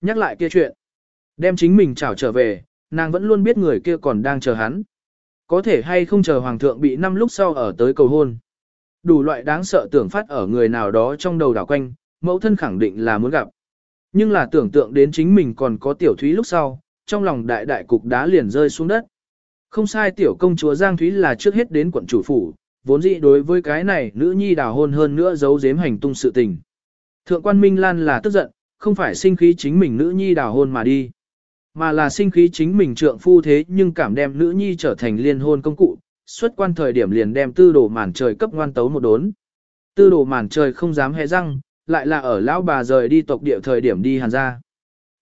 Nhắc lại kia chuyện. Đem chính mình trảo trở về, nàng vẫn luôn biết người kia còn đang chờ hắn. Có thể hay không chờ hoàng thượng bị năm lúc sau ở tới cầu hôn. Đủ loại đáng sợ tưởng phát ở người nào đó trong đầu đảo quanh, mẫu thân khẳng định là muốn gặp. Nhưng là tưởng tượng đến chính mình còn có tiểu thúy lúc sau, trong lòng đại đại cục đá liền rơi xuống đất. Không sai tiểu công chúa Giang Thúy là trước hết đến quận chủ phủ, vốn dĩ đối với cái này nữ nhi đào hôn hơn nữa giấu giếm hành tung sự tình. Thượng quan Minh Lan là tức giận, không phải sinh khí chính mình nữ nhi đào hôn mà đi, mà là sinh khí chính mình trượng phu thế nhưng cảm đem nữ nhi trở thành liên hôn công cụ, xuất quan thời điểm liền đem tư đồ màn trời cấp ngoan tấu một đốn. Tư đồ màn trời không dám hé răng, lại là ở lão bà rời đi tộc địa thời điểm đi hàn ra.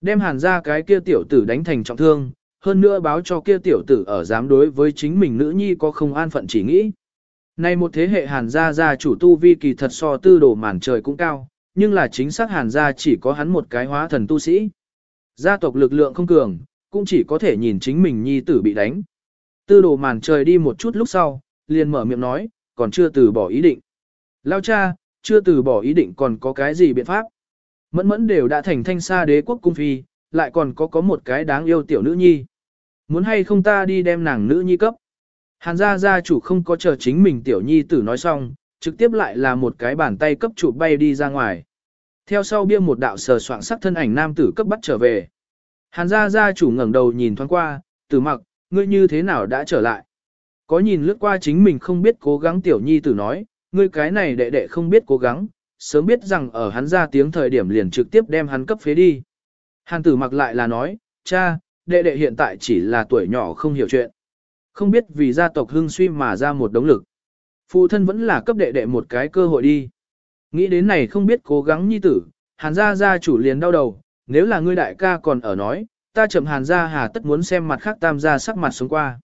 Đem hàn ra cái kia tiểu tử đánh thành trọng thương, hơn nữa báo cho kia tiểu tử ở dám đối với chính mình nữ nhi có không an phận chỉ nghĩ. Nay một thế hệ hàn gia gia chủ tu vi kỳ thật so tư đồ màn trời cũng cao, nhưng là chính xác hàn gia chỉ có hắn một cái hóa thần tu sĩ. Gia tộc lực lượng không cường, cũng chỉ có thể nhìn chính mình nhi tử bị đánh. Tư đồ màn trời đi một chút lúc sau, liền mở miệng nói, còn chưa từ bỏ ý định. Lao cha, chưa từ bỏ ý định còn có cái gì biện pháp. Mẫn mẫn đều đã thành thanh xa đế quốc cung phi, lại còn có có một cái đáng yêu tiểu nữ nhi. Muốn hay không ta đi đem nàng nữ nhi cấp. Hàn gia gia chủ không có chờ chính mình tiểu nhi tử nói xong, trực tiếp lại là một cái bàn tay cấp trụ bay đi ra ngoài. Theo sau bia một đạo sờ soạng sắc thân ảnh nam tử cấp bắt trở về. Hàn gia gia chủ ngẩng đầu nhìn thoáng qua, tử mặc, ngươi như thế nào đã trở lại. Có nhìn lướt qua chính mình không biết cố gắng tiểu nhi tử nói, ngươi cái này đệ đệ không biết cố gắng, sớm biết rằng ở hắn ra tiếng thời điểm liền trực tiếp đem hắn cấp phế đi. Hàn tử mặc lại là nói, cha, đệ đệ hiện tại chỉ là tuổi nhỏ không hiểu chuyện. Không biết vì gia tộc hưng suy mà ra một đống lực. Phụ thân vẫn là cấp đệ đệ một cái cơ hội đi. Nghĩ đến này không biết cố gắng nhi tử, hàn gia gia chủ liền đau đầu, nếu là ngươi đại ca còn ở nói, ta chậm hàn gia hà tất muốn xem mặt khác tam gia sắc mặt xuống qua.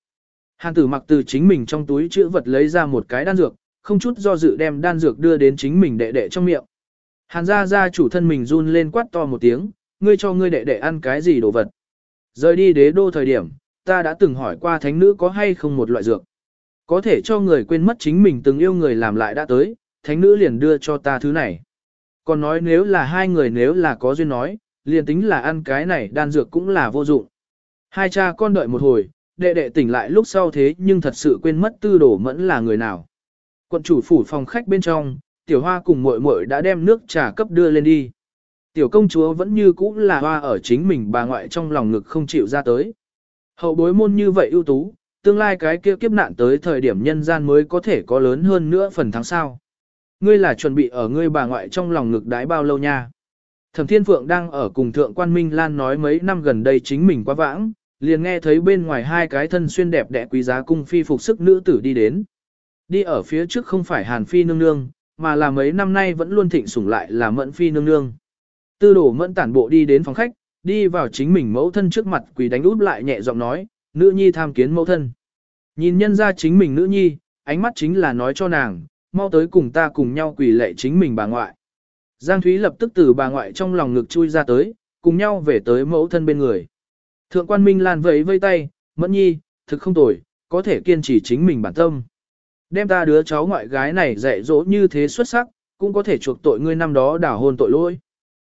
Hàn tử mặc từ chính mình trong túi chữ vật lấy ra một cái đan dược, không chút do dự đem đan dược đưa đến chính mình đệ đệ trong miệng. Hàn gia gia chủ thân mình run lên quát to một tiếng, ngươi cho ngươi đệ đệ ăn cái gì đồ vật. Rời đi đế đô thời điểm, ta đã từng hỏi qua thánh nữ có hay không một loại dược. Có thể cho người quên mất chính mình từng yêu người làm lại đã tới, thánh nữ liền đưa cho ta thứ này. Còn nói nếu là hai người nếu là có duyên nói, liền tính là ăn cái này đan dược cũng là vô dụng. Hai cha con đợi một hồi, đệ đệ tỉnh lại lúc sau thế nhưng thật sự quên mất tư đổ mẫn là người nào. Quận chủ phủ phòng khách bên trong, tiểu hoa cùng muội muội đã đem nước trà cấp đưa lên đi. Tiểu công chúa vẫn như cũ là hoa ở chính mình bà ngoại trong lòng ngực không chịu ra tới. Hậu bối môn như vậy ưu tú, tương lai cái kia kiếp nạn tới thời điểm nhân gian mới có thể có lớn hơn nữa phần thắng sao. Ngươi là chuẩn bị ở ngươi bà ngoại trong lòng ngực đái bao lâu nha. Thẩm Thiên Phượng đang ở cùng Thượng Quan Minh Lan nói mấy năm gần đây chính mình quá vãng, liền nghe thấy bên ngoài hai cái thân xuyên đẹp đẽ quý giá cung phi phục sức nữ tử đi đến. Đi ở phía trước không phải Hàn Phi nương nương, mà là mấy năm nay vẫn luôn thịnh sủng lại là Mẫn Phi nương nương. Tư đổ mẫn tản bộ đi đến phòng khách, đi vào chính mình mẫu thân trước mặt quỳ đánh út lại nhẹ giọng nói, nữ nhi tham kiến mẫu thân. Nhìn nhân ra chính mình nữ nhi, ánh mắt chính là nói cho nàng, mau tới cùng ta cùng nhau quỳ lệ chính mình bà ngoại. Giang Thúy lập tức từ bà ngoại trong lòng ngực chui ra tới, cùng nhau về tới mẫu thân bên người. Thượng quan Minh Lan vẫy vây tay, mẫn nhi, thực không tồi, có thể kiên trì chính mình bản tâm. Đem ta đứa cháu ngoại gái này dạy dỗ như thế xuất sắc, cũng có thể chuộc tội ngươi năm đó đảo hôn tội lỗi.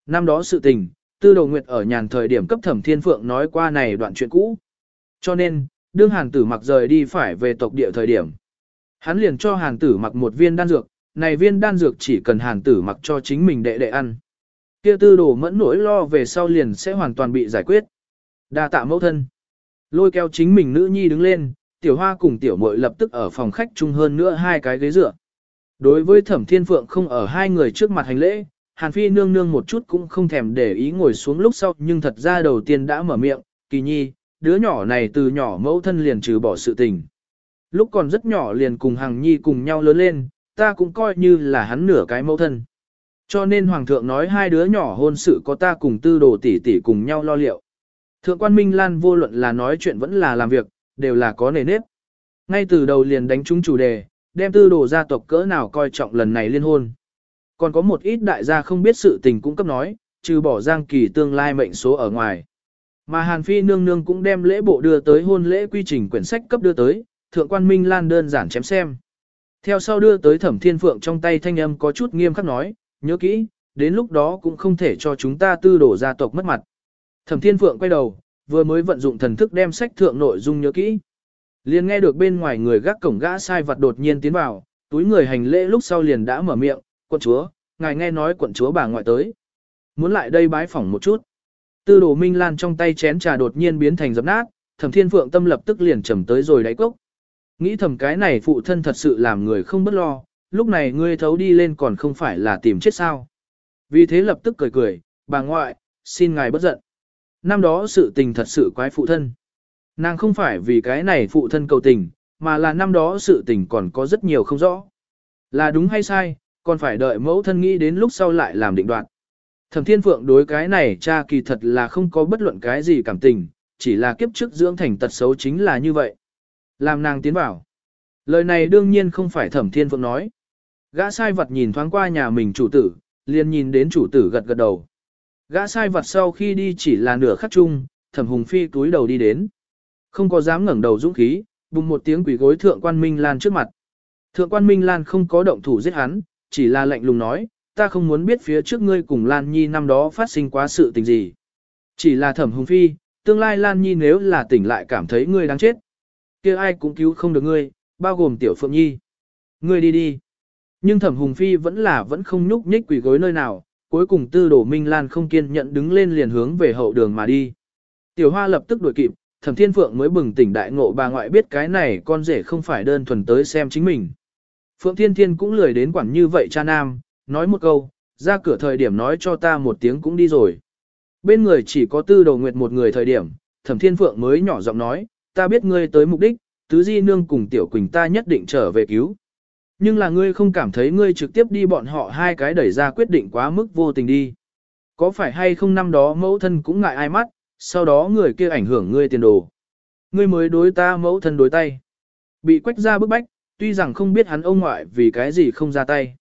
Năm đó sự tình, tư đầu nguyệt ở nhàn thời điểm cấp thẩm thiên phượng nói qua này đoạn chuyện cũ. Cho nên, đương hàn tử mặc rời đi phải về tộc địa thời điểm. Hắn liền cho hàn tử mặc một viên đan dược, này viên đan dược chỉ cần hàn tử mặc cho chính mình đệ đệ ăn. Kia tư đồ mẫn nỗi lo về sau liền sẽ hoàn toàn bị giải quyết. đa tạ mẫu thân. Lôi kéo chính mình nữ nhi đứng lên, tiểu hoa cùng tiểu muội lập tức ở phòng khách chung hơn nữa hai cái ghế dựa. Đối với thẩm thiên phượng không ở hai người trước mặt hành lễ, hàn phi nương nương một chút cũng không thèm để ý ngồi xuống lúc sau nhưng thật ra đầu tiên đã mở miệng, kỳ nhi, đứa nhỏ này từ nhỏ mẫu thân liền trừ bỏ sự tình. Lúc còn rất nhỏ liền cùng hàng nhi cùng nhau lớn lên, ta cũng coi như là hắn nửa cái mẫu thân. Cho nên hoàng thượng nói hai đứa nhỏ hôn sự có ta cùng tư đồ tỷ tỷ cùng nhau lo liệu. Thượng quan Minh Lan vô luận là nói chuyện vẫn là làm việc, đều là có nề nếp. Ngay từ đầu liền đánh trúng chủ đề, đem tư đồ gia tộc cỡ nào coi trọng lần này liên hôn. Còn có một ít đại gia không biết sự tình cũng cấp nói, trừ bỏ giang kỳ tương lai mệnh số ở ngoài. Mà Hàn Phi nương nương cũng đem lễ bộ đưa tới hôn lễ quy trình quyển sách cấp đưa tới, thượng quan Minh Lan đơn giản chém xem. Theo sau đưa tới thẩm thiên phượng trong tay thanh âm có chút nghiêm khắc nói, nhớ kỹ, đến lúc đó cũng không thể cho chúng ta tư đổ gia tộc mất mặt. Thẩm Thiên Phượng quay đầu, vừa mới vận dụng thần thức đem sách thượng nội dung nhớ kỹ. Liền nghe được bên ngoài người gác cổng gã sai vật đột nhiên tiến vào, túi người hành lễ lúc sau liền đã mở miệng, quận chúa, ngài nghe nói quận chúa bà ngoại tới. Muốn lại đây bái phỏng một chút. Tư đồ Minh Lan trong tay chén trà đột nhiên biến thành dập nát, thẩm thiên phượng tâm lập tức liền trầm tới rồi đáy cốc. Nghĩ thầm cái này phụ thân thật sự làm người không bất lo, lúc này ngươi thấu đi lên còn không phải là tìm chết sao. Vì thế lập tức cười cười, bà ngoại, xin ngài bất giận. Năm đó sự tình thật sự quái phụ thân. Nàng không phải vì cái này phụ thân cầu tình, mà là năm đó sự tình còn có rất nhiều không rõ. Là đúng hay sai, còn phải đợi mẫu thân nghĩ đến lúc sau lại làm định đoạt. Thẩm Thiên Phượng đối cái này cha kỳ thật là không có bất luận cái gì cảm tình, chỉ là kiếp trước dưỡng thành tật xấu chính là như vậy. Làm nàng tiến vào. Lời này đương nhiên không phải Thẩm Thiên Phượng nói. Gã sai vật nhìn thoáng qua nhà mình chủ tử, liền nhìn đến chủ tử gật gật đầu. Gã sai vật sau khi đi chỉ là nửa khắc chung, Thẩm Hùng Phi túi đầu đi đến. Không có dám ngẩng đầu dũng khí, bùng một tiếng quỷ gối thượng quan Minh Lan trước mặt. Thượng quan Minh Lan không có động thủ giết hắn, chỉ là lạnh lùng nói, ta không muốn biết phía trước ngươi cùng Lan Nhi năm đó phát sinh quá sự tình gì. Chỉ là thẩm hùng phi, tương lai Lan Nhi nếu là tỉnh lại cảm thấy ngươi đáng chết kia ai cũng cứu không được ngươi, bao gồm tiểu Phượng Nhi. Ngươi đi đi. Nhưng thẩm hùng phi vẫn là vẫn không nhúc nhích quỷ gối nơi nào, cuối cùng tư đổ Minh Lan không kiên nhận đứng lên liền hướng về hậu đường mà đi. Tiểu hoa lập tức đuổi kịp, thẩm thiên phượng mới bừng tỉnh đại ngộ bà ngoại biết cái này con rể không phải đơn thuần tới xem chính mình. Phượng Thiên Thiên cũng lười đến quản như vậy cha nam, nói một câu, ra cửa thời điểm nói cho ta một tiếng cũng đi rồi. Bên người chỉ có tư đầu nguyệt một người thời điểm, thẩm thiên phượng mới nhỏ giọng nói, ta biết ngươi tới mục đích, tứ di nương cùng tiểu quỳnh ta nhất định trở về cứu. Nhưng là ngươi không cảm thấy ngươi trực tiếp đi bọn họ hai cái đẩy ra quyết định quá mức vô tình đi. Có phải hay không năm đó mẫu thân cũng ngại ai mắt, sau đó người kia ảnh hưởng ngươi tiền đồ. Ngươi mới đối ta mẫu thân đối tay. Bị quách ra bức bách, tuy rằng không biết hắn ông ngoại vì cái gì không ra tay.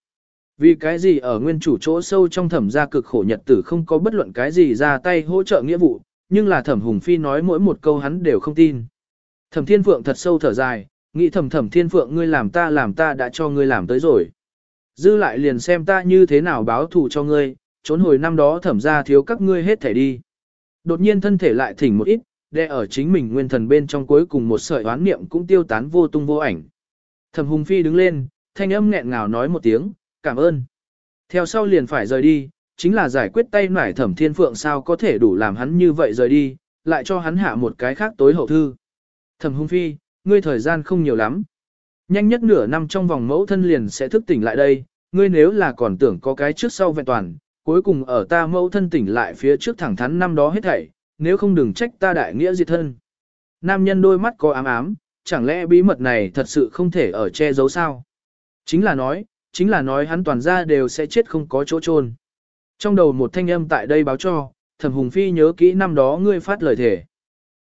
Vì cái gì ở nguyên chủ chỗ sâu trong thẩm gia cực khổ nhật tử không có bất luận cái gì ra tay hỗ trợ nghĩa vụ, nhưng là thẩm hùng phi nói mỗi một câu hắn đều không tin. Thẩm thiên phượng thật sâu thở dài, nghĩ thẩm thẩm thiên phượng ngươi làm ta làm ta đã cho ngươi làm tới rồi. Dư lại liền xem ta như thế nào báo thù cho ngươi, trốn hồi năm đó thẩm gia thiếu các ngươi hết thể đi. Đột nhiên thân thể lại thỉnh một ít, đe ở chính mình nguyên thần bên trong cuối cùng một sợi oán niệm cũng tiêu tán vô tung vô ảnh. Thẩm Hùng Phi đứng lên, thanh âm nghẹn ngào nói một tiếng, cảm ơn. Theo sau liền phải rời đi, chính là giải quyết tay nải thẩm thiên phượng sao có thể đủ làm hắn như vậy rời đi, lại cho hắn hạ một cái khác tối hậu thư. Thẩm Hùng Phi, ngươi thời gian không nhiều lắm. Nhanh nhất nửa năm trong vòng mẫu thân liền sẽ thức tỉnh lại đây, ngươi nếu là còn tưởng có cái trước sau vẹn toàn, cuối cùng ở ta mẫu thân tỉnh lại phía trước thẳng thắn năm đó hết thảy, nếu không đừng trách ta đại nghĩa diệt thân. Nam nhân đôi mắt có ám ám, chẳng lẽ bí mật này thật sự không thể ở che giấu sao? Chính là nói, chính là nói hắn toàn ra đều sẽ chết không có chỗ chôn. Trong đầu một thanh âm tại đây báo cho, thẩm hùng phi nhớ kỹ năm đó ngươi phát lời thể.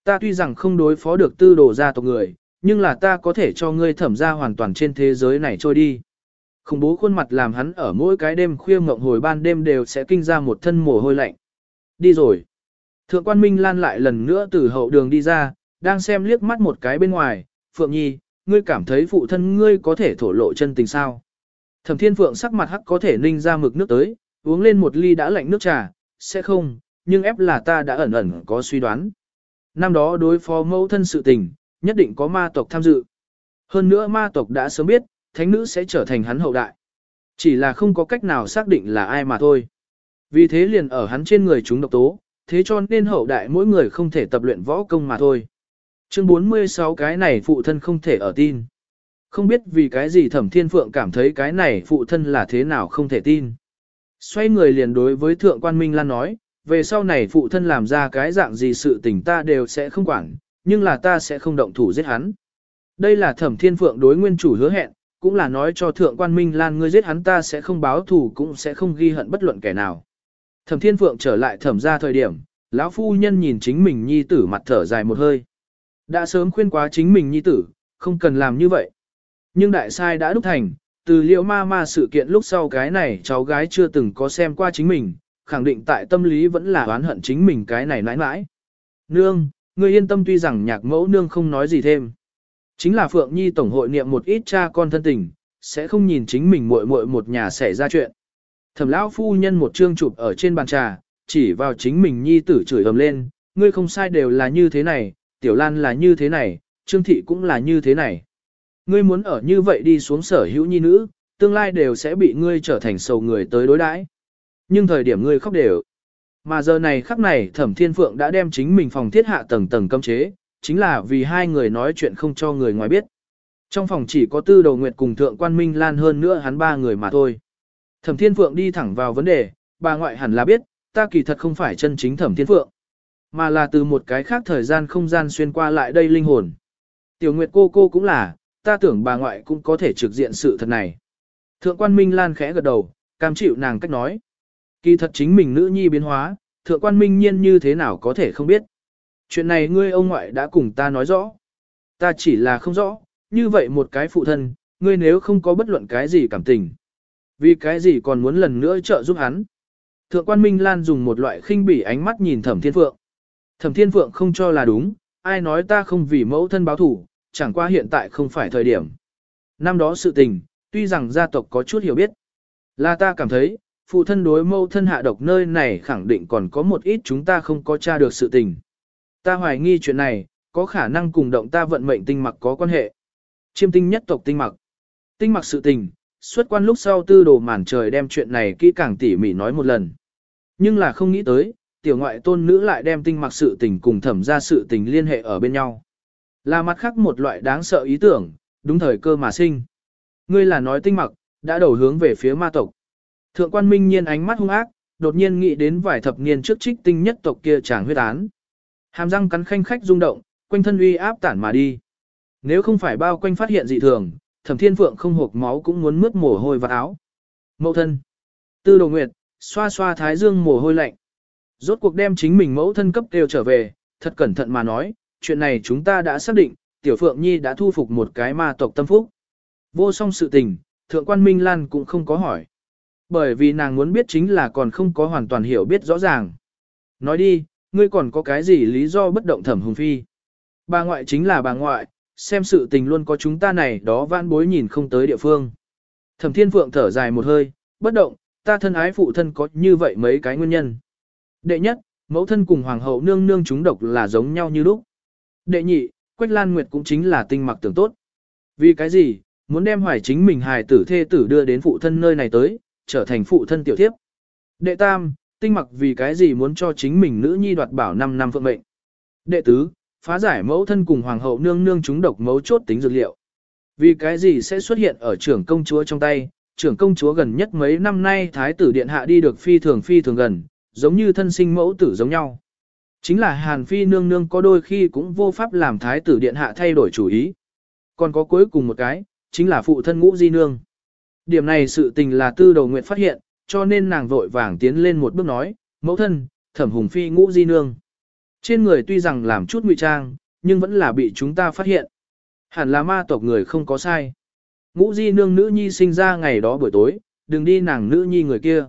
Ta tuy rằng không đối phó được tư đồ gia tộc người, nhưng là ta có thể cho ngươi thẩm ra hoàn toàn trên thế giới này trôi đi. Khủng bố khuôn mặt làm hắn ở mỗi cái đêm khuya mộng hồi ban đêm đều sẽ kinh ra một thân mồ hôi lạnh. Đi rồi. Thượng quan Minh Lan lại lần nữa từ hậu đường đi ra, đang xem liếc mắt một cái bên ngoài, Phượng Nhi, ngươi cảm thấy phụ thân ngươi có thể thổ lộ chân tình sao? Thẩm Thiên Phượng sắc mặt hắc có thể ninh ra mực nước tới, uống lên một ly đã lạnh nước trà, sẽ không, nhưng ép là ta đã ẩn ẩn có suy đoán. Năm đó đối phó mẫu thân sự tình, nhất định có ma tộc tham dự. Hơn nữa ma tộc đã sớm biết, thánh nữ sẽ trở thành hắn hậu đại. Chỉ là không có cách nào xác định là ai mà thôi. Vì thế liền ở hắn trên người chúng độc tố, thế cho nên hậu đại mỗi người không thể tập luyện võ công mà thôi. Chương 46 cái này phụ thân không thể ở tin. Không biết vì cái gì thẩm thiên phượng cảm thấy cái này phụ thân là thế nào không thể tin. Xoay người liền đối với thượng quan Minh Lan nói, về sau này phụ thân làm ra cái dạng gì sự tình ta đều sẽ không quản, nhưng là ta sẽ không động thủ giết hắn. Đây là thẩm thiên phượng đối nguyên chủ hứa hẹn, cũng là nói cho thượng quan Minh Lan ngươi giết hắn ta sẽ không báo thù cũng sẽ không ghi hận bất luận kẻ nào. Thẩm thiên phượng trở lại thẩm ra thời điểm, lão phu nhân nhìn chính mình nhi tử mặt thở dài một hơi. Đã sớm khuyên quá chính mình nhi tử, không cần làm như vậy. Nhưng đại sai đã đúc thành, từ liệu ma ma sự kiện lúc sau cái này cháu gái chưa từng có xem qua chính mình, khẳng định tại tâm lý vẫn là oán hận chính mình cái này nãi nãi. Nương, người yên tâm tuy rằng nhạc mẫu nương không nói gì thêm. Chính là Phượng Nhi tổng hội niệm một ít cha con thân tình, sẽ không nhìn chính mình muội muội một nhà xảy ra chuyện. Thẩm lão phu nhân một chương chụp ở trên bàn trà, chỉ vào chính mình nhi tử chửi ầm lên, ngươi không sai đều là như thế này, tiểu lan là như thế này, trương thị cũng là như thế này. Ngươi muốn ở như vậy đi xuống sở hữu nhi nữ, tương lai đều sẽ bị ngươi trở thành sầu người tới đối đãi. Nhưng thời điểm ngươi khóc đều. Mà giờ này khắc này thẩm thiên phượng đã đem chính mình phòng thiết hạ tầng tầng cấm chế, chính là vì hai người nói chuyện không cho người ngoài biết. Trong phòng chỉ có tư đầu nguyệt cùng thượng quan minh lan hơn nữa hắn ba người mà thôi. Thẩm thiên phượng đi thẳng vào vấn đề, bà ngoại hẳn là biết, ta kỳ thật không phải chân chính thẩm thiên phượng, mà là từ một cái khác thời gian không gian xuyên qua lại đây linh hồn. Tiểu nguyệt cô cô cũng là, ta tưởng bà ngoại cũng có thể trực diện sự thật này. Thượng quan minh lan khẽ gật đầu, cam chịu nàng cách nói. Kỳ thật chính mình nữ nhi biến hóa, thượng quan minh nhiên như thế nào có thể không biết. Chuyện này ngươi ông ngoại đã cùng ta nói rõ. Ta chỉ là không rõ, như vậy một cái phụ thân, ngươi nếu không có bất luận cái gì cảm tình. Vì cái gì còn muốn lần nữa trợ giúp hắn. Thượng quan Minh Lan dùng một loại khinh bỉ ánh mắt nhìn Thẩm Thiên Phượng. Thẩm Thiên Phượng không cho là đúng, ai nói ta không vì mẫu thân báo thủ, chẳng qua hiện tại không phải thời điểm. Năm đó sự tình, tuy rằng gia tộc có chút hiểu biết, là ta cảm thấy, phụ thân đối mẫu thân hạ độc nơi này khẳng định còn có một ít chúng ta không có tra được sự tình. Ta hoài nghi chuyện này, có khả năng cùng động ta vận mệnh tinh mặc có quan hệ. Chiêm tinh nhất tộc tinh mặc. Tinh mặc sự tình, xuất quan lúc sau tư đồ màn trời đem chuyện này kỹ càng tỉ mỉ nói một lần. Nhưng là không nghĩ tới, tiểu ngoại tôn nữ lại đem tinh mặc sự tình cùng thẩm ra sự tình liên hệ ở bên nhau. Là mặt khác một loại đáng sợ ý tưởng, đúng thời cơ mà sinh. Ngươi là nói tinh mặc, đã đầu hướng về phía ma tộc. Thượng quan minh nhiên ánh mắt hung ác, đột nhiên nghĩ đến vài thập niên trước trích tinh nhất tộc kia chàng huyết án. Hàm răng cắn khanh khách rung động, quanh thân uy áp tản mà đi. Nếu không phải bao quanh phát hiện dị thường, thẩm thiên phượng không hộp máu cũng muốn mướt mồ hôi và áo. Mẫu thân. Tư đồ nguyệt, xoa xoa thái dương mồ hôi lạnh. Rốt cuộc đem chính mình mẫu thân cấp đều trở về, thật cẩn thận mà nói, chuyện này chúng ta đã xác định, tiểu phượng nhi đã thu phục một cái ma tộc tâm phúc. Vô song sự tình, thượng quan Minh Lan cũng không có hỏi. Bởi vì nàng muốn biết chính là còn không có hoàn toàn hiểu biết rõ ràng. Nói đi, ngươi còn có cái gì lý do bất động thẩm hùng phi? Bà ngoại chính là bà ngoại, xem sự tình luôn có chúng ta này đó vãn bối nhìn không tới địa phương. Thẩm thiên phượng thở dài một hơi, bất động, ta thân ái phụ thân có như vậy mấy cái nguyên nhân. Đệ nhất, mẫu thân cùng hoàng hậu nương nương chúng độc là giống nhau như lúc. Đệ nhị, Quách Lan Nguyệt cũng chính là tinh mặc tưởng tốt. Vì cái gì, muốn đem hoài chính mình hài tử thê tử đưa đến phụ thân nơi này tới, trở thành phụ thân tiểu thiếp. Đệ tam, tinh mặc vì cái gì muốn cho chính mình nữ nhi đoạt bảo 5 năm phượng mệnh. Đệ tứ, phá giải mẫu thân cùng hoàng hậu nương nương chúng độc mấu chốt tính dược liệu. Vì cái gì sẽ xuất hiện ở trưởng công chúa trong tay, trưởng công chúa gần nhất mấy năm nay thái tử điện hạ đi được phi thường phi thường gần, giống như thân sinh mẫu tử giống nhau. Chính là Hàn Phi nương nương có đôi khi cũng vô pháp làm thái tử điện hạ thay đổi chủ ý. Còn có cuối cùng một cái, chính là phụ thân ngũ di nương. Điểm này sự tình là tư đầu nguyện phát hiện, cho nên nàng vội vàng tiến lên một bước nói, mẫu thân, thẩm hùng phi ngũ di nương. Trên người tuy rằng làm chút ngụy trang, nhưng vẫn là bị chúng ta phát hiện. Hẳn là ma tộc người không có sai. Ngũ di nương nữ nhi sinh ra ngày đó buổi tối, đừng đi nàng nữ nhi người kia.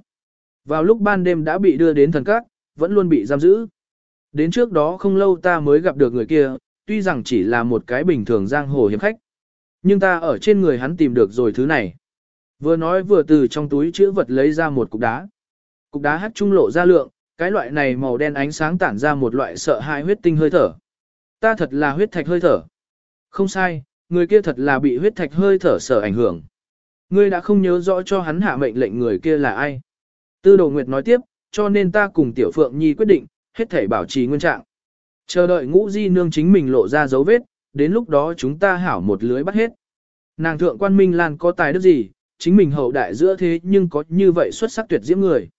Vào lúc ban đêm đã bị đưa đến thần các, vẫn luôn bị giam giữ. Đến trước đó không lâu ta mới gặp được người kia, tuy rằng chỉ là một cái bình thường giang hồ hiếm khách. Nhưng ta ở trên người hắn tìm được rồi thứ này. Vừa nói vừa từ trong túi chữ vật lấy ra một cục đá. Cục đá hắt trung lộ ra lượng, cái loại này màu đen ánh sáng tản ra một loại sợ hãi huyết tinh hơi thở. Ta thật là huyết thạch hơi thở. Không sai, người kia thật là bị huyết thạch hơi thở sở ảnh hưởng. Ngươi đã không nhớ rõ cho hắn hạ mệnh lệnh người kia là ai. Tư đồ nguyệt nói tiếp, cho nên ta cùng tiểu phượng nhi quyết định, hết thể bảo trì nguyên trạng. Chờ đợi ngũ di nương chính mình lộ ra dấu vết, đến lúc đó chúng ta hảo một lưới bắt hết. Nàng thượng quan minh lan có tài đức gì, chính mình hậu đại giữa thế nhưng có như vậy xuất sắc tuyệt diễm người.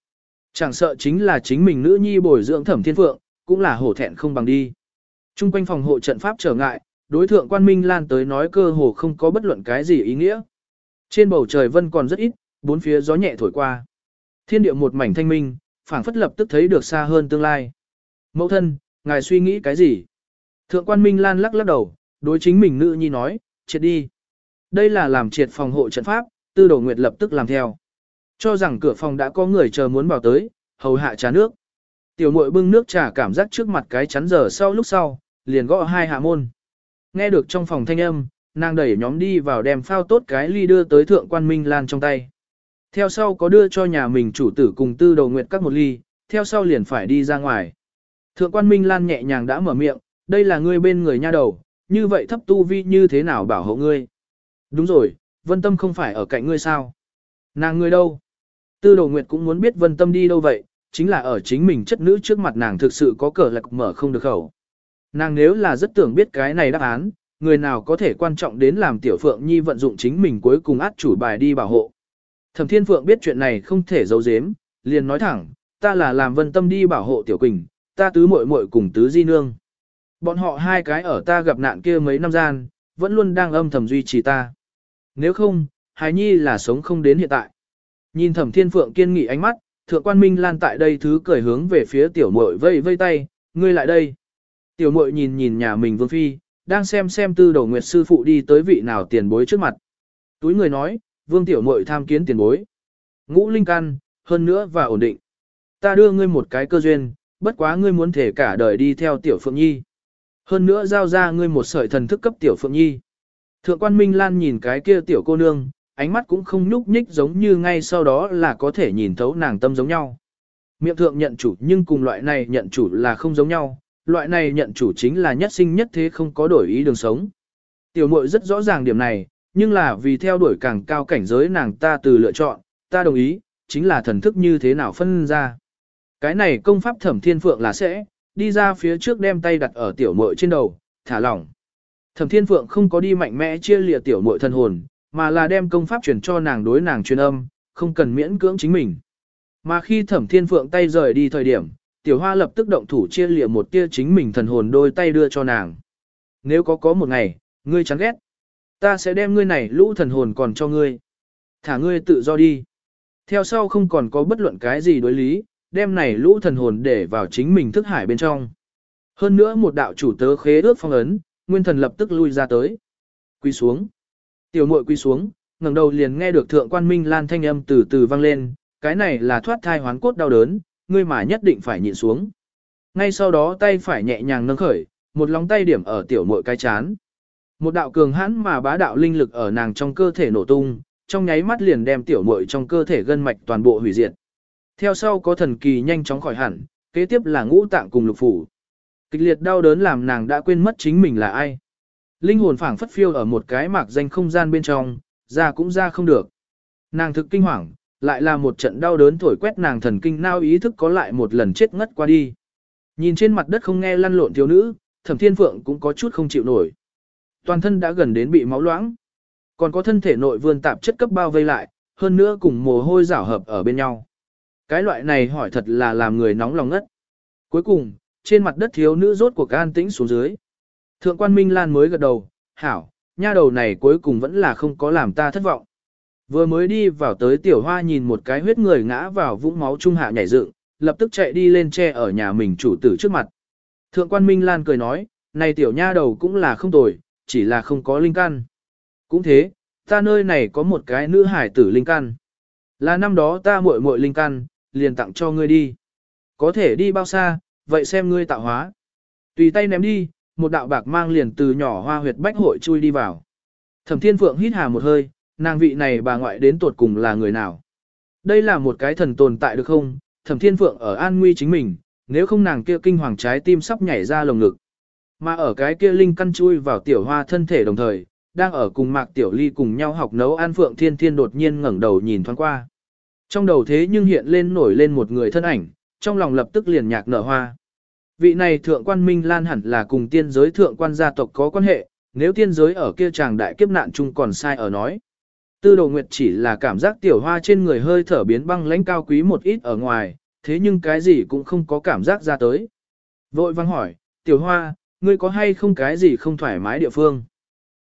Chẳng sợ chính là chính mình nữ nhi bồi dưỡng thẩm thiên phượng, cũng là hổ thẹn không bằng đi. Trung quanh phòng hộ trận pháp trở ngại, đối thượng quan minh lan tới nói cơ hồ không có bất luận cái gì ý nghĩa. Trên bầu trời vân còn rất ít, bốn phía gió nhẹ thổi qua. Thiên địa một mảnh thanh minh, phảng phất lập tức thấy được xa hơn tương lai. Mẫu thân, ngài suy nghĩ cái gì? Thượng quan minh lan lắc lắc đầu, đối chính mình nữ nhi nói, triệt đi. Đây là làm triệt phòng hộ trận pháp, tư đồ nguyệt lập tức làm theo. Cho rằng cửa phòng đã có người chờ muốn vào tới, hầu hạ trà nước. Tiểu muội bưng nước trà cảm giác trước mặt cái chắn giờ sau lúc sau, liền gõ hai hạ môn. Nghe được trong phòng thanh âm, nàng đẩy nhóm đi vào đem phao tốt cái ly đưa tới thượng quan minh lan trong tay. Theo sau có đưa cho nhà mình chủ tử cùng tư đầu nguyệt các một ly, theo sau liền phải đi ra ngoài. Thượng quan Minh Lan nhẹ nhàng đã mở miệng, đây là ngươi bên người nha đầu, như vậy thấp tu vi như thế nào bảo hộ ngươi? Đúng rồi, Vân Tâm không phải ở cạnh ngươi sao? Nàng ngươi đâu? Tư Đồ Nguyệt cũng muốn biết Vân Tâm đi đâu vậy, chính là ở chính mình chất nữ trước mặt nàng thực sự có cờ lạc mở không được khẩu. Nàng nếu là rất tưởng biết cái này đáp án, người nào có thể quan trọng đến làm Tiểu Phượng Nhi vận dụng chính mình cuối cùng át chủ bài đi bảo hộ. Thẩm Thiên Phượng biết chuyện này không thể giấu giếm, liền nói thẳng, ta là làm Vân Tâm đi bảo hộ Tiểu Quỳnh, ta tứ muội muội cùng tứ di nương. Bọn họ hai cái ở ta gặp nạn kia mấy năm gian, vẫn luôn đang âm thầm duy trì ta. Nếu không, Hải Nhi là sống không đến hiện tại. Nhìn Thẩm Thiên Phượng kiên nghị ánh mắt, Thượng quan Minh Lan tại đây thứ cười hướng về phía tiểu muội vây vây tay, ngươi lại đây. Tiểu muội nhìn nhìn nhà mình Vương Phi, đang xem xem tư đầu nguyệt sư phụ đi tới vị nào tiền bối trước mặt. Túi người nói, Vương tiểu muội tham kiến tiền bối. Ngũ linh căn, hơn nữa và ổn định. Ta đưa ngươi một cái cơ duyên, bất quá ngươi muốn thể cả đời đi theo tiểu Phượng Nhi. Hơn nữa giao ra ngươi một sợi thần thức cấp tiểu Phượng Nhi. Thượng quan Minh Lan nhìn cái kia tiểu cô nương, ánh mắt cũng không nhúc nhích giống như ngay sau đó là có thể nhìn thấu nàng tâm giống nhau. Miệng thượng nhận chủ nhưng cùng loại này nhận chủ là không giống nhau, loại này nhận chủ chính là nhất sinh nhất thế không có đổi ý đường sống. Tiểu muội rất rõ ràng điểm này, nhưng là vì theo đuổi càng cao cảnh giới nàng ta từ lựa chọn, ta đồng ý, chính là thần thức như thế nào phân ra. Cái này công pháp thẩm thiên phượng là sẽ, đi ra phía trước đem tay đặt ở tiểu muội trên đầu, thả lỏng. Thẩm thiên phượng không có đi mạnh mẽ chia lìa tiểu muội thân hồn, mà là đem công pháp truyền cho nàng đối nàng truyền âm, không cần miễn cưỡng chính mình. Mà khi thẩm thiên phượng tay rời đi thời điểm, tiểu hoa lập tức động thủ chia lìa một tia chính mình thần hồn đôi tay đưa cho nàng. Nếu có có một ngày, ngươi chán ghét, ta sẽ đem ngươi này lũ thần hồn còn cho ngươi. Thả ngươi tự do đi. Theo sau không còn có bất luận cái gì đối lý, đem này lũ thần hồn để vào chính mình thức hải bên trong. Hơn nữa một đạo chủ tớ khế ước phong ấn, nguyên thần lập tức lui ra tới. Quy xuống. Tiểu muội quy xuống, ngẩng đầu liền nghe được thượng quan minh lan thanh âm từ từ vang lên, cái này là thoát thai hoán cốt đau đớn, ngươi mà nhất định phải nhịn xuống. Ngay sau đó tay phải nhẹ nhàng nâng khởi, một lòng tay điểm ở tiểu muội cái chán. Một đạo cường hãn mà bá đạo linh lực ở nàng trong cơ thể nổ tung, trong nháy mắt liền đem tiểu muội trong cơ thể gân mạch toàn bộ hủy diệt. Theo sau có thần kỳ nhanh chóng khỏi hẳn, kế tiếp là ngũ tạng cùng lục phủ. Kịch liệt đau đớn làm nàng đã quên mất chính mình là ai. Linh hồn phảng phất phiêu ở một cái mạc danh không gian bên trong, ra cũng ra không được. Nàng thực kinh hoàng, lại là một trận đau đớn thổi quét nàng thần kinh nao ý thức có lại một lần chết ngất qua đi. Nhìn trên mặt đất không nghe lăn lộn thiếu nữ, thẩm thiên phượng cũng có chút không chịu nổi. Toàn thân đã gần đến bị máu loãng. Còn có thân thể nội vươn tạp chất cấp bao vây lại, hơn nữa cùng mồ hôi rảo hợp ở bên nhau. Cái loại này hỏi thật là làm người nóng lòng ngất. Cuối cùng, trên mặt đất thiếu nữ rốt cuộc an tĩnh xuống dưới. Thượng quan Minh Lan mới gật đầu, hảo, nha đầu này cuối cùng vẫn là không có làm ta thất vọng. Vừa mới đi vào tới tiểu hoa nhìn một cái huyết người ngã vào vũng máu trung hạ nhảy dựng, lập tức chạy đi lên tre ở nhà mình chủ tử trước mặt. Thượng quan Minh Lan cười nói, này tiểu nha đầu cũng là không tồi, chỉ là không có linh căn. Cũng thế, ta nơi này có một cái nữ hải tử linh căn. Là năm đó ta muội muội linh căn, liền tặng cho ngươi đi. Có thể đi bao xa, vậy xem ngươi tạo hóa. Tùy tay ném đi, một đạo bạc mang liền từ nhỏ hoa huyệt bách hội chui đi vào. Thẩm Thiên Phượng hít hà một hơi, nàng vị này bà ngoại đến tuột cùng là người nào? Đây là một cái thần tồn tại được không? Thẩm Thiên Phượng ở an nguy chính mình, nếu không nàng kia kinh hoàng trái tim sắp nhảy ra lồng ngực. Mà ở cái kia linh căn chui vào tiểu hoa thân thể đồng thời, đang ở cùng Mạc Tiểu Ly cùng nhau học nấu An Phượng Thiên Thiên đột nhiên ngẩng đầu nhìn thoáng qua. Trong đầu thế nhưng hiện lên nổi lên một người thân ảnh, trong lòng lập tức liền nhạc nở hoa. Vị này thượng quan Minh Lan hẳn là cùng tiên giới thượng quan gia tộc có quan hệ, nếu tiên giới ở kia chàng đại kiếp nạn chung còn sai ở nói. Tư đồ nguyệt chỉ là cảm giác tiểu hoa trên người hơi thở biến băng lãnh cao quý một ít ở ngoài, thế nhưng cái gì cũng không có cảm giác ra tới. Vội văng hỏi, tiểu hoa, ngươi có hay không cái gì không thoải mái địa phương?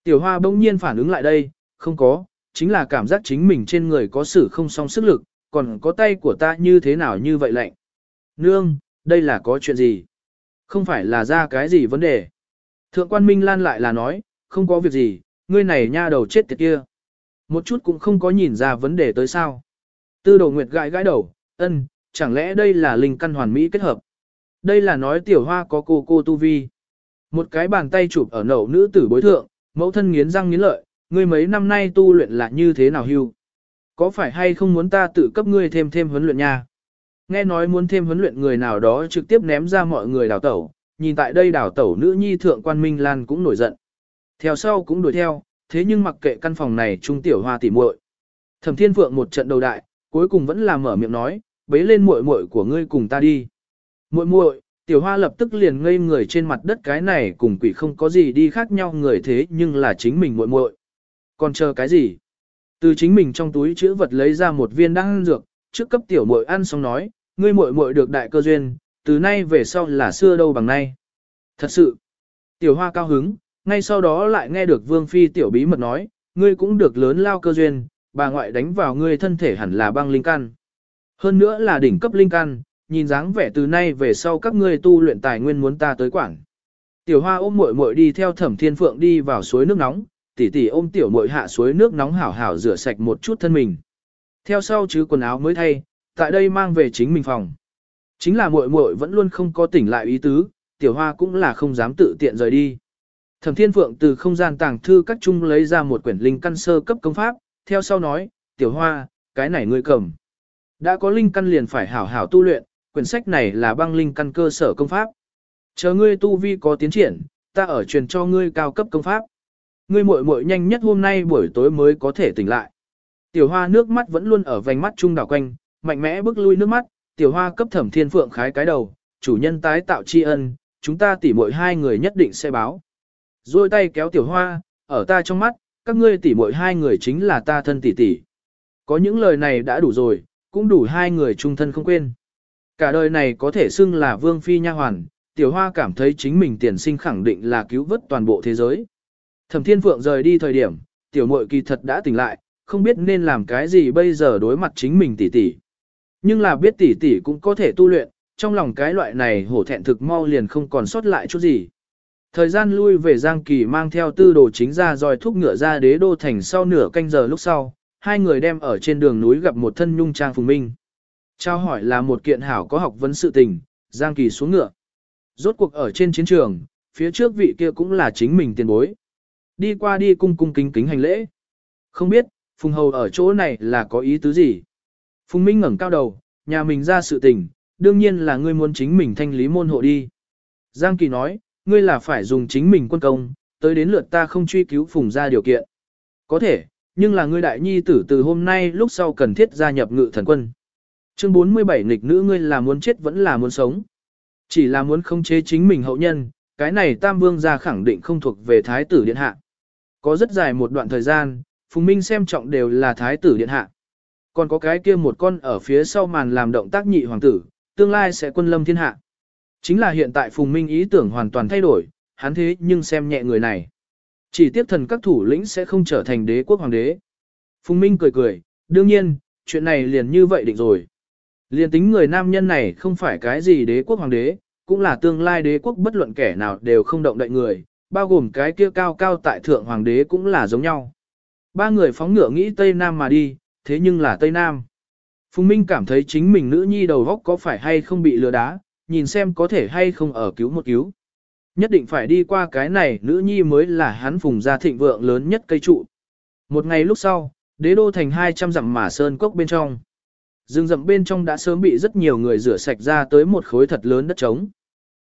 Tiểu hoa bỗng nhiên phản ứng lại đây, không có, chính là cảm giác chính mình trên người có sự không song sức lực, còn có tay của ta như thế nào như vậy lạnh. Nương, đây là có chuyện gì? Không phải là ra cái gì vấn đề. Thượng quan Minh Lan lại là nói, không có việc gì, ngươi này nha đầu chết tiệt kia. Một chút cũng không có nhìn ra vấn đề tới sao. Tư đồ nguyệt gãi gãi đầu, ân, chẳng lẽ đây là linh căn hoàn mỹ kết hợp. Đây là nói tiểu hoa có cô cô tu vi. Một cái bàn tay chụp ở nậu nữ tử bối thượng, mẫu thân nghiến răng nghiến lợi, ngươi mấy năm nay tu luyện là như thế nào hưu. Có phải hay không muốn ta tự cấp ngươi thêm thêm huấn luyện nha? Nghe nói muốn thêm huấn luyện người nào đó trực tiếp ném ra mọi người đào tẩu, nhìn tại đây đào tẩu nữ nhi thượng quan Minh Lan cũng nổi giận. Theo sau cũng đuổi theo, thế nhưng mặc kệ căn phòng này trung tiểu hoa tỉ muội. Thẩm Thiên Phượng một trận đầu đại, cuối cùng vẫn là mở miệng nói, bế lên muội muội của ngươi cùng ta đi. Muội muội, tiểu hoa lập tức liền ngây người trên mặt đất cái này cùng quỷ không có gì đi khác nhau người thế nhưng là chính mình muội muội. Còn chờ cái gì? Từ chính mình trong túi chữ vật lấy ra một viên đan dược, trước cấp tiểu muội ăn xong nói, ngươi muội muội được đại cơ duyên, từ nay về sau là xưa đâu bằng nay. Thật sự, tiểu hoa cao hứng, ngay sau đó lại nghe được vương phi tiểu bí mật nói, ngươi cũng được lớn lao cơ duyên, bà ngoại đánh vào ngươi thân thể hẳn là băng linh căn. Hơn nữa là đỉnh cấp linh căn, nhìn dáng vẻ từ nay về sau các ngươi tu luyện tài nguyên muốn ta tới quảng. Tiểu hoa ôm muội muội đi theo thẩm thiên phượng đi vào suối nước nóng, tỷ tỷ ôm tiểu muội hạ suối nước nóng hảo hảo rửa sạch một chút thân mình. Theo sau chứ quần áo mới thay, tại đây mang về chính mình phòng. Chính là muội muội vẫn luôn không có tỉnh lại ý tứ, tiểu hoa cũng là không dám tự tiện rời đi. Thẩm Thiên Phượng từ không gian tàng thư các trung lấy ra một quyển linh căn sơ cấp công pháp, theo sau nói, tiểu hoa, cái này ngươi cầm. Đã có linh căn liền phải hảo hảo tu luyện, quyển sách này là băng linh căn cơ sở công pháp. Chờ ngươi tu vi có tiến triển, ta ở truyền cho ngươi cao cấp công pháp. Ngươi muội muội nhanh nhất hôm nay buổi tối mới có thể tỉnh lại. Tiểu hoa nước mắt vẫn luôn ở vành mắt trung đảo quanh, mạnh mẽ bước lui nước mắt, tiểu hoa cấp thẩm thiên phượng khái cái đầu, chủ nhân tái tạo tri ân, chúng ta tỉ muội hai người nhất định sẽ báo. Rồi tay kéo tiểu hoa, ở ta trong mắt, các ngươi tỉ muội hai người chính là ta thân tỷ tỷ. Có những lời này đã đủ rồi, cũng đủ hai người chung thân không quên. Cả đời này có thể xưng là vương phi nha hoàn, tiểu hoa cảm thấy chính mình tiền sinh khẳng định là cứu vớt toàn bộ thế giới. Thẩm thiên phượng rời đi thời điểm, tiểu mội kỳ thật đã tỉnh lại, không biết nên làm cái gì bây giờ đối mặt chính mình tỷ tỷ. Nhưng là biết tỷ tỷ cũng có thể tu luyện, trong lòng cái loại này hổ thẹn thực mau liền không còn sót lại chút gì. Thời gian lui về Giang Kỳ mang theo tư đồ chính ra dòi thúc ngựa ra đế đô thành sau nửa canh giờ lúc sau, hai người đem ở trên đường núi gặp một thân nhung trang phùng minh. Trao hỏi là một kiện hảo có học vấn sự tình, Giang Kỳ xuống ngựa. Rốt cuộc ở trên chiến trường, phía trước vị kia cũng là chính mình tiền bối. Đi qua đi cung cung kính kính hành lễ. Không biết, Phùng Hầu ở chỗ này là có ý tứ gì? Phùng Minh ngẩng cao đầu, nhà mình ra sự tình, đương nhiên là ngươi muốn chính mình thanh lý môn hộ đi. Giang Kỳ nói, ngươi là phải dùng chính mình quân công, tới đến lượt ta không truy cứu Phùng ra điều kiện. Có thể, nhưng là ngươi đại nhi tử từ hôm nay lúc sau cần thiết gia nhập ngự thần quân. Chương 47 nghịch nữ ngươi là muốn chết vẫn là muốn sống. Chỉ là muốn không chế chính mình hậu nhân, cái này Tam Vương gia khẳng định không thuộc về Thái tử Điện Hạ. Có rất dài một đoạn thời gian, Phùng Minh xem trọng đều là Thái tử Điện Hạ. Còn có cái kia một con ở phía sau màn làm động tác nhị hoàng tử, tương lai sẽ quân lâm thiên hạ. Chính là hiện tại Phùng Minh ý tưởng hoàn toàn thay đổi, hắn thế nhưng xem nhẹ người này. Chỉ tiếp thần các thủ lĩnh sẽ không trở thành đế quốc hoàng đế. Phùng Minh cười cười, đương nhiên, chuyện này liền như vậy định rồi. Liền tính người nam nhân này không phải cái gì đế quốc hoàng đế, cũng là tương lai đế quốc bất luận kẻ nào đều không động đậy người, bao gồm cái kia cao cao tại thượng hoàng đế cũng là giống nhau. Ba người phóng ngựa nghĩ Tây Nam mà đi, thế nhưng là Tây Nam. Phùng Minh cảm thấy chính mình nữ nhi đầu góc có phải hay không bị lừa đá, nhìn xem có thể hay không ở cứu một cứu. Nhất định phải đi qua cái này nữ nhi mới là hắn phùng gia thịnh vượng lớn nhất cây trụ. Một ngày lúc sau, đế đô thành 200 dặm mà sơn cốc bên trong. Rừng rậm bên trong đã sớm bị rất nhiều người rửa sạch ra tới một khối thật lớn đất trống.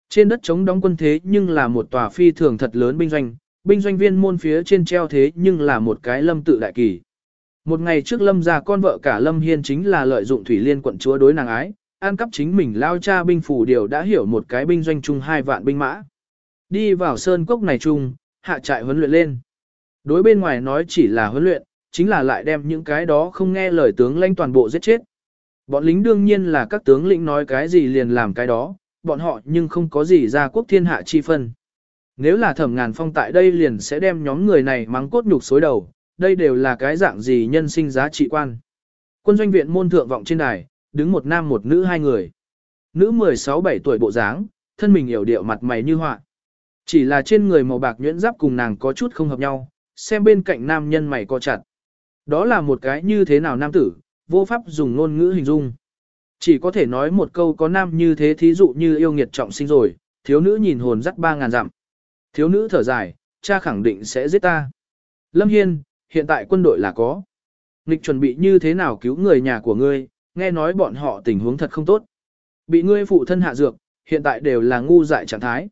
Trên đất trống đóng quân thế nhưng là một tòa phi thường thật lớn binh doanh, binh doanh viên môn phía trên treo thế nhưng là một cái lâm tự đại kỳ. Một ngày trước lâm gia con vợ cả lâm hiên chính là lợi dụng thủy liên quận chúa đối nàng ái, an cắp chính mình lao cha binh phủ điều đã hiểu một cái binh doanh chung hai vạn binh mã. Đi vào sơn cốc này chung, hạ trại huấn luyện lên. Đối bên ngoài nói chỉ là huấn luyện, chính là lại đem những cái đó không nghe lời tướng lãnh toàn bộ giết chết. Bọn lính đương nhiên là các tướng lĩnh nói cái gì liền làm cái đó, bọn họ nhưng không có gì ra quốc thiên hạ chi phân. Nếu là thẩm ngàn phong tại đây liền sẽ đem nhóm người này mắng cốt nhục xối đầu, đây đều là cái dạng gì nhân sinh giá trị quan. Quân doanh viện môn thượng vọng trên đài, đứng một nam một nữ hai người. Nữ 16-17 tuổi bộ dáng, thân mình hiểu điệu mặt mày như họa. Chỉ là trên người màu bạc nhuyễn giáp cùng nàng có chút không hợp nhau, xem bên cạnh nam nhân mày co chặt. Đó là một cái như thế nào nam tử, vô pháp dùng ngôn ngữ hình dung. Chỉ có thể nói một câu có nam như thế thí dụ như yêu nghiệt trọng sinh rồi, thiếu nữ nhìn hồn dắt ba ngàn dặm. Thiếu nữ thở dài, cha khẳng định sẽ giết ta. Lâm Hiên, hiện tại quân đội là có. Nịch chuẩn bị như thế nào cứu người nhà của ngươi, nghe nói bọn họ tình huống thật không tốt. bị ngươi phụ thân hạ dược, hiện tại đều là ngu dại trạng thái.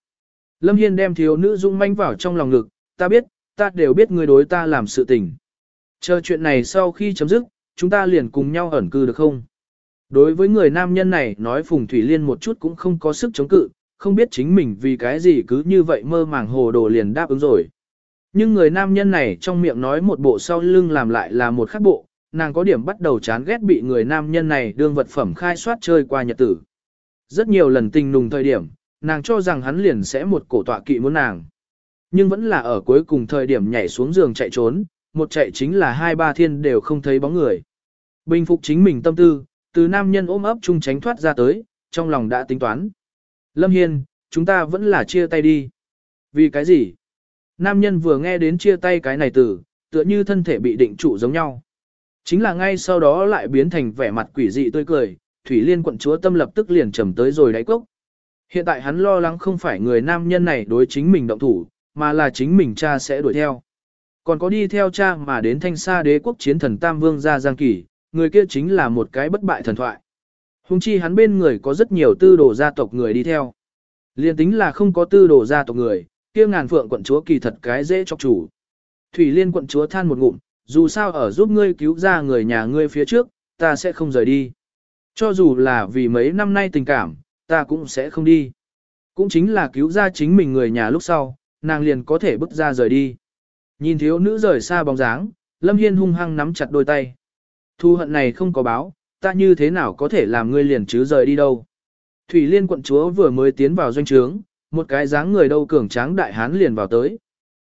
Lâm Hiên đem thiếu nữ dung manh vào trong lòng ngực, ta biết, ta đều biết ngươi đối ta làm sự tình. Chờ chuyện này sau khi chấm dứt, chúng ta liền cùng nhau ẩn cư được không? Đối với người nam nhân này nói Phùng Thủy Liên một chút cũng không có sức chống cự, không biết chính mình vì cái gì cứ như vậy mơ màng hồ đồ liền đáp ứng rồi. Nhưng người nam nhân này trong miệng nói một bộ sau lưng làm lại là một khác bộ, nàng có điểm bắt đầu chán ghét bị người nam nhân này đương vật phẩm khai soát chơi qua nhật tử. Rất nhiều lần tình nùng thời điểm, nàng cho rằng hắn liền sẽ một cổ tọa kỵ muốn nàng. Nhưng vẫn là ở cuối cùng thời điểm nhảy xuống giường chạy trốn, một chạy chính là hai ba thiên đều không thấy bóng người. Bình phục chính mình tâm tư, từ nam nhân ôm ấp chung tránh thoát ra tới, trong lòng đã tính toán. Lâm Hiên, chúng ta vẫn là chia tay đi. Vì cái gì? Nam nhân vừa nghe đến chia tay cái này từ, tựa như thân thể bị định trụ giống nhau. Chính là ngay sau đó lại biến thành vẻ mặt quỷ dị tươi cười, Thủy Liên quận chúa tâm lập tức liền trầm tới rồi đáy cốc. Hiện tại hắn lo lắng không phải người nam nhân này đối chính mình động thủ, mà là chính mình cha sẽ đuổi theo. Còn có đi theo cha mà đến thanh xa đế quốc chiến thần Tam Vương gia Giang Kỳ, người kia chính là một cái bất bại thần thoại. Hùng chi hắn bên người có rất nhiều tư đồ gia tộc người đi theo. Liên tính là không có tư đồ gia tộc người, kia ngàn phượng quận chúa kỳ thật cái dễ chọc chủ. Thủy Liên quận chúa than một ngụm, dù sao ở giúp ngươi cứu ra người nhà ngươi phía trước, ta sẽ không rời đi. Cho dù là vì mấy năm nay tình cảm, ta cũng sẽ không đi. Cũng chính là cứu ra chính mình người nhà lúc sau, nàng liền có thể bước ra rời đi. Nhìn thiếu nữ rời xa bóng dáng, Lâm Hiên hung hăng nắm chặt đôi tay. Thu hận này không có báo, ta như thế nào có thể làm ngươi liền chứ rời đi đâu. Thủy Liên quận chúa vừa mới tiến vào doanh trướng, một cái dáng người đâu cường tráng đại hán liền vào tới.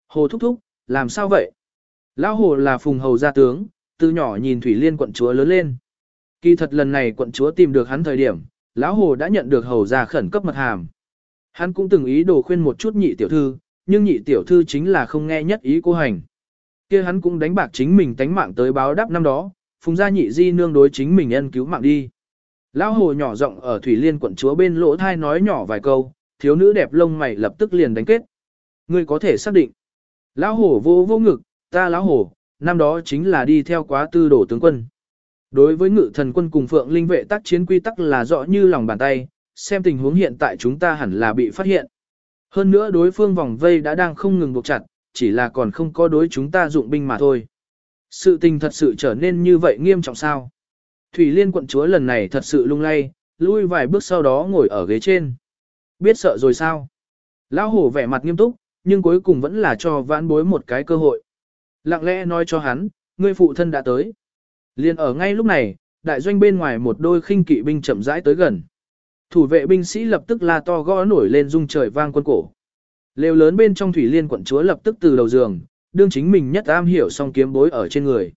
Hồ thúc thúc, làm sao vậy? Lão hồ là phùng hầu gia tướng, từ nhỏ nhìn Thủy Liên quận chúa lớn lên. Kỳ thật lần này quận chúa tìm được hắn thời điểm, lão hồ đã nhận được hầu gia khẩn cấp mật hàm. Hắn cũng từng ý đồ khuyên một chút nhị tiểu thư, nhưng nhị tiểu thư chính là không nghe nhất ý cô hành. kia hắn cũng đánh bạc chính mình tánh mạng tới báo đáp năm đó, phùng gia nhị di nương đối chính mình ân cứu mạng đi. Lão hồ nhỏ giọng ở Thủy Liên quận chúa bên lỗ thai nói nhỏ vài câu, thiếu nữ đẹp lông mày lập tức liền đánh kết. Ngươi có thể xác định. Lão hồ vô vô ngực, ta lão hồ, năm đó chính là đi theo quá tư đổ tướng quân. Đối với ngự thần quân cùng phượng linh vệ tác chiến quy tắc là rõ như lòng bàn tay, xem tình huống hiện tại chúng ta hẳn là bị phát hiện. Hơn nữa đối phương vòng vây đã đang không ngừng buộc chặt, chỉ là còn không có đối chúng ta dụng binh mà thôi. Sự tình thật sự trở nên như vậy nghiêm trọng sao? Thủy Liên quận chúa lần này thật sự lung lay, lui vài bước sau đó ngồi ở ghế trên. Biết sợ rồi sao? Lão hổ vẻ mặt nghiêm túc, nhưng cuối cùng vẫn là cho vãn bối một cái cơ hội. Lặng lẽ nói cho hắn, ngươi phụ thân đã tới. Liên ở ngay lúc này, đại doanh bên ngoài một đôi khinh kỵ binh chậm rãi tới gần. Thủ vệ binh sĩ lập tức la to gõ nổi lên rung trời vang quân cổ. Lều lớn bên trong thủy liên quận chúa lập tức từ đầu giường, đương chính mình nhất am hiểu song kiếm bối ở trên người.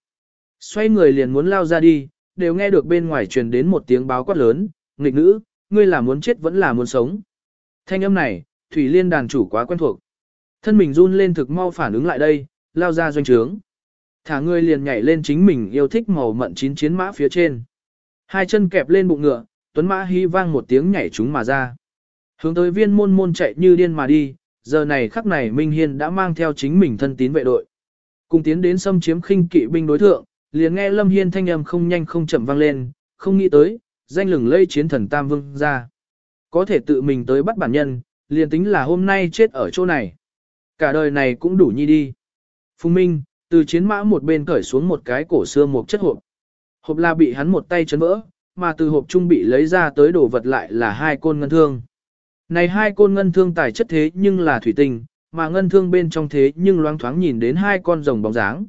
Xoay người liền muốn lao ra đi, đều nghe được bên ngoài truyền đến một tiếng báo quát lớn, nghịch nữ, ngươi là muốn chết vẫn là muốn sống. Thanh âm này, thủy liên đàn chủ quá quen thuộc. Thân mình run lên thực mau phản ứng lại đây, lao ra doanh trướng. Thả người liền nhảy lên chính mình yêu thích màu mận chín chiến mã phía trên. Hai chân kẹp lên bụng ngựa, tuấn mã hí vang một tiếng nhảy chúng mà ra. Hướng tới viên môn môn chạy như điên mà đi, giờ này khắc này Minh Hiên đã mang theo chính mình thân tín vệ đội. Cùng tiến đến xâm chiếm khinh kỵ binh đối thượng, liền nghe Lâm Hiên thanh âm không nhanh không chậm vang lên, không nghĩ tới, danh lừng lây chiến thần Tam Vương ra. Có thể tự mình tới bắt bản nhân, liền tính là hôm nay chết ở chỗ này. Cả đời này cũng đủ nhi đi. Phùng Minh, từ chiến mã một bên cởi xuống một cái cổ xưa một chất hộp. Hộp là bị hắn một tay chấn vỡ, mà từ hộp trung bị lấy ra tới đồ vật lại là hai côn ngân thương. Này hai côn ngân thương tài chất thế nhưng là thủy tinh, mà ngân thương bên trong thế nhưng loáng thoáng nhìn đến hai con rồng bóng dáng.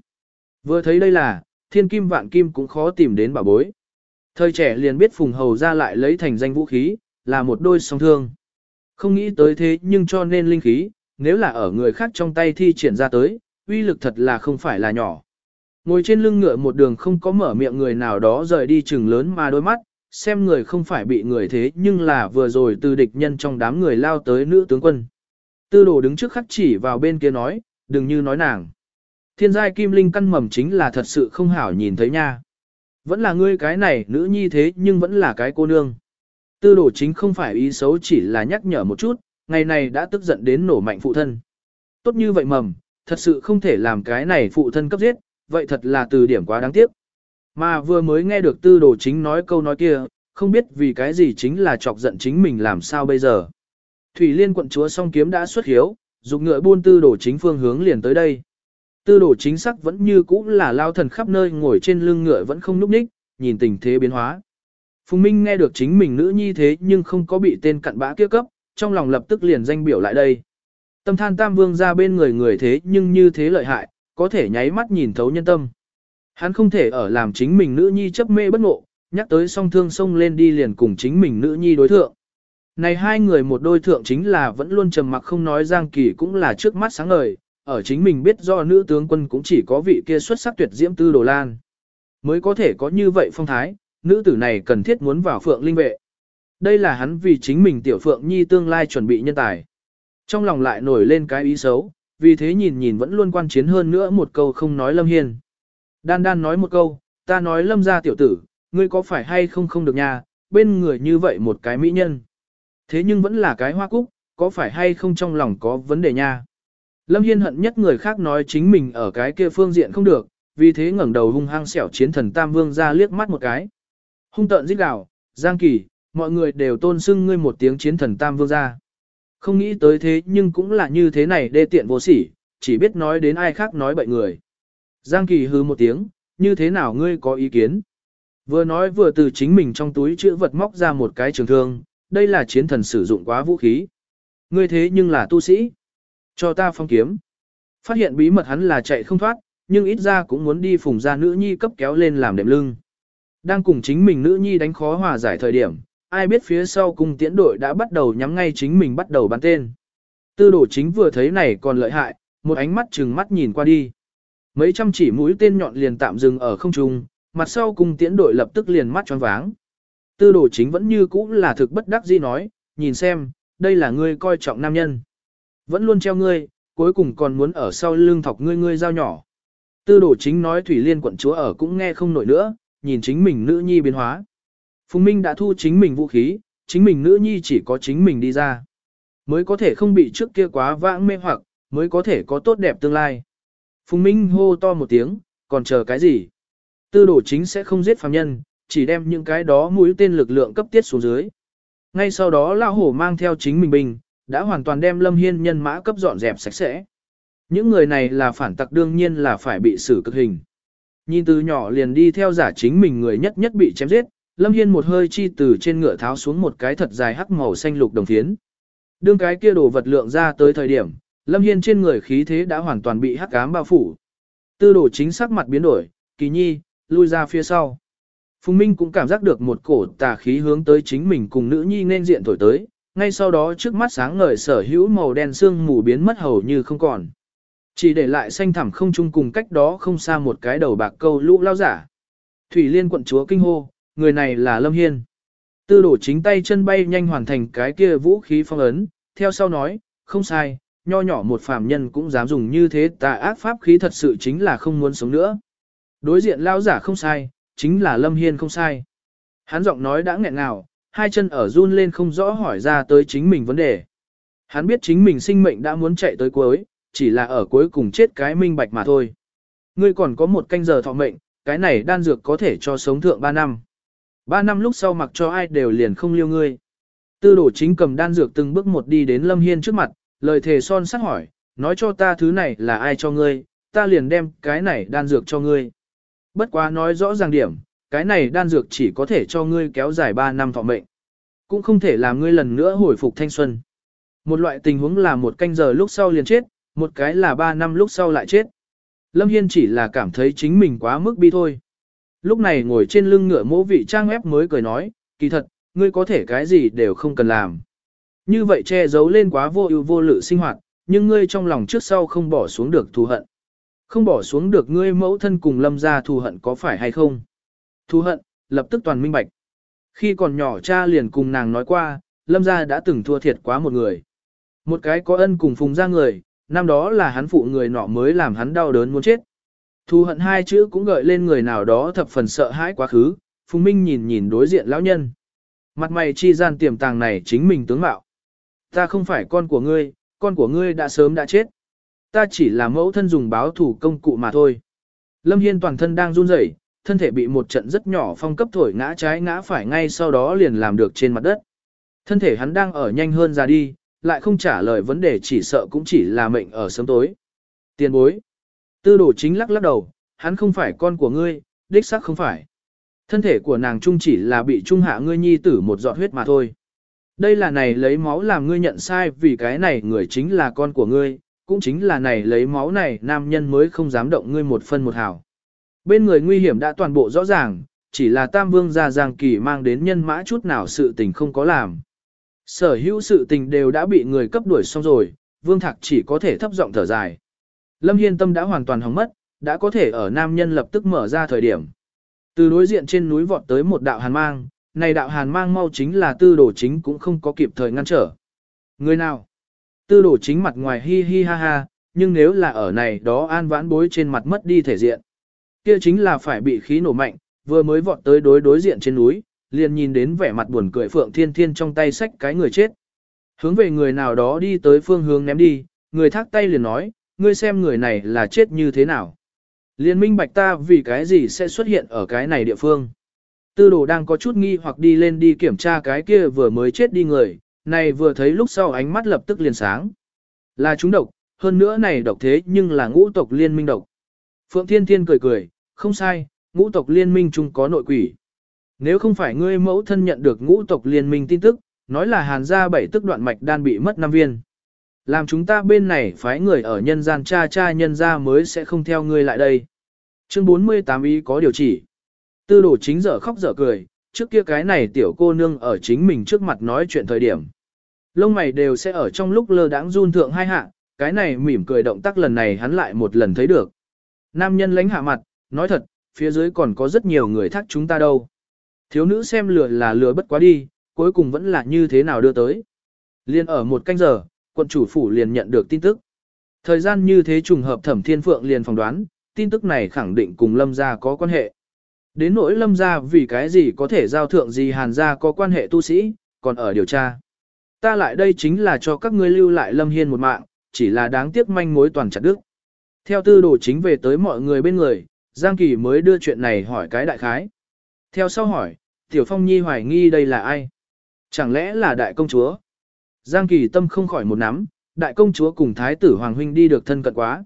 Vừa thấy đây là, thiên kim vạn kim cũng khó tìm đến bảo bối. Thời trẻ liền biết phùng hầu ra lại lấy thành danh vũ khí, là một đôi song thương. Không nghĩ tới thế nhưng cho nên linh khí, nếu là ở người khác trong tay thi triển ra tới, uy lực thật là không phải là nhỏ. Ngồi trên lưng ngựa một đường không có mở miệng người nào đó rời đi chừng lớn mà đôi mắt, xem người không phải bị người thế nhưng là vừa rồi từ địch nhân trong đám người lao tới nữ tướng quân. Tư đồ đứng trước khắc chỉ vào bên kia nói, đừng như nói nàng. Thiên giai kim linh căn mầm chính là thật sự không hảo nhìn thấy nha. Vẫn là ngươi cái này nữ nhi thế nhưng vẫn là cái cô nương. Tư đồ chính không phải ý xấu chỉ là nhắc nhở một chút, ngày này đã tức giận đến nổ mạnh phụ thân. Tốt như vậy mầm, thật sự không thể làm cái này phụ thân cấp giết, vậy thật là từ điểm quá đáng tiếc. Mà vừa mới nghe được tư đồ chính nói câu nói kia, không biết vì cái gì chính là chọc giận chính mình làm sao bây giờ. Thủy Liên quận chúa song kiếm đã xuất hiếu, dục ngựa buôn tư đồ chính phương hướng liền tới đây. Tư đồ chính sắc vẫn như cũ là lao thần khắp nơi ngồi trên lưng ngựa vẫn không núp ních, nhìn tình thế biến hóa. Phùng Minh nghe được chính mình nữ nhi thế nhưng không có bị tên cặn bã kia cấp, trong lòng lập tức liền danh biểu lại đây. Tâm than tam vương ra bên người người thế nhưng như thế lợi hại, có thể nháy mắt nhìn thấu nhân tâm. Hắn không thể ở làm chính mình nữ nhi chấp mê bất ngộ, nhắc tới song thương sông lên đi liền cùng chính mình nữ nhi đối thượng. Này hai người một đôi thượng chính là vẫn luôn trầm mặc không nói Giang Kỳ cũng là trước mắt sáng ngời, ở chính mình biết do nữ tướng quân cũng chỉ có vị kia xuất sắc tuyệt diễm tư đồ lan. Mới có thể có như vậy phong thái, nữ tử này cần thiết muốn vào phượng linh vệ. Đây là hắn vì chính mình tiểu phượng nhi tương lai chuẩn bị nhân tài. Trong lòng lại nổi lên cái ý xấu, vì thế nhìn nhìn vẫn luôn quan chiến hơn nữa một câu không nói lâm hiên. Đan đan nói một câu, ta nói lâm ra tiểu tử, ngươi có phải hay không không được nha, bên người như vậy một cái mỹ nhân. Thế nhưng vẫn là cái hoa cúc, có phải hay không trong lòng có vấn đề nha. Lâm Hiên hận nhất người khác nói chính mình ở cái kia phương diện không được, vì thế ngẩng đầu hung hăng xẻo chiến thần Tam Vương ra liếc mắt một cái. Hung tợn giết gào, Giang Kỳ, mọi người đều tôn xưng ngươi một tiếng chiến thần Tam Vương ra. Không nghĩ tới thế nhưng cũng là như thế này đê tiện vô sỉ, chỉ biết nói đến ai khác nói bậy người. Giang Kỳ hừ một tiếng, như thế nào ngươi có ý kiến? Vừa nói vừa từ chính mình trong túi chữ vật móc ra một cái trường thương, đây là chiến thần sử dụng quá vũ khí. Ngươi thế nhưng là tu sĩ. Cho ta phong kiếm. Phát hiện bí mật hắn là chạy không thoát, nhưng ít ra cũng muốn đi phùng ra nữ nhi cấp kéo lên làm đệm lưng. Đang cùng chính mình nữ nhi đánh khó hòa giải thời điểm, ai biết phía sau cung tiễn đội đã bắt đầu nhắm ngay chính mình bắt đầu bắn tên. Tư đổ chính vừa thấy này còn lợi hại, một ánh mắt chừng mắt nhìn qua đi. Mấy trăm chỉ mũi tên nhọn liền tạm dừng ở không trung, mặt sau cung tiễn đội lập tức liền mắt tròn váng. Tư đồ chính vẫn như cũ là thực bất đắc dĩ nói, nhìn xem, đây là ngươi coi trọng nam nhân. Vẫn luôn treo ngươi, cuối cùng còn muốn ở sau lưng thọc ngươi ngươi dao nhỏ. Tư đồ chính nói Thủy Liên quận chúa ở cũng nghe không nổi nữa, nhìn chính mình nữ nhi biến hóa. Phùng Minh đã thu chính mình vũ khí, chính mình nữ nhi chỉ có chính mình đi ra. Mới có thể không bị trước kia quá vãng mê hoặc, mới có thể có tốt đẹp tương lai. Phùng Minh hô to một tiếng, còn chờ cái gì? Tư đồ chính sẽ không giết phàm nhân, chỉ đem những cái đó mũi tên lực lượng cấp tiết xuống dưới. Ngay sau đó lão hổ mang theo chính mình bình, đã hoàn toàn đem Lâm Hiên nhân mã cấp dọn dẹp sạch sẽ. Những người này là phản tặc đương nhiên là phải bị xử cực hình. Nhìn từ nhỏ liền đi theo giả chính mình người nhất nhất bị chém giết, Lâm Hiên một hơi chi từ trên ngựa tháo xuống một cái thật dài hắc màu xanh lục đồng phiến. Đương cái kia đồ vật lượng ra tới thời điểm, Lâm Hiên trên người khí thế đã hoàn toàn bị hắc ám bao phủ. Tư đồ chính sắc mặt biến đổi, kỳ nhi, lui ra phía sau. Phùng Minh cũng cảm giác được một cổ tà khí hướng tới chính mình cùng nữ nhi nên diện thổi tới, ngay sau đó trước mắt sáng ngời sở hữu màu đen xương mù biến mất hầu như không còn. Chỉ để lại xanh thẳm không chung cùng cách đó không xa một cái đầu bạc câu lũ lao giả. Thủy Liên quận chúa kinh hô, người này là Lâm Hiên. Tư đổ chính tay chân bay nhanh hoàn thành cái kia vũ khí phong ấn, theo sau nói, không sai, nho nhỏ một phàm nhân cũng dám dùng như thế tà ác pháp khí thật sự chính là không muốn sống nữa. Đối diện lao giả không sai, chính là Lâm Hiên không sai. Hắn giọng nói đã nghẹn ngào, hai chân ở run lên không rõ hỏi ra tới chính mình vấn đề. Hắn biết chính mình sinh mệnh đã muốn chạy tới cuối, chỉ là ở cuối cùng chết cái minh bạch mà thôi. Ngươi còn có một canh giờ thọ mệnh, cái này đan dược có thể cho sống thượng 3 năm. 3 năm lúc sau mặc cho ai đều liền không liêu ngươi. Tư đổ chính cầm đan dược từng bước một đi đến Lâm Hiên trước mặt, lời thề son sắt hỏi, nói cho ta thứ này là ai cho ngươi, ta liền đem cái này đan dược cho ngươi. Bất quá nói rõ ràng điểm, cái này đan dược chỉ có thể cho ngươi kéo dài 3 năm thọ mệnh. Cũng không thể làm ngươi lần nữa hồi phục thanh xuân. Một loại tình huống là một canh giờ lúc sau liền chết, một cái là 3 năm lúc sau lại chết. Lâm Hiên chỉ là cảm thấy chính mình quá mức bi thôi. Lúc này ngồi trên lưng ngựa mỗ vị trang ép mới cười nói, kỳ thật, ngươi có thể cái gì đều không cần làm. Như vậy che giấu lên quá vô ưu vô lự sinh hoạt, nhưng ngươi trong lòng trước sau không bỏ xuống được thù hận. Không bỏ xuống được ngươi mẫu thân cùng lâm ra thù hận có phải hay không? Thù hận, lập tức toàn minh bạch. Khi còn nhỏ cha liền cùng nàng nói qua, lâm gia đã từng thua thiệt quá một người. Một cái có ân cùng phùng ra người, năm đó là hắn phụ người nọ mới làm hắn đau đớn muốn chết. Thù hận hai chữ cũng gợi lên người nào đó thập phần sợ hãi quá khứ, Phùng Minh nhìn nhìn đối diện lão nhân. Mặt mày chi gian tiềm tàng này chính mình tướng mạo. Ta không phải con của ngươi, con của ngươi đã sớm đã chết. Ta chỉ là mẫu thân dùng báo thủ công cụ mà thôi. Lâm Hiên toàn thân đang run rẩy, thân thể bị một trận rất nhỏ phong cấp thổi ngã trái ngã phải ngay sau đó liền làm được trên mặt đất. Thân thể hắn đang ở nhanh hơn ra đi, lại không trả lời vấn đề chỉ sợ cũng chỉ là mệnh ở sớm tối. Tiền bối. Tư đồ chính lắc lắc đầu, hắn không phải con của ngươi, đích xác không phải. Thân thể của nàng trung chỉ là bị trung hạ ngươi nhi tử một giọt huyết mà thôi. Đây là này lấy máu làm ngươi nhận sai vì cái này người chính là con của ngươi, cũng chính là này lấy máu này nam nhân mới không dám động ngươi một phân một hào. Bên người nguy hiểm đã toàn bộ rõ ràng, chỉ là Tam Vương gia Giang Kỳ mang đến nhân mã chút nào sự tình không có làm. Sở hữu sự tình đều đã bị người cấp đuổi xong rồi, Vương Thạc chỉ có thể thấp giọng thở dài. Lâm Hiên tâm đã hoàn toàn hỏng mất, đã có thể ở nam nhân lập tức mở ra thời điểm. Từ đối diện trên núi vọt tới một đạo hàn mang, này đạo hàn mang mau chính là tư đồ chính cũng không có kịp thời ngăn trở. Người nào? Tư đồ chính mặt ngoài hi hi ha ha, nhưng nếu là ở này đó an vãn bối trên mặt mất đi thể diện. Kia chính là phải bị khí nổ mạnh, vừa mới vọt tới đối đối diện trên núi, liền nhìn đến vẻ mặt buồn cười Phượng Thiên Thiên trong tay sách cái người chết. Hướng về người nào đó đi tới phương hướng ném đi, người thác tay liền nói, ngươi xem người này là chết như thế nào. Liên minh bạch ta vì cái gì sẽ xuất hiện ở cái này địa phương. Tư đồ đang có chút nghi hoặc đi lên đi kiểm tra cái kia vừa mới chết đi người, này vừa thấy lúc sau ánh mắt lập tức liền sáng. Là chúng độc, hơn nữa này độc thế nhưng là ngũ tộc liên minh độc. Phượng Thiên Thiên cười cười, không sai, ngũ tộc liên minh chung có nội quỷ. Nếu không phải ngươi mẫu thân nhận được ngũ tộc liên minh tin tức, nói là hàn gia bảy tức đoạn mạch đan bị mất năm viên. Làm chúng ta bên này phái người ở nhân gian cha cha nhân gia mới sẽ không theo ngươi lại đây. Chương 48 ý có điều chỉ. Tư đồ chính dở khóc dở cười, trước kia cái này tiểu cô nương ở chính mình trước mặt nói chuyện thời điểm. Lông mày đều sẽ ở trong lúc lơ đãng run thượng hai hạ, cái này mỉm cười động tác lần này hắn lại một lần thấy được. Nam nhân lánh hạ mặt, nói thật, phía dưới còn có rất nhiều người thác chúng ta đâu. Thiếu nữ xem lừa là lừa bất quá đi, cuối cùng vẫn là như thế nào đưa tới. Liên ở một canh giờ, quận chủ phủ liền nhận được tin tức. Thời gian như thế trùng hợp thẩm thiên phượng liền phỏng đoán, tin tức này khẳng định cùng lâm gia có quan hệ. Đến nỗi lâm gia vì cái gì có thể giao thượng gì hàn gia có quan hệ tu sĩ, còn ở điều tra. Ta lại đây chính là cho các ngươi lưu lại lâm hiên một mạng, chỉ là đáng tiếc manh mối toàn chặt đức. Theo tư đồ chính về tới mọi người bên người, Giang Kỳ mới đưa chuyện này hỏi cái đại khái. Theo sau hỏi, Tiểu Phong Nhi hoài nghi đây là ai? Chẳng lẽ là đại công chúa? Giang Kỳ tâm không khỏi một nắm, đại công chúa cùng thái tử Hoàng Huynh đi được thân cận quá.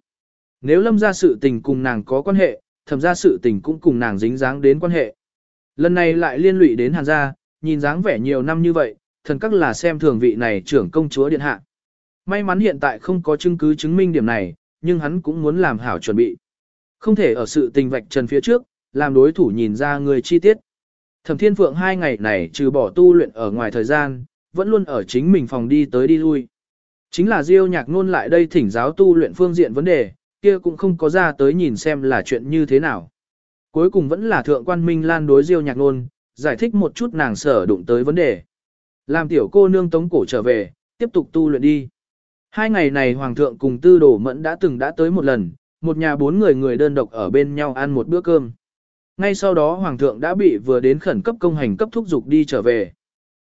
Nếu lâm ra sự tình cùng nàng có quan hệ, thầm ra sự tình cũng cùng nàng dính dáng đến quan hệ. Lần này lại liên lụy đến hàn gia, nhìn dáng vẻ nhiều năm như vậy, thần các là xem thường vị này trưởng công chúa điện hạ. May mắn hiện tại không có chứng cứ chứng minh điểm này, nhưng hắn cũng muốn làm hảo chuẩn bị. Không thể ở sự tình vạch trần phía trước, làm đối thủ nhìn ra người chi tiết. Thẩm Thiên Phượng hai ngày này trừ bỏ tu luyện ở ngoài thời gian, vẫn luôn ở chính mình phòng đi tới đi lui. Chính là Diêu nhạc nôn lại đây thỉnh giáo tu luyện phương diện vấn đề, kia cũng không có ra tới nhìn xem là chuyện như thế nào. Cuối cùng vẫn là thượng quan Minh Lan đối Diêu nhạc nôn, giải thích một chút nàng sở đụng tới vấn đề. Làm tiểu cô nương tống cổ trở về, tiếp tục tu luyện đi. Hai ngày này Hoàng thượng cùng tư đồ mẫn đã từng đã tới một lần, một nhà bốn người người đơn độc ở bên nhau ăn một bữa cơm. Ngay sau đó Hoàng thượng đã bị vừa đến khẩn cấp công hành cấp thúc dục đi trở về.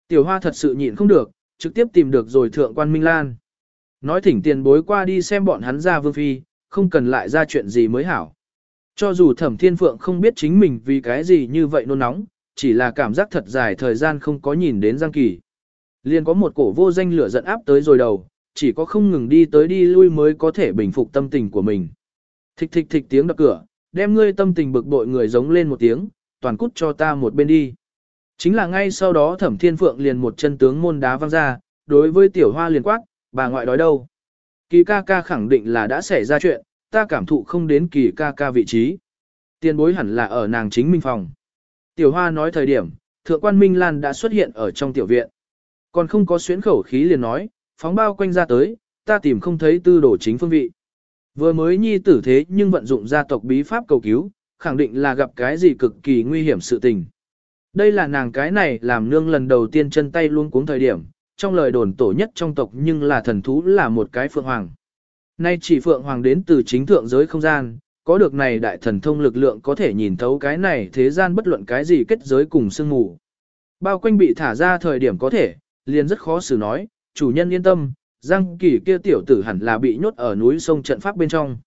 Tiểu hoa thật sự nhịn không được, trực tiếp tìm được rồi thượng quan Minh Lan. Nói thỉnh tiền bối qua đi xem bọn hắn ra vương phi, không cần lại ra chuyện gì mới hảo. Cho dù thẩm thiên phượng không biết chính mình vì cái gì như vậy nôn nóng, chỉ là cảm giác thật dài thời gian không có nhìn đến Giang Kỳ. Liền có một cổ vô danh lửa giận áp tới rồi đầu, chỉ có không ngừng đi tới đi lui mới có thể bình phục tâm tình của mình. Thịch thịch thịch tiếng đập cửa, đem ngươi tâm tình bực bội người giống lên một tiếng, toàn cút cho ta một bên đi. Chính là ngay sau đó thẩm thiên phượng liền một chân tướng môn đá văng ra, đối với tiểu hoa liền quát, bà ngoại đói đâu. Kỳ ca ca khẳng định là đã xảy ra chuyện, ta cảm thụ không đến kỳ ca ca vị trí. Tiền bối hẳn là ở nàng chính minh phòng. Tiểu hoa nói thời điểm, thượng quan Minh Lan đã xuất hiện ở trong tiểu viện. Còn không có xuyến khẩu khí liền nói, phóng bao quanh ra tới, ta tìm không thấy tư đồ chính phương vị. Vừa mới nhi tử thế nhưng vận dụng gia tộc bí pháp cầu cứu, khẳng định là gặp cái gì cực kỳ nguy hiểm sự tình. Đây là nàng cái này làm nương lần đầu tiên chân tay luôn cuống thời điểm, trong lời đồn tổ nhất trong tộc nhưng là thần thú là một cái phượng hoàng. Nay chỉ phượng hoàng đến từ chính thượng giới không gian, có được này đại thần thông lực lượng có thể nhìn thấu cái này thế gian bất luận cái gì kết giới cùng sương mù. Bao quanh bị thả ra thời điểm có thể, liền rất khó xử nói, chủ nhân yên tâm, Giang Kỳ kia tiểu tử hẳn là bị nhốt ở núi sông trận pháp bên trong.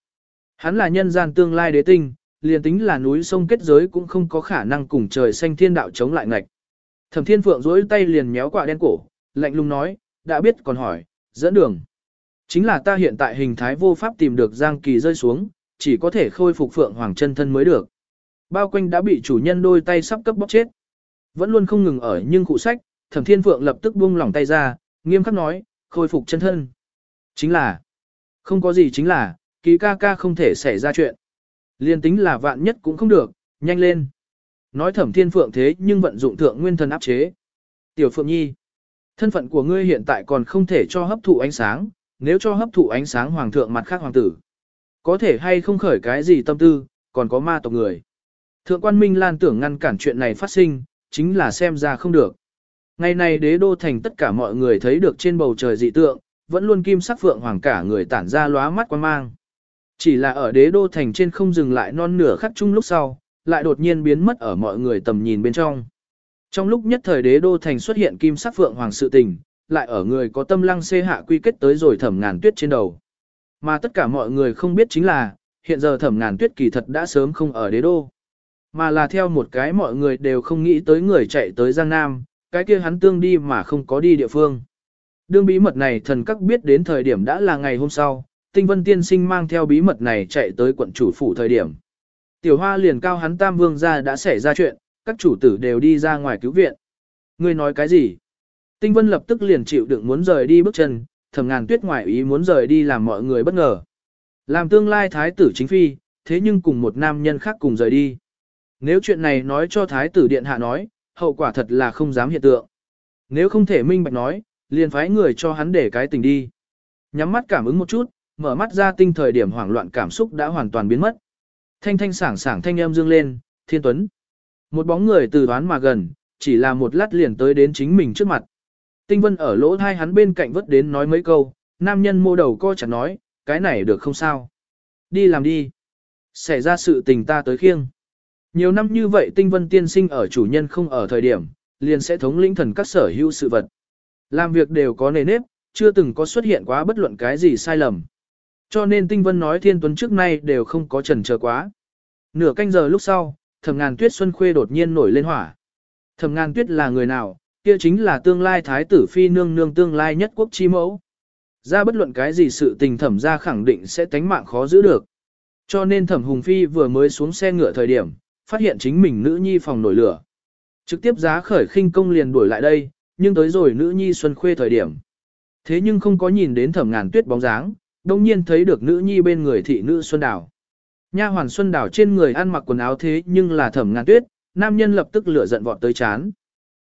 Hắn là nhân gian tương lai đế tinh, liền tính là núi sông kết giới cũng không có khả năng cùng trời xanh thiên đạo chống lại ngạch. Thẩm Thiên Phượng duỗi tay liền méo quả đen cổ, lạnh lùng nói, đã biết còn hỏi, dẫn đường. Chính là ta hiện tại hình thái vô pháp tìm được Giang Kỳ rơi xuống, chỉ có thể khôi phục Phượng Hoàng chân thân mới được. Bao quanh đã bị chủ nhân đôi tay sắp cấp bóc chết. Vẫn luôn không ngừng ở nhưng cụ sách, Thẩm Thiên Phượng lập tức buông lỏng tay ra, nghiêm khắc nói, khôi phục chân thân. Chính là, không có gì chính là, ký ca ca không thể xảy ra chuyện. Liên tính là vạn nhất cũng không được, nhanh lên. Nói thẩm thiên phượng thế nhưng vận dụng thượng nguyên thần áp chế. Tiểu phượng nhi, thân phận của ngươi hiện tại còn không thể cho hấp thụ ánh sáng, nếu cho hấp thụ ánh sáng hoàng thượng mặt khác hoàng tử. Có thể hay không khởi cái gì tâm tư, còn có ma tộc người. Thượng quan Minh Lan tưởng ngăn cản chuyện này phát sinh, chính là xem ra không được. Ngày này đế đô thành tất cả mọi người thấy được trên bầu trời dị tượng, vẫn luôn kim sắc phượng hoàng cả người tản ra lóa mắt quan mang. Chỉ là ở đế đô thành trên không dừng lại non nửa khắc chung lúc sau, lại đột nhiên biến mất ở mọi người tầm nhìn bên trong. Trong lúc nhất thời đế đô thành xuất hiện kim sắc phượng hoàng sự tình, lại ở người có tâm lăng xê hạ quy kết tới rồi thẩm ngàn tuyết trên đầu. Mà tất cả mọi người không biết chính là, hiện giờ thẩm ngàn tuyết kỳ thật đã sớm không ở đế đô. Mà là theo một cái mọi người đều không nghĩ tới người chạy tới Giang Nam, cái kia hắn tương đi mà không có đi địa phương. Đương bí mật này thần các biết đến thời điểm đã là ngày hôm sau, tinh vân tiên sinh mang theo bí mật này chạy tới quận chủ phủ thời điểm. Tiểu hoa liền cao hắn tam vương ra đã xảy ra chuyện, các chủ tử đều đi ra ngoài cứu viện. Ngươi nói cái gì? Tinh vân lập tức liền chịu đựng muốn rời đi bước chân, thầm ngàn tuyết ngoại ý muốn rời đi làm mọi người bất ngờ. Làm tương lai thái tử chính phi, thế nhưng cùng một nam nhân khác cùng rời đi. Nếu chuyện này nói cho thái tử điện hạ nói, hậu quả thật là không dám hiện tượng. Nếu không thể minh bạch nói, liền phái người cho hắn để cái tình đi. Nhắm mắt cảm ứng một chút, mở mắt ra tinh thời điểm hoảng loạn cảm xúc đã hoàn toàn biến mất. Thanh thanh sảng sảng thanh âm dương lên, thiên tuấn. Một bóng người từ đoán mà gần, chỉ là một lát liền tới đến chính mình trước mặt. Tinh vân ở lỗ thai hắn bên cạnh vớt đến nói mấy câu, nam nhân mô đầu co chẳng nói, cái này được không sao. Đi làm đi. Xảy ra sự tình ta tới khiêng. Nhiều năm như vậy tinh vân tiên sinh ở chủ nhân không ở thời điểm, liền sẽ thống lĩnh thần các sở hữu sự vật. Làm việc đều có nề nếp, chưa từng có xuất hiện quá bất luận cái gì sai lầm. Cho nên tinh vân nói thiên tuấn trước nay đều không có trần chờ quá. Nửa canh giờ lúc sau, thẩm ngàn tuyết xuân khuê đột nhiên nổi lên hỏa. Thẩm ngàn tuyết là người nào, kia chính là tương lai thái tử phi nương nương tương lai nhất quốc chi mẫu. Ra bất luận cái gì sự tình thẩm ra khẳng định sẽ tánh mạng khó giữ được. Cho nên thẩm hùng phi vừa mới xuống xe ngựa thời điểm, phát hiện chính mình nữ nhi phòng nổi lửa. Trực tiếp giá khởi khinh công liền đuổi lại đây, nhưng tới rồi nữ nhi xuân khuê thời điểm. Thế nhưng không có nhìn đến thẩm ngàn tuyết bóng dáng, đông nhiên thấy được nữ nhi bên người thị nữ Xuân đảo Nha hoàn Xuân đảo trên người ăn mặc quần áo thế nhưng là thẩm ngàn tuyết, nam nhân lập tức lửa giận vọt tới chán.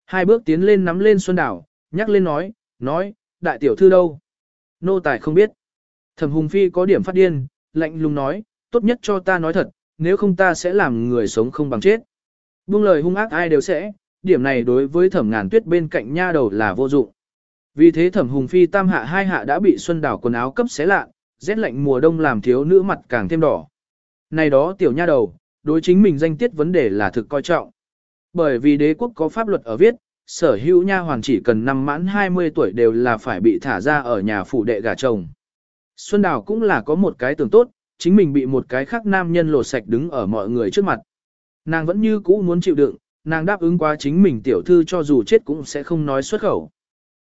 Hai bước tiến lên nắm lên Xuân đảo nhắc lên nói, nói, đại tiểu thư đâu? Nô tài không biết. Thẩm Hùng Phi có điểm phát điên, lạnh lùng nói, tốt nhất cho ta nói thật, nếu không ta sẽ làm người sống không bằng chết. Buông lời hung ác ai đều sẽ, điểm này đối với thẩm ngàn tuyết bên cạnh nha đầu là vô dụng. Vì thế thẩm hùng phi tam hạ hai hạ đã bị xuân đảo quần áo cấp xé lạ, rét lạnh mùa đông làm thiếu nữ mặt càng thêm đỏ. Này đó tiểu nha đầu, đối chính mình danh tiết vấn đề là thực coi trọng. Bởi vì đế quốc có pháp luật ở viết, sở hữu nha hoàn chỉ cần năm mãn 20 tuổi đều là phải bị thả ra ở nhà phụ đệ gà chồng. Xuân Đào cũng là có một cái tưởng tốt, chính mình bị một cái khác nam nhân lột sạch đứng ở mọi người trước mặt. Nàng vẫn như cũ muốn chịu đựng, nàng đáp ứng qua chính mình tiểu thư cho dù chết cũng sẽ không nói xuất khẩu.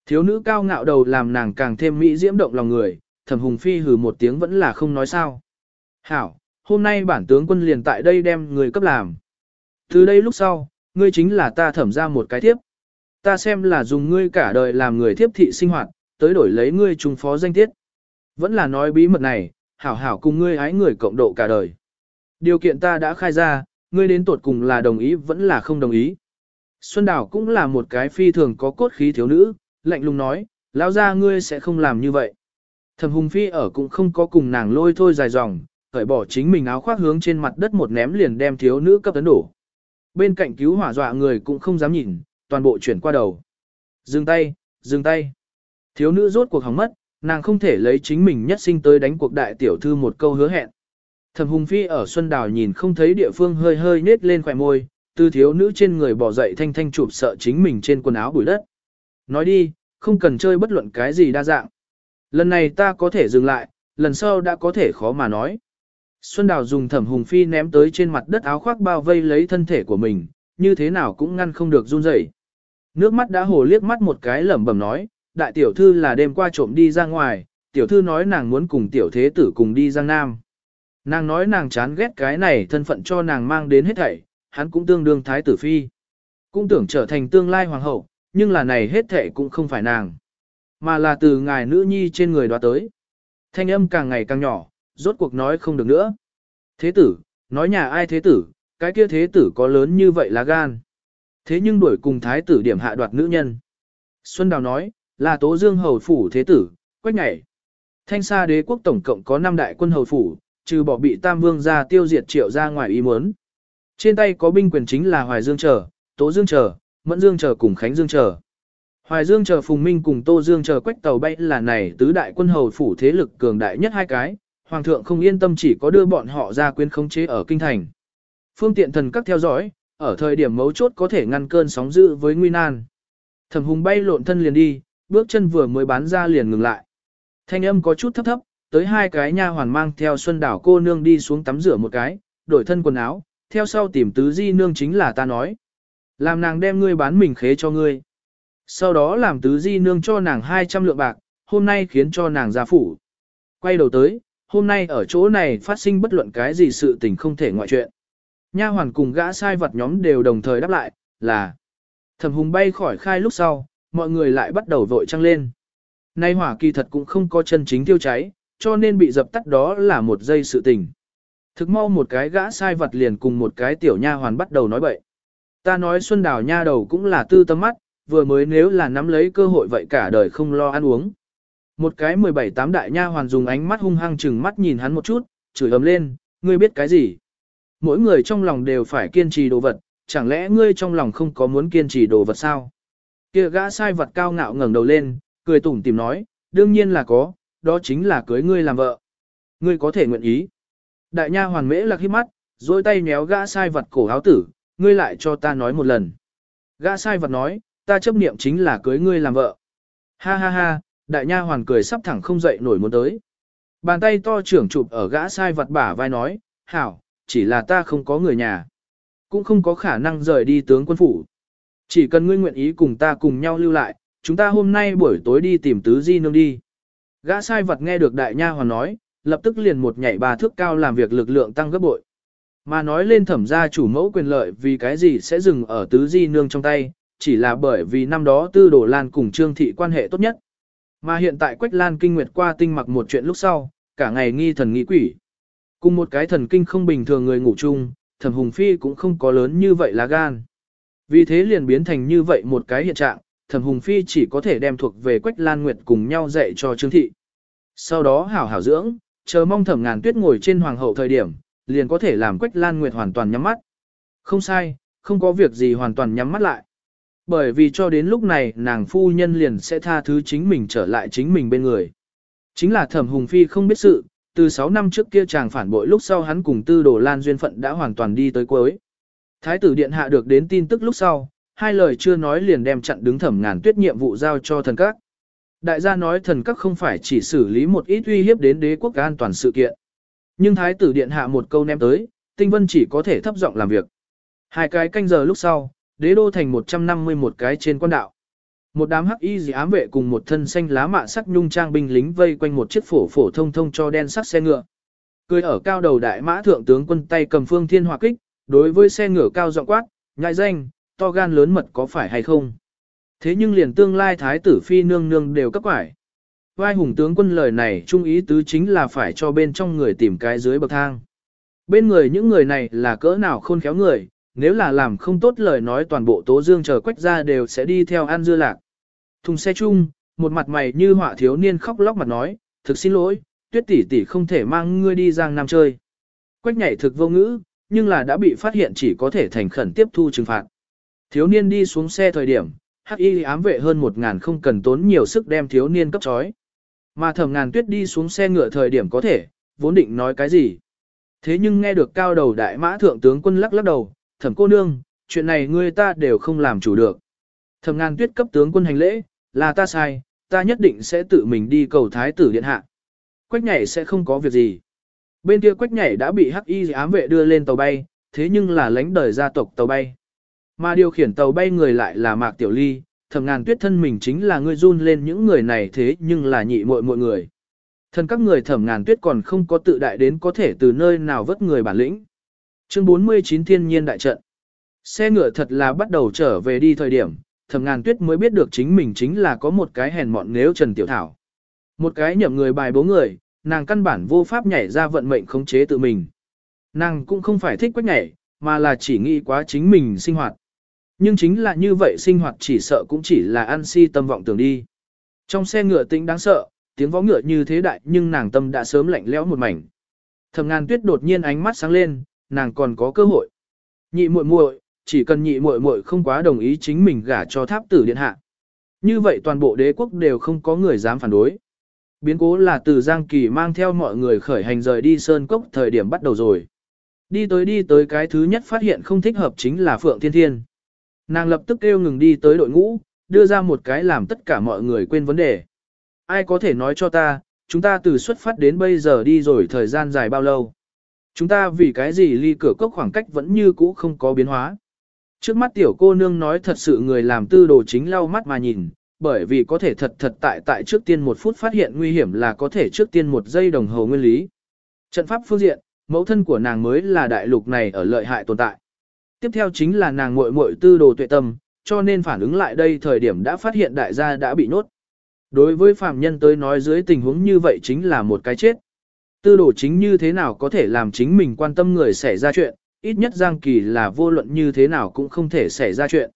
Thiếu nữ cao ngạo đầu làm nàng càng thêm mỹ diễm động lòng người, thẩm hùng phi hừ một tiếng vẫn là không nói sao. Hảo, hôm nay bản tướng quân liền tại đây đem người cấp làm. Từ đây lúc sau, ngươi chính là ta thẩm ra một cái thiếp. Ta xem là dùng ngươi cả đời làm người thiếp thị sinh hoạt, tới đổi lấy ngươi trùng phó danh tiết. Vẫn là nói bí mật này, hảo hảo cùng ngươi ái người cộng độ cả đời. Điều kiện ta đã khai ra, ngươi đến tuột cùng là đồng ý vẫn là không đồng ý. Xuân Đào cũng là một cái phi thường có cốt khí thiếu nữ, lạnh lùng nói, lão ra ngươi sẽ không làm như vậy. Thẩm Hùng Phi ở cũng không có cùng nàng lôi thôi dài dòng, cởi bỏ chính mình áo khoác hướng trên mặt đất một ném liền đem thiếu nữ cấp tấn đổ. Bên cạnh cứu hỏa dọa người cũng không dám nhìn, toàn bộ chuyển qua đầu. Dừng tay, dừng tay. Thiếu nữ rốt cuộc hỏng mất, nàng không thể lấy chính mình nhất sinh tới đánh cuộc đại tiểu thư một câu hứa hẹn. Thẩm Hùng Phi ở Xuân Đào nhìn không thấy địa phương hơi hơi nết lên khỏe môi, từ thiếu nữ trên người bỏ dậy thanh thanh chụp sợ chính mình trên quần áo bụi đất. Nói đi, không cần chơi bất luận cái gì đa dạng. Lần này ta có thể dừng lại, lần sau đã có thể khó mà nói. Xuân Đào dùng thẩm hùng phi ném tới trên mặt đất áo khoác bao vây lấy thân thể của mình, như thế nào cũng ngăn không được run rẩy. Nước mắt đã hồ liếc mắt một cái lẩm bẩm nói, đại tiểu thư là đêm qua trộm đi ra ngoài, tiểu thư nói nàng muốn cùng tiểu thế tử cùng đi Giang Nam. Nàng nói nàng chán ghét cái này thân phận cho nàng mang đến hết thảy, hắn cũng tương đương thái tử phi. Cũng tưởng trở thành tương lai hoàng hậu, nhưng là này hết thảy cũng không phải nàng, mà là từ ngài nữ nhi trên người đoạt tới. Thanh âm càng ngày càng nhỏ, rốt cuộc nói không được nữa. Thế tử, nói nhà ai thế tử, cái kia thế tử có lớn như vậy là gan. Thế nhưng đuổi cùng thái tử điểm hạ đoạt nữ nhân. Xuân Đào nói, là tố dương hầu phủ thế tử, quách nhảy. Thanh xa đế quốc tổng cộng có 5 đại quân hầu phủ, trừ bỏ bị tam vương ra tiêu diệt triệu ra ngoài ý muốn. Trên tay có binh quyền chính là Hoài Dương Trở, Tố Dương Trở, Mẫn Dương Trở cùng Khánh Dương Trở. Hoài Dương Trở Phùng Minh cùng Tô Dương Trở quách tàu bay là này tứ đại quân hầu phủ thế lực cường đại nhất hai cái, Hoàng thượng không yên tâm chỉ có đưa bọn họ ra quyến khống chế ở kinh thành. Phương tiện thần các theo dõi, ở thời điểm mấu chốt có thể ngăn cơn sóng dữ với nguy nan. Thẩm Hùng bay lộn thân liền đi, bước chân vừa mới bán ra liền ngừng lại. Thanh âm có chút thấp thấp, tới hai cái nha hoàn mang theo Xuân Đảo cô nương đi xuống tắm rửa một cái, đổi thân quần áo, theo sau tìm tứ di nương chính là ta nói. Làm nàng đem ngươi bán mình khế cho ngươi. Sau đó làm tứ di nương cho nàng 200 lượng bạc, hôm nay khiến cho nàng ra phủ. Quay đầu tới, hôm nay ở chỗ này phát sinh bất luận cái gì sự tình không thể ngoại chuyện. Nha hoàn cùng gã sai vật nhóm đều đồng thời đáp lại, là Thẩm Hùng bay khỏi khai lúc sau, mọi người lại bắt đầu vội trăng lên. Nay hỏa kỳ thật cũng không có chân chính tiêu cháy, cho nên bị dập tắt đó là một giây sự tình. Thực mau một cái gã sai vật liền cùng một cái tiểu nha hoàn bắt đầu nói bậy. Ta nói Xuân Đào nha đầu cũng là tư tâm mắt, vừa mới nếu là nắm lấy cơ hội vậy cả đời không lo ăn uống. Một cái 17 tám đại nha hoàn dùng ánh mắt hung hăng chừng mắt nhìn hắn một chút, chửi ầm lên, ngươi biết cái gì? Mỗi người trong lòng đều phải kiên trì đồ vật, chẳng lẽ ngươi trong lòng không có muốn kiên trì đồ vật sao? Kia gã sai vật cao ngạo ngẩng đầu lên, cười tủm tìm nói, đương nhiên là có, đó chính là cưới ngươi làm vợ. Ngươi có thể nguyện ý. Đại nha hoàn mễ lạc hít mắt, dôi tay nhéo gã sai vật cổ áo tử, ngươi lại cho ta nói một lần. Gã sai vật nói, ta chấp niệm chính là cưới ngươi làm vợ. Ha ha ha, đại nha hoàn cười sắp thẳng không dậy nổi muốn tới. Bàn tay to trưởng chụp ở gã sai vật bả vai nói, hảo, chỉ là ta không có người nhà. Cũng không có khả năng rời đi tướng quân phủ. Chỉ cần ngươi nguyện ý cùng ta cùng nhau lưu lại, chúng ta hôm nay buổi tối đi tìm tứ di nương đi. Gã sai vật nghe được đại nha hoàn nói, lập tức liền một nhảy ba thước cao làm việc lực lượng tăng gấp bội. Mà nói lên thẩm gia chủ mẫu quyền lợi vì cái gì sẽ dừng ở tứ di nương trong tay, chỉ là bởi vì năm đó tư đổ lan cùng trương thị quan hệ tốt nhất. Mà hiện tại Quách Lan kinh nguyệt qua tinh mặc một chuyện lúc sau, cả ngày nghi thần nghi quỷ. Cùng một cái thần kinh không bình thường người ngủ chung, thẩm hùng phi cũng không có lớn như vậy là gan. Vì thế liền biến thành như vậy một cái hiện trạng, thẩm hùng phi chỉ có thể đem thuộc về Quách Lan Nguyệt cùng nhau dạy cho Trương Thị. Sau đó hảo hảo dưỡng, chờ mong thẩm ngàn tuyết ngồi trên hoàng hậu thời điểm, liền có thể làm Quách Lan Nguyệt hoàn toàn nhắm mắt. Không sai, không có việc gì hoàn toàn nhắm mắt lại. Bởi vì cho đến lúc này nàng phu nhân liền sẽ tha thứ chính mình trở lại chính mình bên người. Chính là thẩm hùng phi không biết sự, từ 6 năm trước kia chàng phản bội lúc sau hắn cùng tư đồ lan duyên phận đã hoàn toàn đi tới cuối. Thái tử điện hạ được đến tin tức lúc sau, hai lời chưa nói liền đem chặn đứng thẩm ngàn tuyết nhiệm vụ giao cho thần các. Đại gia nói thần các không phải chỉ xử lý một ít uy hiếp đến đế quốc an toàn sự kiện. Nhưng thái tử điện hạ một câu ném tới, tinh vân chỉ có thể thấp giọng làm việc. Hai cái canh giờ lúc sau, đế đô thành 151 cái trên quan đạo. Một đám hắc y dị ám vệ cùng một thân xanh lá mạ sắc nhung trang binh lính vây quanh một chiếc phổ phổ thông thông cho đen sắc xe ngựa. Cười ở cao đầu đại mã thượng tướng quân tay cầm phương thiên hỏa kích, đối với xe ngựa cao giọng quát, nhại danh, to gan lớn mật có phải hay không. Thế nhưng liền tương lai thái tử phi nương nương đều cấp quải. Vai hùng tướng quân lời này trung ý tứ chính là phải cho bên trong người tìm cái dưới bậc thang. Bên người những người này là cỡ nào khôn khéo người, nếu là làm không tốt lời nói toàn bộ tố dương chờ quách ra đều sẽ đi theo ăn dưa lạc. Thùng xe chung, một mặt mày như họa thiếu niên khóc lóc mặt nói, thực xin lỗi, tuyết tỷ tỷ không thể mang ngươi đi giang nam chơi. Quách nhảy thực vô ngữ, nhưng là đã bị phát hiện chỉ có thể thành khẩn tiếp thu trừng phạt. Thiếu niên đi xuống xe thời điểm, hắc y ám vệ hơn một ngàn không cần tốn nhiều sức đem thiếu niên cấp trói. Mà thẩm ngàn tuyết đi xuống xe ngựa thời điểm có thể, vốn định nói cái gì. Thế nhưng nghe được cao đầu đại mã thượng tướng quân lắc lắc đầu, thẩm cô nương, chuyện này ngươi ta đều không làm chủ được. Thẩm ngàn tuyết cấp tướng quân hành lễ, là ta sai, ta nhất định sẽ tự mình đi cầu thái tử điện hạ. Quách nhảy sẽ không có việc gì. Bên kia quách nhảy đã bị hắc y ám vệ đưa lên tàu bay, thế nhưng là lãnh đời gia tộc tàu bay. Mà điều khiển tàu bay người lại là Mạc Tiểu Ly, thầm ngàn tuyết thân mình chính là người run lên những người này thế nhưng là nhị muội mọi người. Thân các người thẩm ngàn tuyết còn không có tự đại đến có thể từ nơi nào vớt người bản lĩnh. Chương 49 Thiên nhiên đại trận. Xe ngựa thật là bắt đầu trở về đi thời điểm, thẩm ngàn tuyết mới biết được chính mình chính là có một cái hèn mọn nếu Trần Tiểu Thảo. Một cái nhậm người bài bố người, nàng căn bản vô pháp nhảy ra vận mệnh khống chế tự mình. Nàng cũng không phải thích quách nhảy, mà là chỉ nghĩ quá chính mình sinh hoạt. Nhưng chính là như vậy sinh hoạt chỉ sợ cũng chỉ là ăn si tâm vọng tưởng đi. Trong xe ngựa tĩnh đáng sợ, tiếng võ ngựa như thế đại nhưng nàng tâm đã sớm lạnh lẽo một mảnh. Thẩm ngàn tuyết đột nhiên ánh mắt sáng lên, nàng còn có cơ hội. Nhị muội muội, chỉ cần nhị muội muội không quá đồng ý chính mình gả cho tháp tử điện hạ. Như vậy toàn bộ đế quốc đều không có người dám phản đối. Biến cố là từ Giang Kỳ mang theo mọi người khởi hành rời đi Sơn Cốc thời điểm bắt đầu rồi. Đi tới đi tới cái thứ nhất phát hiện không thích hợp chính là Phượng Thiên Thiên. Nàng lập tức kêu ngừng đi tới đội ngũ, đưa ra một cái làm tất cả mọi người quên vấn đề. Ai có thể nói cho ta, chúng ta từ xuất phát đến bây giờ đi rồi thời gian dài bao lâu? Chúng ta vì cái gì ly cửa cốc khoảng cách vẫn như cũ không có biến hóa? Trước mắt tiểu cô nương nói thật sự người làm tư đồ chính lau mắt mà nhìn, bởi vì có thể thật thật tại tại trước tiên một phút phát hiện nguy hiểm là có thể trước tiên một giây đồng hồ nguyên lý. Trận pháp phương diện, mẫu thân của nàng mới là đại lục này ở lợi hại tồn tại. Tiếp theo chính là nàng muội muội tư đồ tuệ tâm, cho nên phản ứng lại đây thời điểm đã phát hiện đại gia đã bị nốt. Đối với phạm nhân tới nói dưới tình huống như vậy chính là một cái chết. Tư đồ chính như thế nào có thể làm chính mình quan tâm người xảy ra chuyện, ít nhất Giang Kỳ là vô luận như thế nào cũng không thể xảy ra chuyện.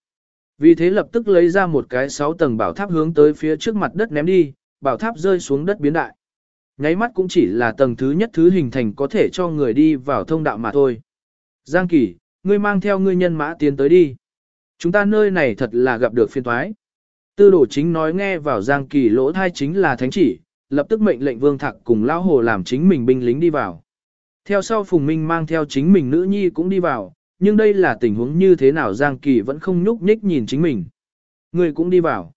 Vì thế lập tức lấy ra một cái 6 tầng bảo tháp hướng tới phía trước mặt đất ném đi, bảo tháp rơi xuống đất biến đại. Nháy mắt cũng chỉ là tầng thứ nhất thứ hình thành có thể cho người đi vào thông đạo mà thôi. Giang Kỳ, ngươi mang theo ngươi nhân mã tiến tới đi. Chúng ta nơi này thật là gặp được phiên thoái. Tư đổ chính nói nghe vào Giang Kỳ lỗ thai chính là thánh chỉ, lập tức mệnh lệnh Vương Thạc cùng Lão Hồ làm chính mình binh lính đi vào. Theo sau Phùng Minh mang theo chính mình nữ nhi cũng đi vào, nhưng đây là tình huống như thế nào Giang Kỳ vẫn không nhúc nhích nhìn chính mình. Người cũng đi vào.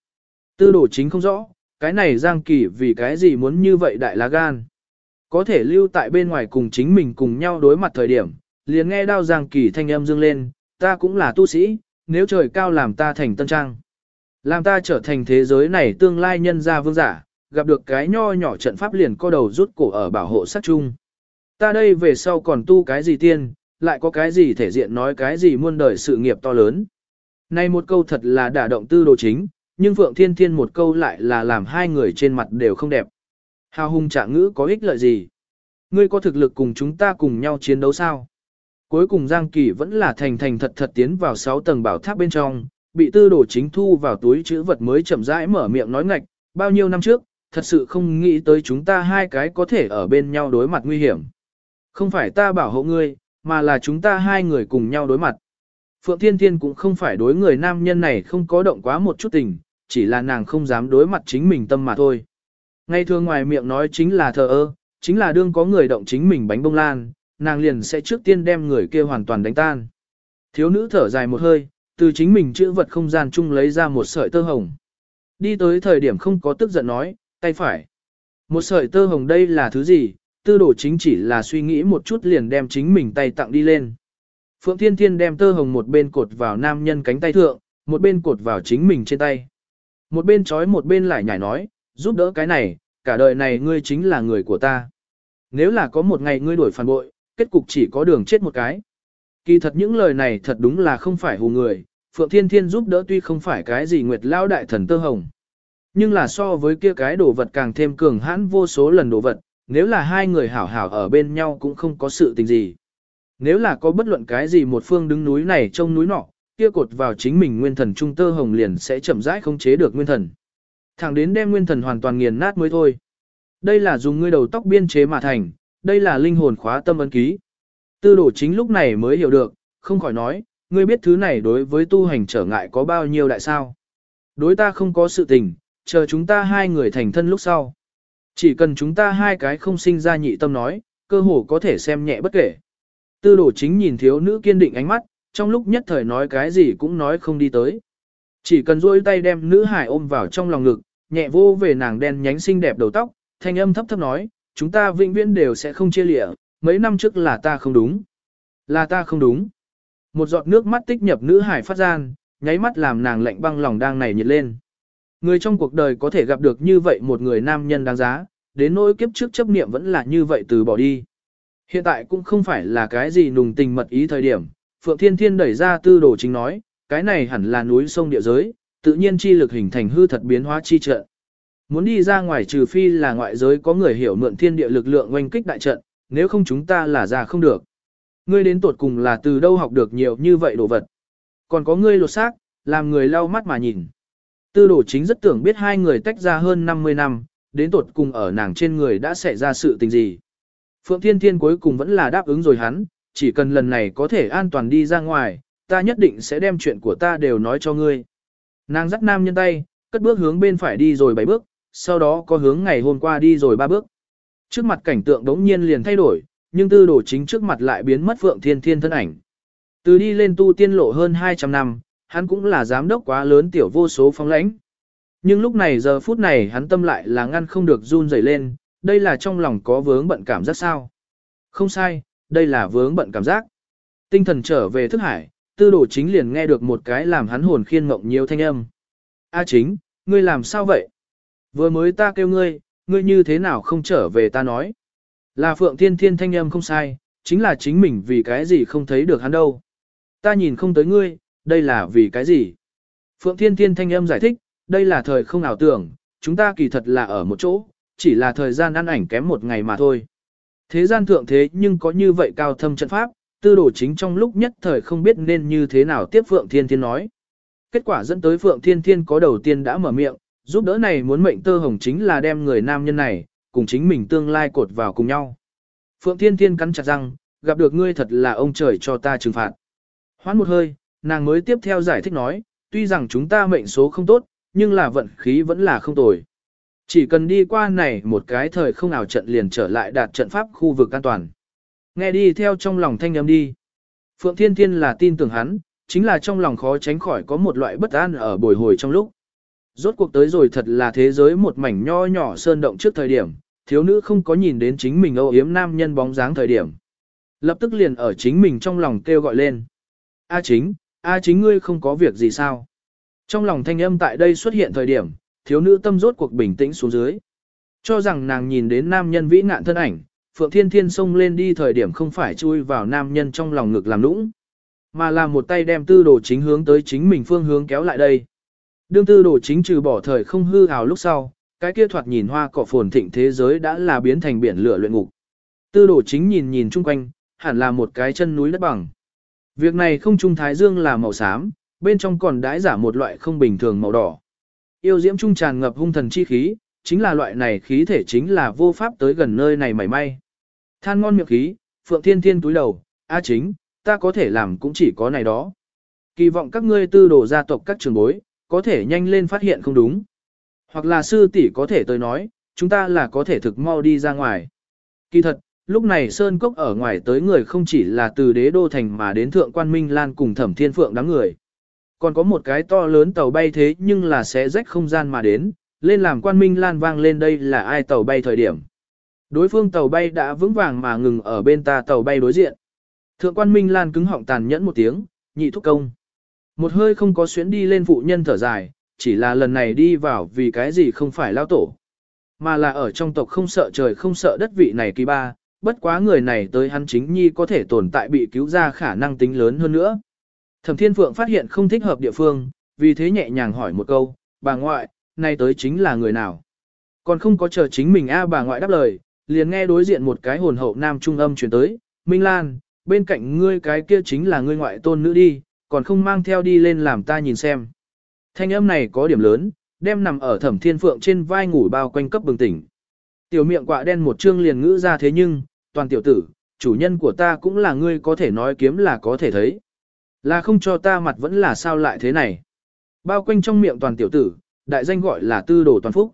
Tư đồ chính không rõ, cái này Giang Kỳ vì cái gì muốn như vậy đại lá gan. Có thể lưu tại bên ngoài cùng chính mình cùng nhau đối mặt thời điểm, liền nghe đao Giang Kỳ thanh âm dương lên, ta cũng là tu sĩ, nếu trời cao làm ta thành tân trang. Làm ta trở thành thế giới này tương lai nhân gia vương giả, gặp được cái nho nhỏ trận pháp liền co đầu rút cổ ở bảo hộ sát chung. Ta đây về sau còn tu cái gì tiên, lại có cái gì thể diện nói cái gì muôn đời sự nghiệp to lớn. Này một câu thật là đả động tư đồ chính, nhưng Phượng Thiên Thiên một câu lại là làm hai người trên mặt đều không đẹp. Hào hùng trạng ngữ có ích lợi gì? Ngươi có thực lực cùng chúng ta cùng nhau chiến đấu sao? Cuối cùng Giang Kỳ vẫn là thành thành thật thật tiến vào 6 tầng bảo tháp bên trong, bị tư đồ chính thu vào túi chữ vật mới chậm rãi mở miệng nói ngạch, bao nhiêu năm trước, thật sự không nghĩ tới chúng ta hai cái có thể ở bên nhau đối mặt nguy hiểm. Không phải ta bảo hộ ngươi, mà là chúng ta hai người cùng nhau đối mặt. Phượng Thiên Thiên cũng không phải đối người nam nhân này không có động quá một chút tình, chỉ là nàng không dám đối mặt chính mình tâm mà thôi. Ngay thường ngoài miệng nói chính là thờ ơ, chính là đương có người động chính mình bánh bông lan, nàng liền sẽ trước tiên đem người kia hoàn toàn đánh tan. Thiếu nữ thở dài một hơi, từ chính mình chữ vật không gian chung lấy ra một sợi tơ hồng. Đi tới thời điểm không có tức giận nói, tay phải. Một sợi tơ hồng đây là thứ gì, tư đồ chính chỉ là suy nghĩ một chút liền đem chính mình tay tặng đi lên. Phượng Thiên Thiên đem tơ hồng một bên cột vào nam nhân cánh tay thượng, một bên cột vào chính mình trên tay. Một bên chói, một bên lại nhảy nói, giúp đỡ cái này, cả đời này ngươi chính là người của ta. Nếu là có một ngày ngươi đuổi phản bội, kết cục chỉ có đường chết một cái. Kỳ thật những lời này thật đúng là không phải hù người, Phượng Thiên Thiên giúp đỡ tuy không phải cái gì nguyệt lao đại thần tơ hồng. Nhưng là so với kia cái đồ vật càng thêm cường hãn vô số lần đồ vật, nếu là hai người hảo hảo ở bên nhau cũng không có sự tình gì. Nếu là có bất luận cái gì một phương đứng núi này trông núi nọ, kia cột vào chính mình nguyên thần trung tơ hồng liền sẽ chậm rãi không chế được nguyên thần. Thẳng đến đem nguyên thần hoàn toàn nghiền nát mới thôi. Đây là dùng ngươi đầu tóc biên chế mà thành, đây là linh hồn khóa tâm ấn ký. Tư đổ chính lúc này mới hiểu được, không khỏi nói, ngươi biết thứ này đối với tu hành trở ngại có bao nhiêu đại sao. Đối ta không có sự tình, chờ chúng ta hai người thành thân lúc sau. Chỉ cần chúng ta hai cái không sinh ra nhị tâm nói, cơ hồ có thể xem nhẹ bất kể. Tư đồ chính nhìn thiếu nữ kiên định ánh mắt, trong lúc nhất thời nói cái gì cũng nói không đi tới. Chỉ cần duỗi tay đem nữ hải ôm vào trong lòng ngực, nhẹ vô về nàng đen nhánh xinh đẹp đầu tóc, thanh âm thấp thấp nói, chúng ta vĩnh viễn đều sẽ không chia lịa, mấy năm trước là ta không đúng. Là ta không đúng. Một giọt nước mắt tích nhập nữ hải phát gian, nháy mắt làm nàng lạnh băng lòng đang nảy nhiệt lên. Người trong cuộc đời có thể gặp được như vậy một người nam nhân đáng giá, đến nỗi kiếp trước chấp niệm vẫn là như vậy từ bỏ đi. Hiện tại cũng không phải là cái gì nùng tình mật ý thời điểm, Phượng Thiên Thiên đẩy ra tư đồ chính nói, cái này hẳn là núi sông địa giới, tự nhiên chi lực hình thành hư thật biến hóa chi trận. Muốn đi ra ngoài trừ phi là ngoại giới có người hiểu mượn thiên địa lực lượng oanh kích đại trận, nếu không chúng ta là ra không được. Ngươi đến tột cùng là từ đâu học được nhiều như vậy đồ vật. Còn có ngươi lột xác, làm người lau mắt mà nhìn. Tư đồ chính rất tưởng biết hai người tách ra hơn 50 năm, đến tột cùng ở nàng trên người đã xảy ra sự tình gì. Phượng Thiên Thiên cuối cùng vẫn là đáp ứng rồi hắn, chỉ cần lần này có thể an toàn đi ra ngoài, ta nhất định sẽ đem chuyện của ta đều nói cho ngươi. Nàng dắt nam nhân tay, cất bước hướng bên phải đi rồi bảy bước, sau đó có hướng ngày hôm qua đi rồi ba bước. Trước mặt cảnh tượng đống nhiên liền thay đổi, nhưng tư đồ chính trước mặt lại biến mất Phượng Thiên Thiên thân ảnh. Từ đi lên tu tiên lộ hơn 200 năm, hắn cũng là giám đốc quá lớn tiểu vô số phong lãnh. Nhưng lúc này giờ phút này hắn tâm lại là ngăn không được run rẩy lên, đây là trong lòng có vướng bận cảm giác sao. Không sai, đây là vướng bận cảm giác. Tinh thần trở về thức hải, tư đồ chính liền nghe được một cái làm hắn hồn khiên ngộng nhiều thanh âm. A chính, ngươi làm sao vậy? Vừa mới ta kêu ngươi, ngươi như thế nào không trở về ta nói. Là Phượng Thiên Thiên thanh âm không sai, chính là chính mình vì cái gì không thấy được hắn đâu. Ta nhìn không tới ngươi, đây là vì cái gì? Phượng Thiên Thiên thanh âm giải thích, đây là thời không ảo tưởng, chúng ta kỳ thật là ở một chỗ, chỉ là thời gian ăn ảnh kém một ngày mà thôi. Thế gian thượng thế nhưng có như vậy cao thâm trận pháp, tư đồ chính trong lúc nhất thời không biết nên như thế nào tiếp Phượng Thiên Thiên nói. Kết quả dẫn tới Phượng Thiên Thiên có đầu tiên đã mở miệng, giúp đỡ này muốn mệnh tơ hồng chính là đem người nam nhân này, cùng chính mình tương lai cột vào cùng nhau. Phượng Thiên Thiên cắn chặt răng, gặp được ngươi thật là ông trời cho ta trừng phạt. Hoán một hơi, nàng mới tiếp theo giải thích nói, tuy rằng chúng ta mệnh số không tốt, nhưng là vận khí vẫn là không tồi. Chỉ cần đi qua này một cái thời không nào trận liền trở lại đạt trận pháp khu vực an toàn. Nghe đi theo trong lòng thanh âm đi. Phượng Thiên Thiên là tin tưởng hắn, chính là trong lòng khó tránh khỏi có một loại bất an ở bồi hồi trong lúc. Rốt cuộc tới rồi thật là thế giới một mảnh nho nhỏ sơn động trước thời điểm, thiếu nữ không có nhìn đến chính mình âu yếm nam nhân bóng dáng thời điểm. Lập tức liền ở chính mình trong lòng kêu gọi lên. A chính, A chính ngươi không có việc gì sao? Trong lòng thanh âm tại đây xuất hiện thời điểm, thiếu nữ tâm rốt cuộc bình tĩnh xuống dưới. Cho rằng nàng nhìn đến nam nhân vĩ nạn thân ảnh, Phượng Thiên Thiên xông lên đi thời điểm không phải chui vào nam nhân trong lòng ngực làm nũng, mà là một tay đem tư đồ chính hướng tới chính mình phương hướng kéo lại đây. Đương tư đồ chính trừ bỏ thời không hư hào lúc sau, cái kia thoạt nhìn hoa cỏ phồn thịnh thế giới đã là biến thành biển lửa luyện ngục. Tư đồ chính nhìn nhìn chung quanh, hẳn là một cái chân núi đất bằng. Việc này không trung thái dương là màu xám, bên trong còn đãi giả một loại không bình thường màu đỏ. Yêu diễm trung tràn ngập hung thần chi khí, chính là loại này khí thể chính là vô pháp tới gần nơi này mảy may. Than ngon miệng khí, Phượng Thiên Thiên túi đầu, a chính, ta có thể làm cũng chỉ có này đó. Kỳ vọng các ngươi tư đồ gia tộc các trường bối, có thể nhanh lên phát hiện không đúng. Hoặc là sư tỷ có thể tới nói, chúng ta là có thể thực mau đi ra ngoài. Kỳ thật, lúc này Sơn Cốc ở ngoài tới người không chỉ là từ đế đô thành mà đến thượng quan Minh Lan cùng thẩm thiên phượng đám người. Còn có một cái to lớn tàu bay thế nhưng là sẽ rách không gian mà đến, lên làm quan Minh Lan vang lên đây là ai tàu bay thời điểm. Đối phương tàu bay đã vững vàng mà ngừng ở bên ta tàu bay đối diện. Thượng quan Minh Lan cứng họng tàn nhẫn một tiếng, nhị thúc công. Một hơi không có xuyến đi lên phụ nhân thở dài, chỉ là lần này đi vào vì cái gì không phải lao tổ. Mà là ở trong tộc không sợ trời không sợ đất vị này kỳ ba, bất quá người này tới hắn chính nhi có thể tồn tại bị cứu ra khả năng tính lớn hơn nữa. Thẩm Thiên Phượng phát hiện không thích hợp địa phương, vì thế nhẹ nhàng hỏi một câu, bà ngoại, nay tới chính là người nào? Còn không có chờ chính mình a bà ngoại đáp lời, liền nghe đối diện một cái hồn hậu nam trung âm truyền tới, Minh Lan, bên cạnh ngươi cái kia chính là ngươi ngoại tôn nữ đi, còn không mang theo đi lên làm ta nhìn xem. Thanh âm này có điểm lớn, đem nằm ở thẩm thiên phượng trên vai ngủ bao quanh cấp bừng tỉnh. Tiểu miệng quạ đen một chương liền ngữ ra thế nhưng, toàn tiểu tử, chủ nhân của ta cũng là ngươi có thể nói kiếm là có thể thấy. Là không cho ta mặt vẫn là sao lại thế này. Bao quanh trong miệng toàn tiểu tử, đại danh gọi là tư đồ toàn phúc.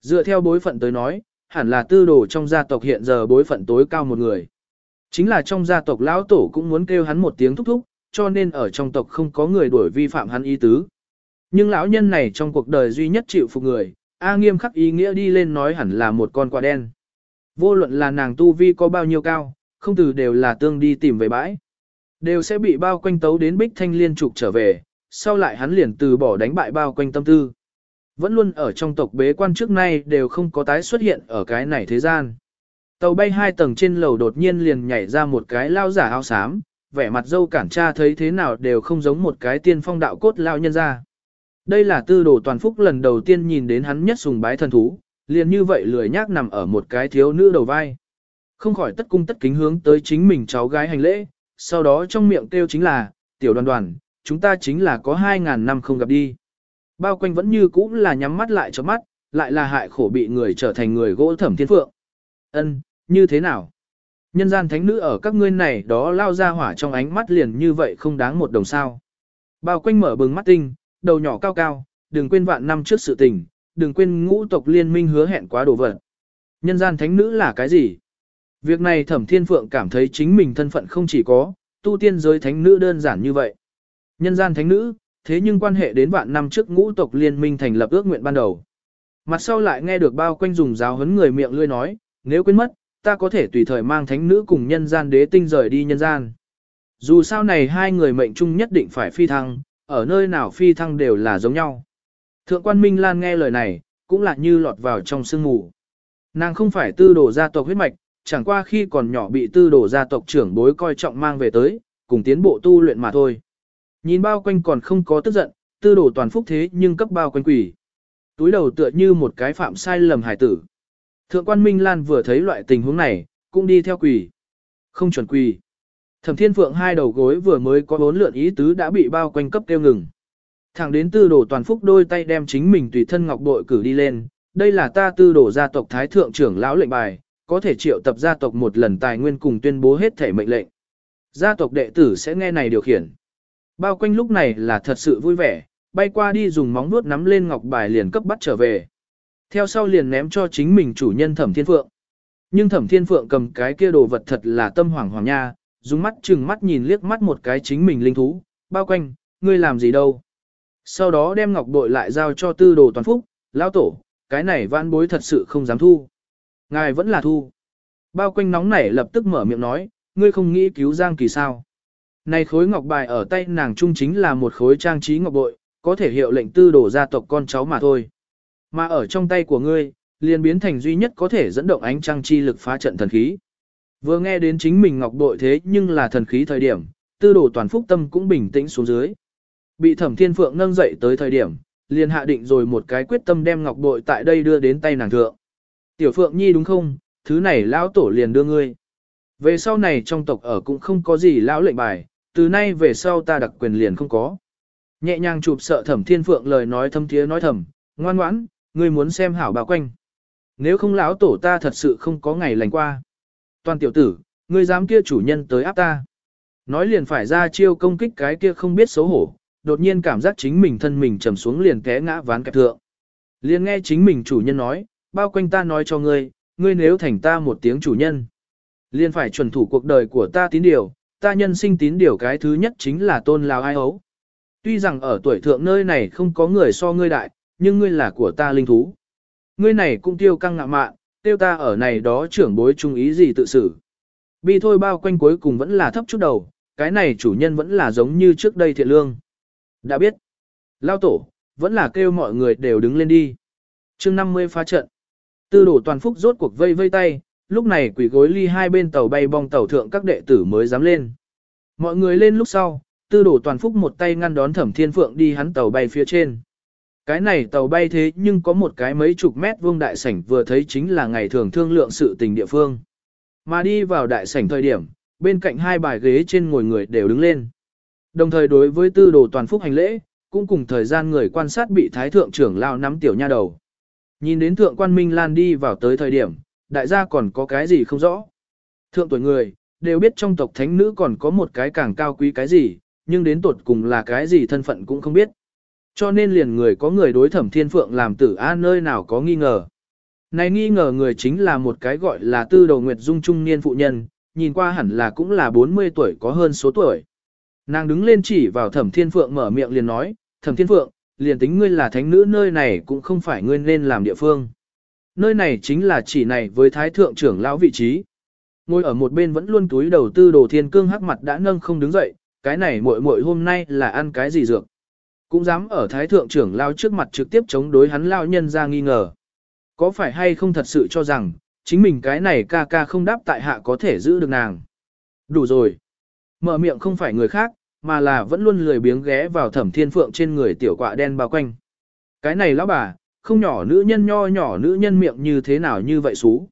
Dựa theo bối phận tới nói, hẳn là tư đồ trong gia tộc hiện giờ bối phận tối cao một người. Chính là trong gia tộc lão tổ cũng muốn kêu hắn một tiếng thúc thúc, cho nên ở trong tộc không có người đuổi vi phạm hắn ý tứ. Nhưng lão nhân này trong cuộc đời duy nhất chịu phục người, A nghiêm khắc ý nghĩa đi lên nói hẳn là một con quả đen. Vô luận là nàng tu vi có bao nhiêu cao, không từ đều là tương đi tìm về bãi. Đều sẽ bị bao quanh tấu đến bích thanh liên trục trở về, sau lại hắn liền từ bỏ đánh bại bao quanh tâm tư. Vẫn luôn ở trong tộc bế quan trước nay đều không có tái xuất hiện ở cái này thế gian. Tàu bay hai tầng trên lầu đột nhiên liền nhảy ra một cái lao giả áo xám, vẻ mặt dâu cản cha thấy thế nào đều không giống một cái tiên phong đạo cốt lao nhân ra. Đây là tư đồ toàn phúc lần đầu tiên nhìn đến hắn nhất sùng bái thần thú, liền như vậy lười nhác nằm ở một cái thiếu nữ đầu vai. Không khỏi tất cung tất kính hướng tới chính mình cháu gái hành lễ, sau đó trong miệng kêu chính là, tiểu đoàn đoàn, chúng ta chính là có 2.000 năm không gặp đi. Bao quanh vẫn như cũ là nhắm mắt lại cho mắt, lại là hại khổ bị người trở thành người gỗ thẩm thiên phượng. Ân, như thế nào? Nhân gian thánh nữ ở các ngươi này đó lao ra hỏa trong ánh mắt liền như vậy không đáng một đồng sao. Bao quanh mở bừng mắt tinh, đầu nhỏ cao cao, đừng quên vạn năm trước sự tình, đừng quên ngũ tộc liên minh hứa hẹn quá đồ vật. Nhân gian thánh nữ là cái gì? Việc này thẩm thiên phượng cảm thấy chính mình thân phận không chỉ có, tu tiên giới thánh nữ đơn giản như vậy. Nhân gian thánh nữ, thế nhưng quan hệ đến vạn năm trước ngũ tộc liên minh thành lập ước nguyện ban đầu. Mặt sau lại nghe được bao quanh dùng giáo huấn người miệng lươi nói, nếu quên mất, ta có thể tùy thời mang thánh nữ cùng nhân gian đế tinh rời đi nhân gian. Dù sao này hai người mệnh chung nhất định phải phi thăng, ở nơi nào phi thăng đều là giống nhau. Thượng quan Minh Lan nghe lời này, cũng là như lọt vào trong sương mù. Nàng không phải tư đồ gia tộc huyết mạch, chẳng qua khi còn nhỏ bị tư đồ gia tộc trưởng bối coi trọng mang về tới, cùng tiến bộ tu luyện mà thôi. Nhìn bao quanh còn không có tức giận, tư đồ toàn phúc thế nhưng cấp bao quanh quỷ. Túi đầu tựa như một cái phạm sai lầm hải tử. Thượng quan Minh Lan vừa thấy loại tình huống này, cũng đi theo quỷ. Không chuẩn quỷ. Thẩm Thiên Phượng hai đầu gối vừa mới có bốn lượn ý tứ đã bị bao quanh cấp tiêu ngừng. Thẳng đến tư đồ toàn phúc đôi tay đem chính mình tùy thân ngọc bội cử đi lên, đây là ta tư đồ gia tộc thái thượng trưởng lão lệnh bài, có thể triệu tập gia tộc một lần tài nguyên cùng tuyên bố hết thể mệnh lệnh. Gia tộc đệ tử sẽ nghe này điều khiển. Bao quanh lúc này là thật sự vui vẻ, bay qua đi dùng móng vuốt nắm lên ngọc bài liền cấp bắt trở về. Theo sau liền ném cho chính mình chủ nhân Thẩm Thiên Phượng. Nhưng Thẩm Thiên Phượng cầm cái kia đồ vật thật là tâm hoàng hoàng nha, dùng mắt chừng mắt nhìn liếc mắt một cái chính mình linh thú, bao quanh, ngươi làm gì đâu. Sau đó đem ngọc bội lại giao cho tư đồ toàn phúc, lão tổ, cái này vãn bối thật sự không dám thu. Ngài vẫn là thu. Bao quanh nóng nảy lập tức mở miệng nói, ngươi không nghĩ cứu Giang Kỳ sao. Này khối ngọc bài ở tay nàng trung chính là một khối trang trí ngọc bội, có thể hiệu lệnh tư đổ gia tộc con cháu mà thôi. Mà ở trong tay của ngươi, liền biến thành duy nhất có thể dẫn động ánh trăng chi lực phá trận thần khí. Vừa nghe đến chính mình ngọc bội thế nhưng là thần khí thời điểm, tư đồ toàn phúc tâm cũng bình tĩnh xuống dưới. Bị thẩm thiên phượng nâng dậy tới thời điểm, liền hạ định rồi một cái quyết tâm đem ngọc bội tại đây đưa đến tay nàng thượng. Tiểu phượng nhi đúng không, thứ này lão tổ liền đưa ngươi. Về sau này trong tộc ở cũng không có gì lão lệnh bài, từ nay về sau ta đặc quyền liền không có. Nhẹ nhàng chụp sợ thẩm thiên phượng lời nói thâm thiế nói thầm, ngoan ngoãn, ngươi muốn xem hảo bà quanh. Nếu không lão tổ ta thật sự không có ngày lành qua. Toàn tiểu tử, ngươi dám kia chủ nhân tới áp ta. Nói liền phải ra chiêu công kích cái kia không biết xấu hổ, đột nhiên cảm giác chính mình thân mình trầm xuống liền té ngã ván kẹp thượng. Liền nghe chính mình chủ nhân nói, bao quanh ta nói cho ngươi, ngươi nếu thành ta một tiếng chủ nhân. Liền phải chuẩn thủ cuộc đời của ta tín điều, ta nhân sinh tín điều cái thứ nhất chính là tôn lao ai ấu. Tuy rằng ở tuổi thượng nơi này không có người so ngươi đại, nhưng ngươi là của ta linh thú. Ngươi này cũng tiêu căng ngạ mạn, tiêu ta ở này đó trưởng bối trung ý gì tự xử. Bi thôi bao quanh cuối cùng vẫn là thấp chút đầu, cái này chủ nhân vẫn là giống như trước đây thiện lương. Đã biết. Lao tổ, vẫn là kêu mọi người đều đứng lên đi. chương 50 phá trận. Tư đổ toàn phúc rốt cuộc vây vây tay, lúc này quỷ gối ly hai bên tàu bay bong tàu thượng các đệ tử mới dám lên. Mọi người lên lúc sau, tư đổ toàn phúc một tay ngăn đón thẩm thiên phượng đi hắn tàu bay phía trên. Cái này tàu bay thế nhưng có một cái mấy chục mét vuông đại sảnh vừa thấy chính là ngày thường thương lượng sự tình địa phương. Mà đi vào đại sảnh thời điểm, bên cạnh hai bài ghế trên ngồi người đều đứng lên. Đồng thời đối với tư đồ toàn phúc hành lễ, cũng cùng thời gian người quan sát bị thái thượng trưởng lao nắm tiểu nha đầu. Nhìn đến thượng quan Minh Lan đi vào tới thời điểm, đại gia còn có cái gì không rõ. Thượng tuổi người, đều biết trong tộc thánh nữ còn có một cái càng cao quý cái gì, nhưng đến tuột cùng là cái gì thân phận cũng không biết. Cho nên liền người có người đối thẩm thiên phượng làm tử a nơi nào có nghi ngờ. Này nghi ngờ người chính là một cái gọi là tư đầu nguyệt dung trung niên phụ nhân, nhìn qua hẳn là cũng là 40 tuổi có hơn số tuổi. Nàng đứng lên chỉ vào thẩm thiên phượng mở miệng liền nói, thẩm thiên phượng, liền tính ngươi là thánh nữ nơi này cũng không phải ngươi nên làm địa phương. Nơi này chính là chỉ này với thái thượng trưởng lão vị trí. ngồi ở một bên vẫn luôn túi đầu tư đồ thiên cương hắc mặt đã nâng không đứng dậy, cái này muội muội hôm nay là ăn cái gì dược. Cũng dám ở thái thượng trưởng lao trước mặt trực tiếp chống đối hắn lao nhân ra nghi ngờ. Có phải hay không thật sự cho rằng, chính mình cái này ca ca không đáp tại hạ có thể giữ được nàng. Đủ rồi. Mở miệng không phải người khác, mà là vẫn luôn lười biếng ghé vào thẩm thiên phượng trên người tiểu quạ đen bao quanh. Cái này lão bà, không nhỏ nữ nhân nho nhỏ nữ nhân miệng như thế nào như vậy xú.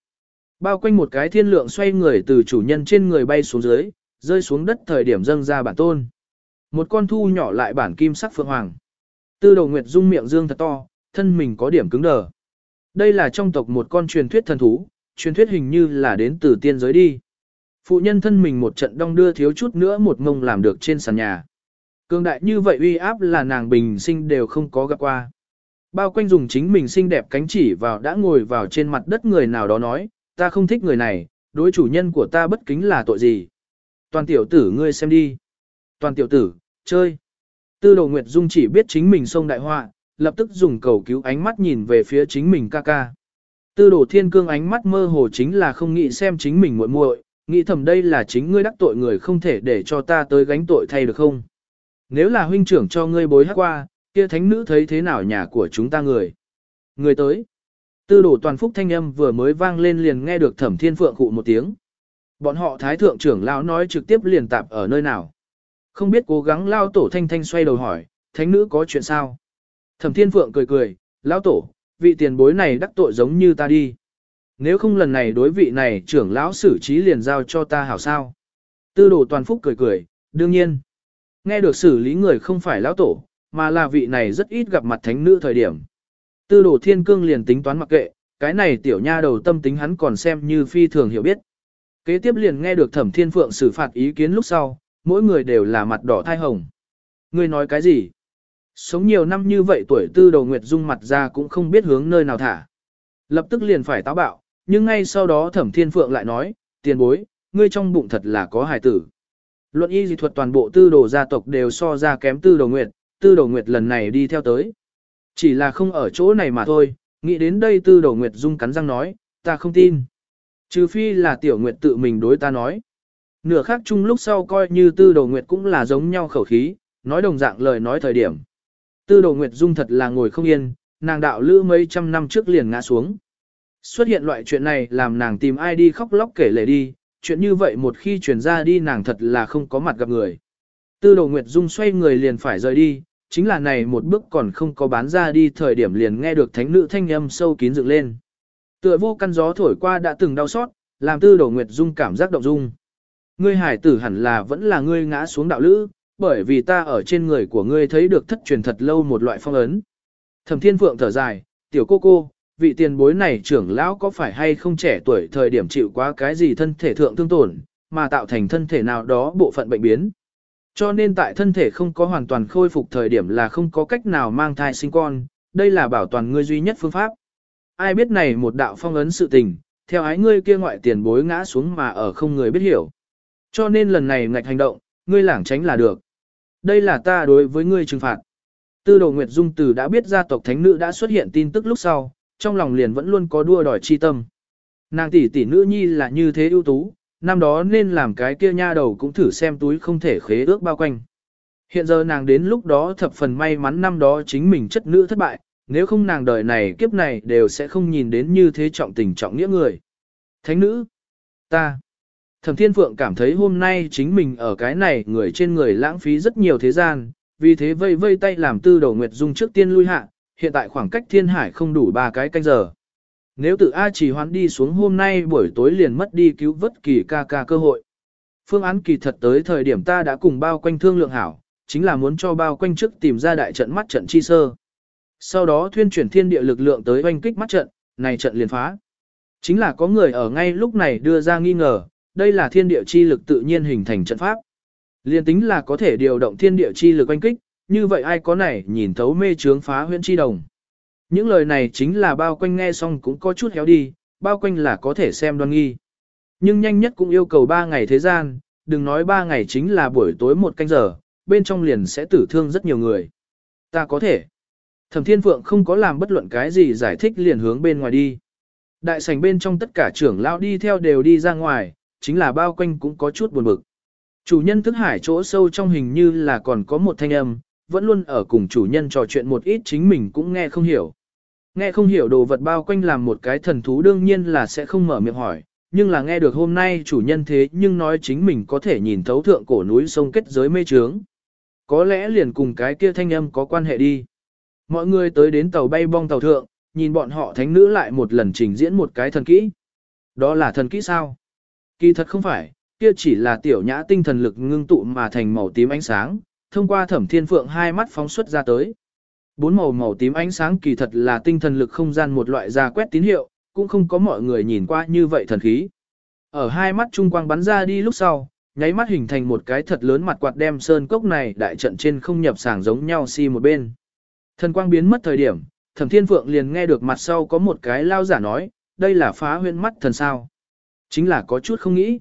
Bao quanh một cái thiên lượng xoay người từ chủ nhân trên người bay xuống dưới, rơi xuống đất thời điểm dâng ra bản tôn. Một con thu nhỏ lại bản kim sắc phượng hoàng. Tư đầu nguyệt dung miệng dương thật to, thân mình có điểm cứng đờ. Đây là trong tộc một con truyền thuyết thần thú, truyền thuyết hình như là đến từ tiên giới đi. Phụ nhân thân mình một trận đong đưa thiếu chút nữa một ngông làm được trên sàn nhà. Cương đại như vậy uy áp là nàng bình sinh đều không có gặp qua. Bao quanh dùng chính mình xinh đẹp cánh chỉ vào đã ngồi vào trên mặt đất người nào đó nói, ta không thích người này, đối chủ nhân của ta bất kính là tội gì. Toàn tiểu tử ngươi xem đi. Toàn tiểu tử, chơi. Tư đồ Nguyệt Dung chỉ biết chính mình xông đại họa, lập tức dùng cầu cứu ánh mắt nhìn về phía chính mình ca ca. Tư đồ thiên cương ánh mắt mơ hồ chính là không nghĩ xem chính mình muội muội, nghĩ thầm đây là chính ngươi đắc tội người không thể để cho ta tới gánh tội thay được không. Nếu là huynh trưởng cho ngươi bối hát qua, kia thánh nữ thấy thế nào nhà của chúng ta người. Người tới. Tư đồ toàn phúc thanh âm vừa mới vang lên liền nghe được thẩm thiên phượng cụ một tiếng. Bọn họ thái thượng trưởng lão nói trực tiếp liền tạp ở nơi nào. Không biết cố gắng lao tổ thanh thanh xoay đầu hỏi, thánh nữ có chuyện sao? Thẩm thiên phượng cười cười, lão tổ, vị tiền bối này đắc tội giống như ta đi. Nếu không lần này đối vị này trưởng lão xử trí liền giao cho ta hảo sao. Tư đồ toàn phúc cười cười, đương nhiên. Nghe được xử lý người không phải lão tổ, mà là vị này rất ít gặp mặt thánh nữ thời điểm. Tư đồ thiên cương liền tính toán mặc kệ, cái này tiểu nha đầu tâm tính hắn còn xem như phi thường hiểu biết. Kế tiếp liền nghe được thẩm thiên phượng xử phạt ý kiến lúc sau, mỗi người đều là mặt đỏ thai hồng. Ngươi nói cái gì? Sống nhiều năm như vậy tuổi tư đầu nguyệt dung mặt ra cũng không biết hướng nơi nào thả. Lập tức liền phải táo bạo, nhưng ngay sau đó thẩm thiên phượng lại nói, tiền bối, ngươi trong bụng thật là có hài tử. Luận y dị thuật toàn bộ tư đồ gia tộc đều so ra kém tư đồ nguyệt, tư đồ nguyệt lần này đi theo tới. Chỉ là không ở chỗ này mà thôi, nghĩ đến đây tư đồ nguyệt dung cắn răng nói, ta không tin. Trừ phi là tiểu nguyệt tự mình đối ta nói. Nửa khác chung lúc sau coi như tư đồ nguyệt cũng là giống nhau khẩu khí, nói đồng dạng lời nói thời điểm. Tư đồ nguyệt dung thật là ngồi không yên, nàng đạo lữ mấy trăm năm trước liền ngã xuống. Xuất hiện loại chuyện này làm nàng tìm ai đi khóc lóc kể lể đi, chuyện như vậy một khi truyền ra đi nàng thật là không có mặt gặp người. Tư đồ Nguyệt Dung xoay người liền phải rời đi, chính là này một bước còn không có bán ra đi thời điểm liền nghe được thánh nữ thanh âm sâu kín dựng lên. Tựa vô căn gió thổi qua đã từng đau xót, làm tư đồ Nguyệt Dung cảm giác động dung. Ngươi hải tử hẳn là vẫn là ngươi ngã xuống đạo lữ, bởi vì ta ở trên người của ngươi thấy được thất truyền thật lâu một loại phong ấn. Thẩm Thiên Phượng thở dài, tiểu cô cô, vị tiền bối này trưởng lão có phải hay không trẻ tuổi thời điểm chịu quá cái gì thân thể thượng thương tổn, mà tạo thành thân thể nào đó bộ phận bệnh biến. Cho nên tại thân thể không có hoàn toàn khôi phục thời điểm là không có cách nào mang thai sinh con, đây là bảo toàn ngươi duy nhất phương pháp. Ai biết này một đạo phong ấn sự tình, theo ái ngươi kia ngoại tiền bối ngã xuống mà ở không người biết hiểu. Cho nên lần này ngạch hành động, ngươi lảng tránh là được. Đây là ta đối với ngươi trừng phạt. Tư đồ Nguyệt Dung từ đã biết gia tộc thánh nữ đã xuất hiện tin tức lúc sau, trong lòng liền vẫn luôn có đua đòi chi tâm. Nàng tỷ tỷ nữ nhi là như thế ưu tú, năm đó nên làm cái kia nha đầu cũng thử xem túi không thể khế ước bao quanh. Hiện giờ nàng đến lúc đó thập phần may mắn năm đó chính mình chất nữ thất bại, nếu không nàng đời này kiếp này đều sẽ không nhìn đến như thế trọng tình trọng nghĩa người. Thánh nữ, ta, thẩm thiên phượng cảm thấy hôm nay chính mình ở cái này người trên người lãng phí rất nhiều thế gian, vì thế vây vây tay làm tư đầu nguyệt dung trước tiên lui hạ, hiện tại khoảng cách thiên hải không đủ ba cái canh giờ. Nếu tự A chỉ hoán đi xuống hôm nay buổi tối liền mất đi cứu vất kỳ ca ca cơ hội. Phương án kỳ thật tới thời điểm ta đã cùng bao quanh thương lượng hảo, chính là muốn cho bao quanh trước tìm ra đại trận mắt trận chi sơ. Sau đó thuyên chuyển thiên địa lực lượng tới oanh kích mắt trận, này trận liền phá. Chính là có người ở ngay lúc này đưa ra nghi ngờ, đây là thiên địa chi lực tự nhiên hình thành trận pháp. Liên tính là có thể điều động thiên địa chi lực oanh kích, như vậy ai có này nhìn thấu mê trướng phá huyễn chi đồng. Những lời này chính là bao quanh nghe xong cũng có chút héo đi, bao quanh là có thể xem đoan nghi. Nhưng nhanh nhất cũng yêu cầu 3 ngày thế gian, đừng nói 3 ngày chính là buổi tối một canh giờ, bên trong liền sẽ tử thương rất nhiều người. Ta có thể. Thẩm Thiên Phượng không có làm bất luận cái gì giải thích liền hướng bên ngoài đi. Đại sảnh bên trong tất cả trưởng lão đi theo đều đi ra ngoài, chính là bao quanh cũng có chút buồn bực. Chủ nhân thức hải chỗ sâu trong hình như là còn có một thanh âm, vẫn luôn ở cùng chủ nhân trò chuyện một ít chính mình cũng nghe không hiểu. Nghe không hiểu đồ vật bao quanh làm một cái thần thú đương nhiên là sẽ không mở miệng hỏi, nhưng là nghe được hôm nay chủ nhân thế nhưng nói chính mình có thể nhìn thấu thượng cổ núi sông kết giới mê trướng. Có lẽ liền cùng cái kia thanh âm có quan hệ đi. Mọi người tới đến tàu bay bong tàu thượng, nhìn bọn họ thánh nữ lại một lần trình diễn một cái thần kỹ. Đó là thần kỹ sao? Kỳ thật không phải, kia chỉ là tiểu nhã tinh thần lực ngưng tụ mà thành màu tím ánh sáng, thông qua thẩm thiên phượng hai mắt phóng xuất ra tới. Bốn màu màu tím ánh sáng kỳ thật là tinh thần lực không gian một loại ra quét tín hiệu, cũng không có mọi người nhìn qua như vậy thần khí. Ở hai mắt trung quang bắn ra đi lúc sau, nháy mắt hình thành một cái thật lớn mặt quạt đem sơn cốc này đại trận trên không nhập sàng giống nhau si một bên. Thần quang biến mất thời điểm, thẩm thiên phượng liền nghe được mặt sau có một cái lao giả nói, đây là phá huyễn mắt thần sao. Chính là có chút không nghĩ.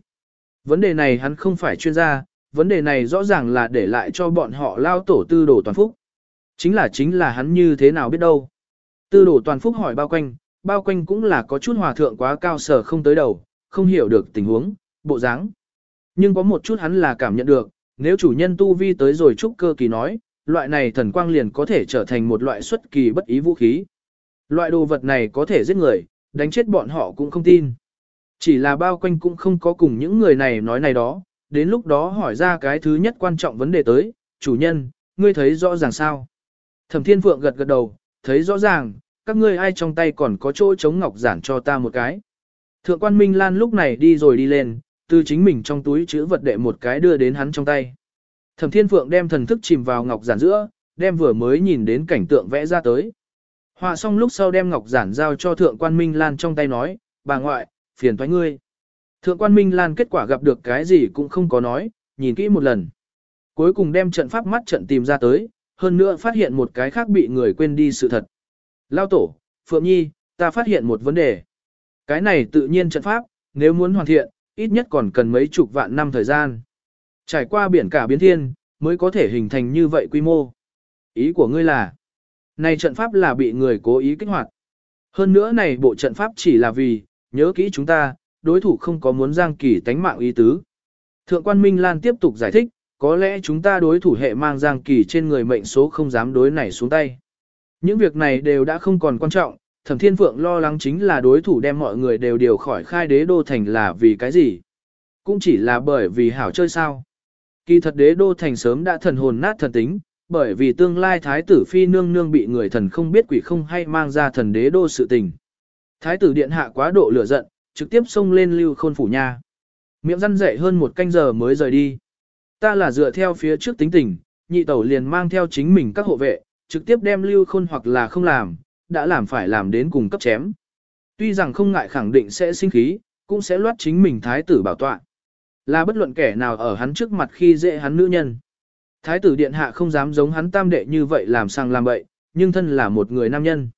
Vấn đề này hắn không phải chuyên gia, vấn đề này rõ ràng là để lại cho bọn họ lao tổ tư đồ toàn phúc. Chính là chính là hắn như thế nào biết đâu. Tư đồ toàn phúc hỏi bao quanh, bao quanh cũng là có chút hòa thượng quá cao sở không tới đầu, không hiểu được tình huống, bộ dáng. Nhưng có một chút hắn là cảm nhận được, nếu chủ nhân tu vi tới rồi trúc cơ kỳ nói, loại này thần quang liền có thể trở thành một loại xuất kỳ bất ý vũ khí. Loại đồ vật này có thể giết người, đánh chết bọn họ cũng không tin. Chỉ là bao quanh cũng không có cùng những người này nói này đó, đến lúc đó hỏi ra cái thứ nhất quan trọng vấn đề tới, chủ nhân, ngươi thấy rõ ràng sao? Thẩm Thiên Phượng gật gật đầu, thấy rõ ràng, các ngươi ai trong tay còn có chỗ chống ngọc giản cho ta một cái. Thượng quan Minh Lan lúc này đi rồi đi lên, từ chính mình trong túi chữ vật đệ một cái đưa đến hắn trong tay. Thẩm Thiên Phượng đem thần thức chìm vào ngọc giản giữa, đem vừa mới nhìn đến cảnh tượng vẽ ra tới. Họa xong lúc sau đem ngọc giản giao cho thượng quan Minh Lan trong tay nói, bà ngoại, phiền thoái ngươi. Thượng quan Minh Lan kết quả gặp được cái gì cũng không có nói, nhìn kỹ một lần. Cuối cùng đem trận pháp mắt trận tìm ra tới, hơn nữa phát hiện một cái khác bị người quên đi sự thật. Lao tổ, Phượng Nhi, ta phát hiện một vấn đề. Cái này tự nhiên trận pháp, nếu muốn hoàn thiện, ít nhất còn cần mấy chục vạn năm thời gian. Trải qua biển cả biến thiên, mới có thể hình thành như vậy quy mô. Ý của ngươi là, này trận pháp là bị người cố ý kích hoạt. Hơn nữa này bộ trận pháp chỉ là vì, nhớ kỹ chúng ta, đối thủ không có muốn giang kỳ tánh mạng ý tứ. Thượng quan Minh Lan tiếp tục giải thích, có lẽ chúng ta đối thủ hệ mang giang kỳ trên người mệnh số không dám đối này xuống tay. Những việc này đều đã không còn quan trọng, thẩm thiên phượng lo lắng chính là đối thủ đem mọi người đều điều khỏi khai đế đô thành là vì cái gì. Cũng chỉ là bởi vì hảo chơi sao. Kỳ thật đế đô thành sớm đã thần hồn nát thần tính, bởi vì tương lai thái tử phi nương nương bị người thần không biết quỷ không hay mang ra thần đế đô sự tình. Thái tử điện hạ quá độ lửa giận, trực tiếp xông lên lưu khôn phủ nha. Miệng răn dậy hơn một canh giờ mới rời đi. Ta là dựa theo phía trước tính tình, nhị tẩu liền mang theo chính mình các hộ vệ, trực tiếp đem lưu khôn hoặc là không làm, đã làm phải làm đến cùng cấp chém. Tuy rằng không ngại khẳng định sẽ sinh khí, cũng sẽ loát chính mình thái tử bảo tọa. Là bất luận kẻ nào ở hắn trước mặt khi dễ hắn nữ nhân. Thái tử điện hạ không dám giống hắn tam đệ như vậy làm sang làm bậy, nhưng thân là một người nam nhân.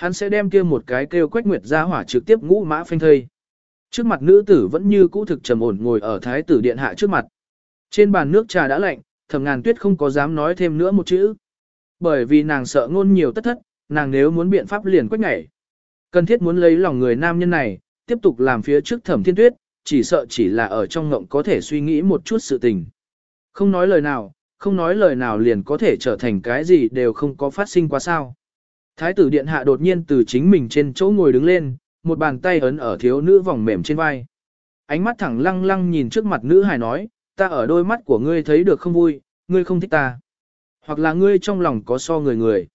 Hắn sẽ đem kia một cái kêu quách nguyệt ra hỏa trực tiếp ngũ mã phanh thây. Trước mặt nữ tử vẫn như cũ thực trầm ổn ngồi ở thái tử điện hạ trước mặt. Trên bàn nước trà đã lạnh, thầm ngàn tuyết không có dám nói thêm nữa một chữ. Bởi vì nàng sợ ngôn nhiều tất thất, nàng nếu muốn biện pháp liền quách nhảy. Cần thiết muốn lấy lòng người nam nhân này, tiếp tục làm phía trước thẩm thiên tuyết, chỉ sợ chỉ là ở trong ngộng có thể suy nghĩ một chút sự tình. Không nói lời nào, không nói lời nào liền có thể trở thành cái gì đều không có phát sinh quá sao. Thái tử điện hạ đột nhiên từ chính mình trên chỗ ngồi đứng lên, một bàn tay ấn ở thiếu nữ vòng mềm trên vai. Ánh mắt thẳng lăng lăng nhìn trước mặt nữ hài nói, ta ở đôi mắt của ngươi thấy được không vui, ngươi không thích ta. Hoặc là ngươi trong lòng có so người người.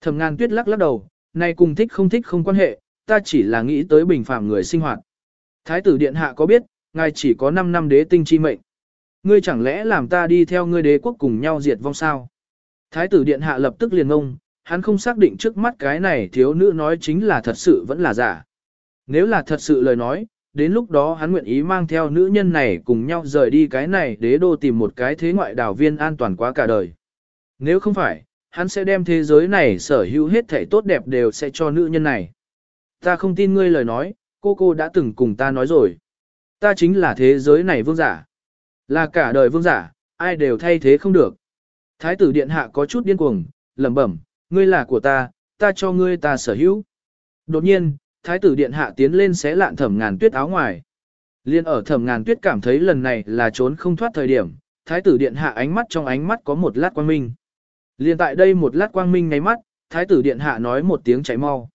Thẩm ngàn tuyết lắc lắc đầu, này cùng thích không thích không quan hệ, ta chỉ là nghĩ tới bình phạm người sinh hoạt. Thái tử điện hạ có biết, ngài chỉ có 5 năm đế tinh chi mệnh. Ngươi chẳng lẽ làm ta đi theo ngươi đế quốc cùng nhau diệt vong sao? Thái tử điện hạ lập tức liền ngông, hắn không xác định trước mắt cái này thiếu nữ nói chính là thật sự vẫn là giả. Nếu là thật sự lời nói, đến lúc đó hắn nguyện ý mang theo nữ nhân này cùng nhau rời đi cái này đế đô tìm một cái thế ngoại đảo viên an toàn quá cả đời. Nếu không phải, hắn sẽ đem thế giới này sở hữu hết thể tốt đẹp đều sẽ cho nữ nhân này. Ta không tin ngươi lời nói, cô cô đã từng cùng ta nói rồi. Ta chính là thế giới này vương giả. Là cả đời vương giả, ai đều thay thế không được. Thái tử điện hạ có chút điên cuồng, lẩm bẩm, ngươi là của ta, ta cho ngươi ta sở hữu. Đột nhiên, thái tử điện hạ tiến lên xé lạn thẩm ngàn tuyết áo ngoài. Liên ở thẩm ngàn tuyết cảm thấy lần này là trốn không thoát thời điểm, thái tử điện hạ ánh mắt trong ánh mắt có một lát quang minh. Liên tại đây một lát quang minh ngáy mắt, thái tử điện hạ nói một tiếng cháy mau.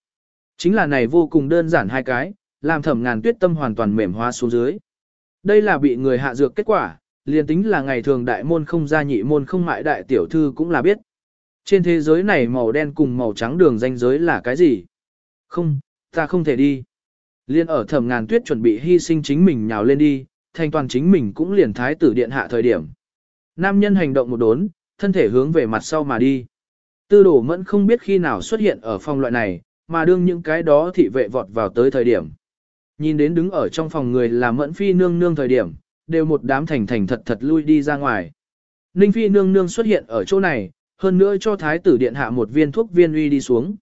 Chính là này vô cùng đơn giản hai cái, làm thẩm ngàn tuyết tâm hoàn toàn mềm hóa xuống dưới. Đây là bị người hạ dược kết quả, liền tính là ngày thường đại môn không gia nhị môn không mại đại tiểu thư cũng là biết. Trên thế giới này màu đen cùng màu trắng đường ranh giới là cái gì? Không, ta không thể đi. Liên ở thẩm ngàn tuyết chuẩn bị hy sinh chính mình nhào lên đi, thành toàn chính mình cũng liền thái tử điện hạ thời điểm. Nam nhân hành động một đốn, thân thể hướng về mặt sau mà đi. Tư đổ mẫn không biết khi nào xuất hiện ở phòng loại này, mà đương những cái đó thị vệ vọt vào tới thời điểm. Nhìn đến đứng ở trong phòng người là mẫn phi nương nương thời điểm, đều một đám thành thành thật thật lui đi ra ngoài. Ninh phi nương nương xuất hiện ở chỗ này, hơn nữa cho thái tử điện hạ một viên thuốc viên uy đi xuống.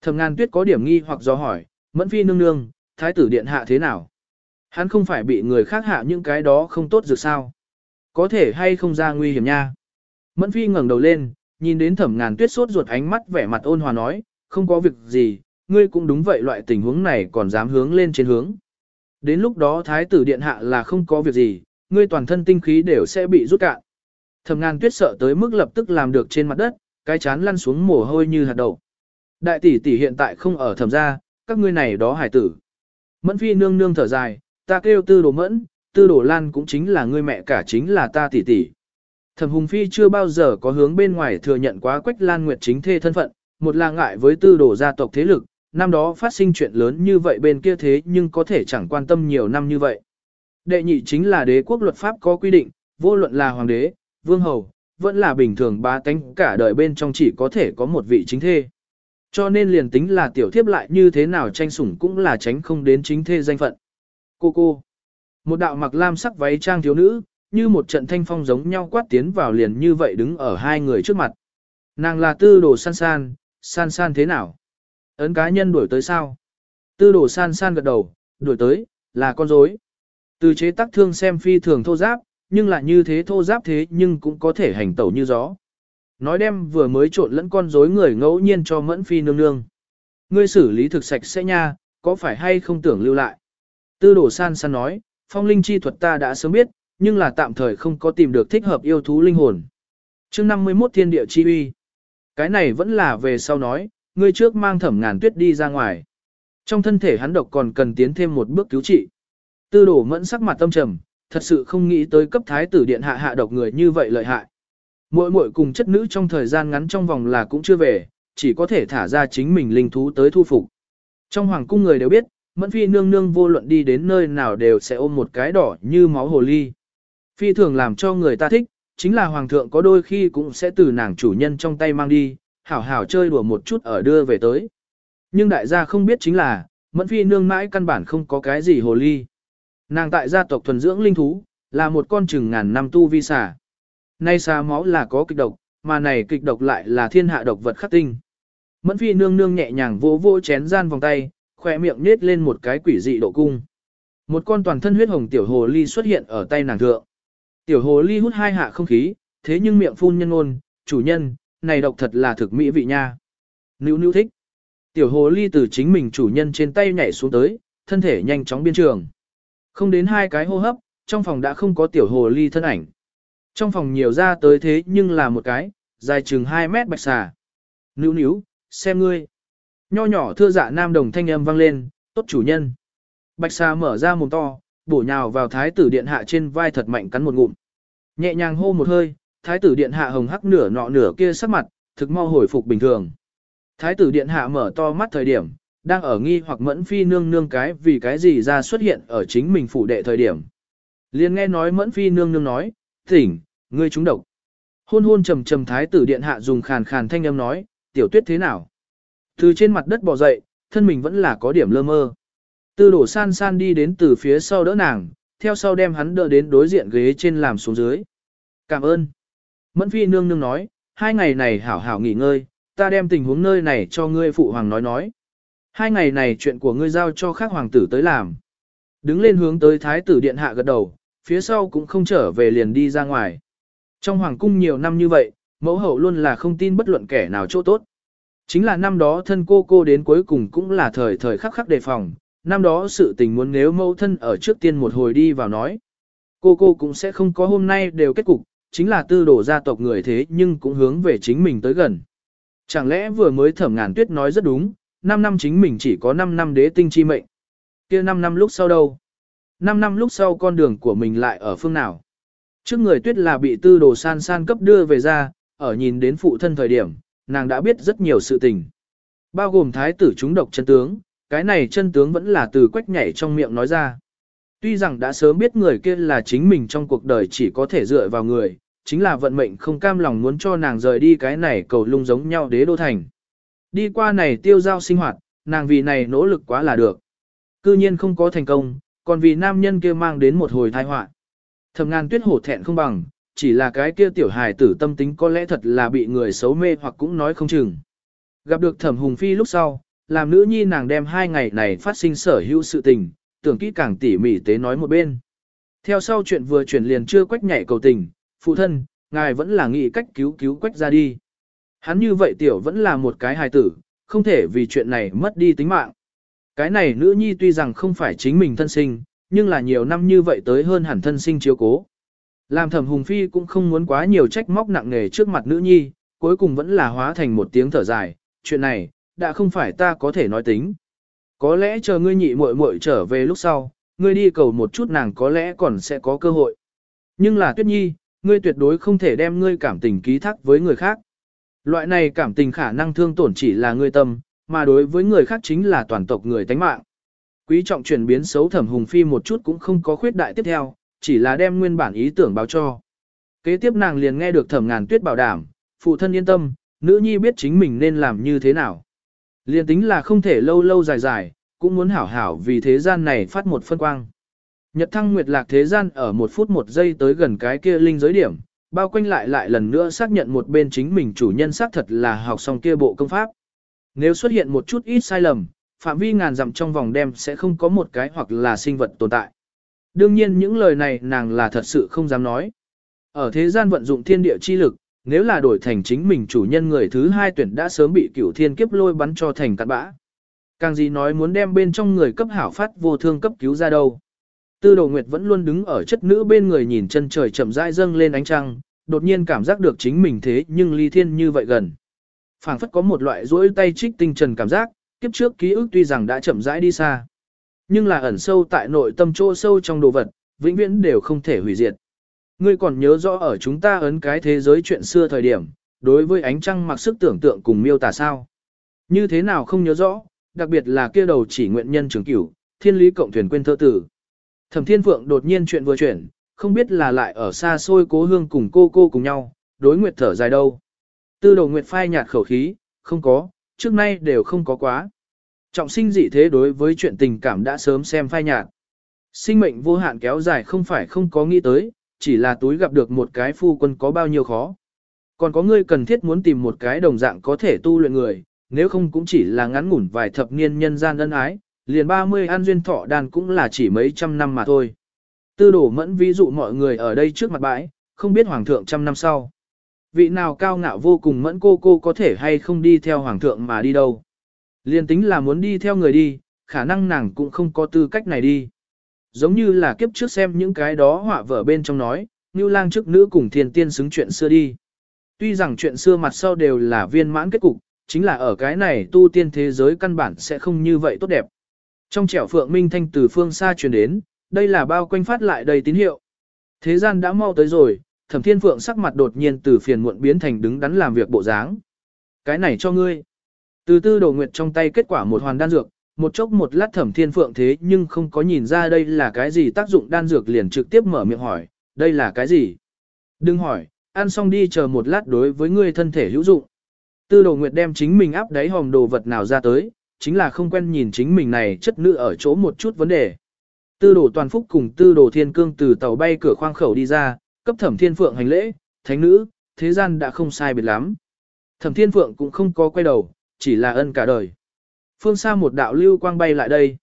Thẩm ngàn tuyết có điểm nghi hoặc do hỏi, mẫn phi nương nương, thái tử điện hạ thế nào? Hắn không phải bị người khác hạ những cái đó không tốt dược sao? Có thể hay không ra nguy hiểm nha? Mẫn phi ngẩng đầu lên, nhìn đến thẩm ngàn tuyết sốt ruột ánh mắt vẻ mặt ôn hòa nói, không có việc gì, ngươi cũng đúng vậy loại tình huống này còn dám hướng lên trên hướng. Đến lúc đó thái tử điện hạ là không có việc gì, ngươi toàn thân tinh khí đều sẽ bị rút cạn. Thẩm ngàn tuyết sợ tới mức lập tức làm được trên mặt đất, cái chán lăn xuống mồ hôi như hạt đậu. Đại tỷ tỷ hiện tại không ở thẩm gia, các ngươi này đó hải tử. Mẫn phi nương nương thở dài, ta kêu tư đồ mẫn, tư đồ lan cũng chính là ngươi mẹ cả chính là ta tỷ tỷ. Thẩm hùng phi chưa bao giờ có hướng bên ngoài thừa nhận quá quách lan nguyệt chính thê thân phận, một là ngại với tư đồ gia tộc thế lực, năm đó phát sinh chuyện lớn như vậy bên kia thế nhưng có thể chẳng quan tâm nhiều năm như vậy. Đệ nhị chính là đế quốc luật pháp có quy định, vô luận là hoàng đế, vương hầu, vẫn là bình thường ba tánh cả đời bên trong chỉ có thể có một vị chính thê. Cho nên liền tính là tiểu thiếp lại như thế nào tranh sủng cũng là tránh không đến chính thê danh phận. Cô cô. Một đạo mặc lam sắc váy trang thiếu nữ, như một trận thanh phong giống nhau quát tiến vào liền như vậy đứng ở hai người trước mặt. Nàng là tư đồ san san, san san thế nào? Ấn cá nhân đuổi tới sao? Tư đồ san san gật đầu, đuổi tới, là con rối. Từ chế tác thương xem phi thường thô giáp, nhưng là như thế thô giáp thế nhưng cũng có thể hành tẩu như gió. Nói đem vừa mới trộn lẫn con rối người ngẫu nhiên cho mẫn phi nương nương. Ngươi xử lý thực sạch sẽ nha, có phải hay không tưởng lưu lại? Tư đổ san san nói, phong linh chi thuật ta đã sớm biết, nhưng là tạm thời không có tìm được thích hợp yêu thú linh hồn. chương 51 thiên địa chi uy. Cái này vẫn là về sau nói, ngươi trước mang thẩm ngàn tuyết đi ra ngoài. Trong thân thể hắn độc còn cần tiến thêm một bước cứu trị. Tư đổ mẫn sắc mặt tâm trầm, thật sự không nghĩ tới cấp thái tử điện hạ hạ độc người như vậy lợi hại. Muội muội cùng chất nữ trong thời gian ngắn trong vòng là cũng chưa về, chỉ có thể thả ra chính mình linh thú tới thu phục. Trong hoàng cung người đều biết, mẫn phi nương nương vô luận đi đến nơi nào đều sẽ ôm một cái đỏ như máu hồ ly. Phi thường làm cho người ta thích, chính là hoàng thượng có đôi khi cũng sẽ từ nàng chủ nhân trong tay mang đi, hảo hảo chơi đùa một chút ở đưa về tới. Nhưng đại gia không biết chính là, mẫn phi nương mãi căn bản không có cái gì hồ ly. Nàng tại gia tộc thuần dưỡng linh thú, là một con chừng ngàn năm tu vi xà. Nay xà máu là có kịch độc, mà này kịch độc lại là thiên hạ độc vật khắc tinh. Mẫn phi nương nương nhẹ nhàng vỗ vỗ chén gian vòng tay, khỏe miệng nết lên một cái quỷ dị độ cung. Một con toàn thân huyết hồng tiểu hồ ly xuất hiện ở tay nàng thượng. Tiểu hồ ly hút hai hạ không khí, thế nhưng miệng phun nhân ôn, chủ nhân, này độc thật là thực mỹ vị nha. Nữ nữ thích. Tiểu hồ ly từ chính mình chủ nhân trên tay nhảy xuống tới, thân thể nhanh chóng biên trường. Không đến hai cái hô hấp, trong phòng đã không có tiểu hồ ly thân ảnh. Trong phòng nhiều ra tới thế nhưng là một cái, dài chừng 2 mét bạch xà. Níu níu, xem ngươi. Nho nhỏ thưa dạ nam đồng thanh âm vang lên, tốt chủ nhân. Bạch xà mở ra mồm to, bổ nhào vào thái tử điện hạ trên vai thật mạnh cắn một ngụm. Nhẹ nhàng hô một hơi, thái tử điện hạ hồng hắc nửa nọ nửa kia sắc mặt, thực mau hồi phục bình thường. Thái tử điện hạ mở to mắt thời điểm, đang ở nghi hoặc mẫn phi nương nương cái vì cái gì ra xuất hiện ở chính mình phủ đệ thời điểm. liền nghe nói mẫn phi nương nương nói, tỉnh, ngươi trúng độc. Hôn hôn trầm trầm thái tử điện hạ dùng khàn khàn thanh âm nói, tiểu tuyết thế nào? Từ trên mặt đất bò dậy, thân mình vẫn là có điểm lơ mơ. Tư đổ san san đi đến từ phía sau đỡ nàng, theo sau đem hắn đỡ đến đối diện ghế trên làm xuống dưới. Cảm ơn. Mẫn phi nương nương nói, hai ngày này hảo hảo nghỉ ngơi, ta đem tình huống nơi này cho ngươi phụ hoàng nói nói. Hai ngày này chuyện của ngươi giao cho khác hoàng tử tới làm. Đứng lên hướng tới thái tử điện hạ gật đầu, phía sau cũng không trở về liền đi ra ngoài. Trong hoàng cung nhiều năm như vậy, mẫu hậu luôn là không tin bất luận kẻ nào chỗ tốt. Chính là năm đó thân cô cô đến cuối cùng cũng là thời thời khắc khắc đề phòng, năm đó sự tình muốn nếu mẫu thân ở trước tiên một hồi đi vào nói. Cô cô cũng sẽ không có hôm nay đều kết cục, chính là tư đổ gia tộc người thế nhưng cũng hướng về chính mình tới gần. Chẳng lẽ vừa mới thẩm ngàn tuyết nói rất đúng, 5 năm chính mình chỉ có 5 năm đế tinh chi mệnh. kia 5 năm lúc sau đâu? 5 năm lúc sau con đường của mình lại ở phương nào? Trước người tuyết là bị tư đồ san san cấp đưa về ra, ở nhìn đến phụ thân thời điểm, nàng đã biết rất nhiều sự tình. Bao gồm thái tử chúng độc chân tướng, cái này chân tướng vẫn là từ quách nhảy trong miệng nói ra. Tuy rằng đã sớm biết người kia là chính mình trong cuộc đời chỉ có thể dựa vào người, chính là vận mệnh không cam lòng muốn cho nàng rời đi cái này cầu lung giống nhau đế đô thành. Đi qua này tiêu giao sinh hoạt, nàng vì này nỗ lực quá là được. Cư nhiên không có thành công, còn vì nam nhân kia mang đến một hồi tai họa. Thầm ngàn tuyết hổ thẹn không bằng, chỉ là cái kia tiểu hài tử tâm tính có lẽ thật là bị người xấu mê hoặc cũng nói không chừng. Gặp được thẩm hùng phi lúc sau, làm nữ nhi nàng đem hai ngày này phát sinh sở hữu sự tình, tưởng kỹ càng tỉ mỉ tế nói một bên. Theo sau chuyện vừa chuyển liền chưa quách nhảy cầu tình, phụ thân, ngài vẫn là nghĩ cách cứu cứu quách ra đi. Hắn như vậy tiểu vẫn là một cái hài tử, không thể vì chuyện này mất đi tính mạng. Cái này nữ nhi tuy rằng không phải chính mình thân sinh, nhưng là nhiều năm như vậy tới hơn hẳn thân sinh chiếu cố. Làm thẩm hùng phi cũng không muốn quá nhiều trách móc nặng nề trước mặt nữ nhi, cuối cùng vẫn là hóa thành một tiếng thở dài, chuyện này, đã không phải ta có thể nói tính. Có lẽ chờ ngươi nhị muội muội trở về lúc sau, ngươi đi cầu một chút nàng có lẽ còn sẽ có cơ hội. Nhưng là tuyết nhi, ngươi tuyệt đối không thể đem ngươi cảm tình ký thác với người khác. Loại này cảm tình khả năng thương tổn chỉ là người tâm, mà đối với người khác chính là toàn tộc người tánh mạng. Quý trọng chuyển biến xấu thẩm hùng phi một chút cũng không có khuyết đại tiếp theo, chỉ là đem nguyên bản ý tưởng báo cho. Kế tiếp nàng liền nghe được thẩm ngàn tuyết bảo đảm, phụ thân yên tâm, nữ nhi biết chính mình nên làm như thế nào. Liền tính là không thể lâu lâu dài dài, cũng muốn hảo hảo vì thế gian này phát một phân quang. Nhật thăng nguyệt lạc thế gian ở một phút một giây tới gần cái kia linh giới điểm, bao quanh lại lại lần nữa xác nhận một bên chính mình chủ nhân xác thật là học xong kia bộ công pháp. Nếu xuất hiện một chút ít sai lầm, phạm vi ngàn dặm trong vòng đem sẽ không có một cái hoặc là sinh vật tồn tại. Đương nhiên những lời này nàng là thật sự không dám nói. Ở thế gian vận dụng thiên địa chi lực, nếu là đổi thành chính mình chủ nhân người thứ hai tuyển đã sớm bị cửu thiên kiếp lôi bắn cho thành cát bã. Càng gì nói muốn đem bên trong người cấp hảo phát vô thương cấp cứu ra đâu. Tư đồ nguyệt vẫn luôn đứng ở chất nữ bên người nhìn chân trời chậm rãi dâng lên ánh trăng, đột nhiên cảm giác được chính mình thế nhưng ly thiên như vậy gần. phảng phất có một loại duỗi tay trích tinh trần cảm giác, kiếp trước ký ức tuy rằng đã chậm rãi đi xa. Nhưng là ẩn sâu tại nội tâm chỗ sâu trong đồ vật, vĩnh viễn đều không thể hủy diệt. Ngươi còn nhớ rõ ở chúng ta ấn cái thế giới chuyện xưa thời điểm, đối với ánh trăng mặc sức tưởng tượng cùng miêu tả sao. Như thế nào không nhớ rõ, đặc biệt là kia đầu chỉ nguyện nhân trường cửu, thiên lý cộng thuyền quên thơ tử. Thẩm thiên phượng đột nhiên chuyện vừa chuyển, không biết là lại ở xa xôi cố hương cùng cô cô cùng nhau, đối nguyệt thở dài đâu. Tư đầu nguyệt phai nhạt khẩu khí, không có, trước nay đều không có quá. Trọng sinh dị thế đối với chuyện tình cảm đã sớm xem phai nhạt. Sinh mệnh vô hạn kéo dài không phải không có nghĩ tới, chỉ là túi gặp được một cái phu quân có bao nhiêu khó. Còn có người cần thiết muốn tìm một cái đồng dạng có thể tu luyện người, nếu không cũng chỉ là ngắn ngủn vài thập niên nhân gian ân ái, liền 30 an duyên thọ đàn cũng là chỉ mấy trăm năm mà thôi. Tư đổ mẫn ví dụ mọi người ở đây trước mặt bãi, không biết hoàng thượng trăm năm sau. Vị nào cao ngạo vô cùng mẫn cô cô có thể hay không đi theo hoàng thượng mà đi đâu. Liên tính là muốn đi theo người đi, khả năng nàng cũng không có tư cách này đi. Giống như là kiếp trước xem những cái đó họa vở bên trong nói, như lang trước nữ cùng thiên tiên xứng chuyện xưa đi. Tuy rằng chuyện xưa mặt sau đều là viên mãn kết cục, chính là ở cái này tu tiên thế giới căn bản sẽ không như vậy tốt đẹp. Trong trẻo phượng minh thanh từ phương xa truyền đến, đây là bao quanh phát lại đầy tín hiệu. Thế gian đã mau tới rồi, thẩm thiên phượng sắc mặt đột nhiên từ phiền muộn biến thành đứng đắn làm việc bộ dáng. Cái này cho ngươi. Từ tư đồ nguyệt trong tay kết quả một hoàn đan dược, một chốc một lát thẩm thiên phượng thế nhưng không có nhìn ra đây là cái gì tác dụng đan dược liền trực tiếp mở miệng hỏi, đây là cái gì? Đừng hỏi, ăn xong đi chờ một lát đối với ngươi thân thể hữu dụng. Tư đồ nguyệt đem chính mình áp đáy hòm đồ vật nào ra tới, chính là không quen nhìn chính mình này chất nữ ở chỗ một chút vấn đề. Tư đồ toàn phúc cùng tư đồ thiên cương từ tàu bay cửa khoang khẩu đi ra, cấp thẩm thiên phượng hành lễ, thánh nữ, thế gian đã không sai biệt lắm. Thẩm thiên phượng cũng không có quay đầu, chỉ là ân cả đời. Phương xa một đạo lưu quang bay lại đây.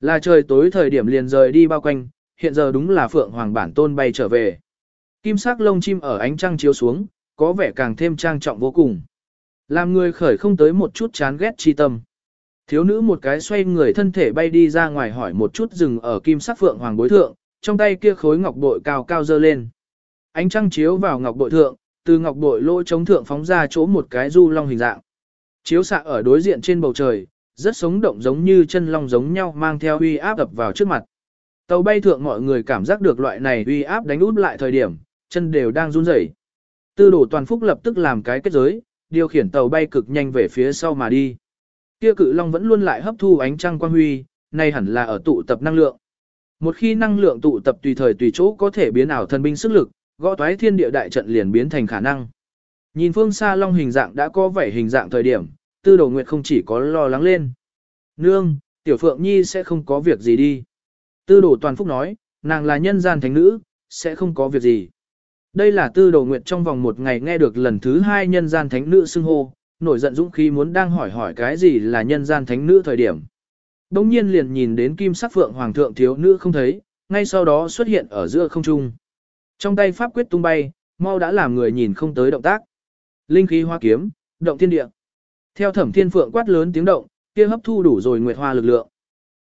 Là trời tối thời điểm liền rời đi bao quanh, hiện giờ đúng là phượng hoàng bản tôn bay trở về. Kim sắc lông chim ở ánh trăng chiếu xuống, có vẻ càng thêm trang trọng vô cùng. Làm người khởi không tới một chút chán ghét chi tâm. Thiếu nữ một cái xoay người thân thể bay đi ra ngoài hỏi một chút dừng ở kim sắc phượng hoàng bối thượng, trong tay kia khối ngọc bội cao cao dơ lên. Ánh trăng chiếu vào ngọc bội thượng, từ ngọc bội lỗ chống thượng phóng ra chỗ một cái du long hình dạng. Chiếu xạ ở đối diện trên bầu trời, rất sống động giống như chân long giống nhau mang theo uy áp ập vào trước mặt. Tàu bay thượng mọi người cảm giác được loại này uy áp đánh út lại thời điểm, chân đều đang run rẩy. Tư đổ toàn phúc lập tức làm cái kết giới, điều khiển tàu bay cực nhanh về phía sau mà đi. Kia cự long vẫn luôn lại hấp thu ánh trăng quang huy, nay hẳn là ở tụ tập năng lượng. Một khi năng lượng tụ tập tùy thời tùy chỗ có thể biến ảo thần binh sức lực, gõ toái thiên địa đại trận liền biến thành khả năng. Nhìn phương xa long hình dạng đã có vẻ hình dạng thời điểm, tư đồ nguyệt không chỉ có lo lắng lên. Nương, tiểu phượng nhi sẽ không có việc gì đi. Tư đồ toàn phúc nói, nàng là nhân gian thánh nữ, sẽ không có việc gì. Đây là tư đồ nguyệt trong vòng một ngày nghe được lần thứ hai nhân gian thánh nữ xưng hô, nổi giận dũng khí muốn đang hỏi hỏi cái gì là nhân gian thánh nữ thời điểm. Đông nhiên liền nhìn đến kim sắc phượng hoàng thượng thiếu nữ không thấy, ngay sau đó xuất hiện ở giữa không trung. Trong tay pháp quyết tung bay, mau đã làm người nhìn không tới động tác. Linh khí hoa kiếm, động thiên địa. Theo thẩm thiên phượng quát lớn tiếng động, kia hấp thu đủ rồi nguyệt hoa lực lượng.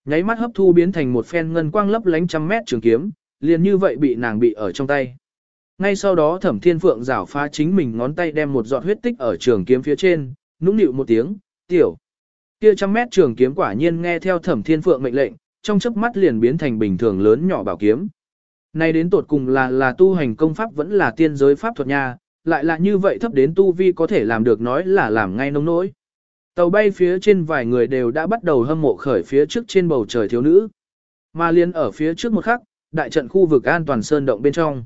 Nháy mắt hấp thu biến thành một phen ngân quang lấp lánh trăm mét trường kiếm, liền như vậy bị nàng bị ở trong tay. Ngay sau đó thẩm thiên phượng rảo phá chính mình ngón tay đem một giọt huyết tích ở trường kiếm phía trên, nũng nịu một tiếng, tiểu. Kia trăm mét trường kiếm quả nhiên nghe theo thẩm thiên phượng mệnh lệnh, trong chớp mắt liền biến thành bình thường lớn nhỏ bảo kiếm. nay đến tột cùng là là tu hành công pháp vẫn là tiên giới pháp thuật nha, lại là như vậy thấp đến tu vi có thể làm được nói là làm ngay nông nỗi. Tàu bay phía trên vài người đều đã bắt đầu hâm mộ khởi phía trước trên bầu trời thiếu nữ. Mà liên ở phía trước một khắc, đại trận khu vực an toàn sơn động bên trong.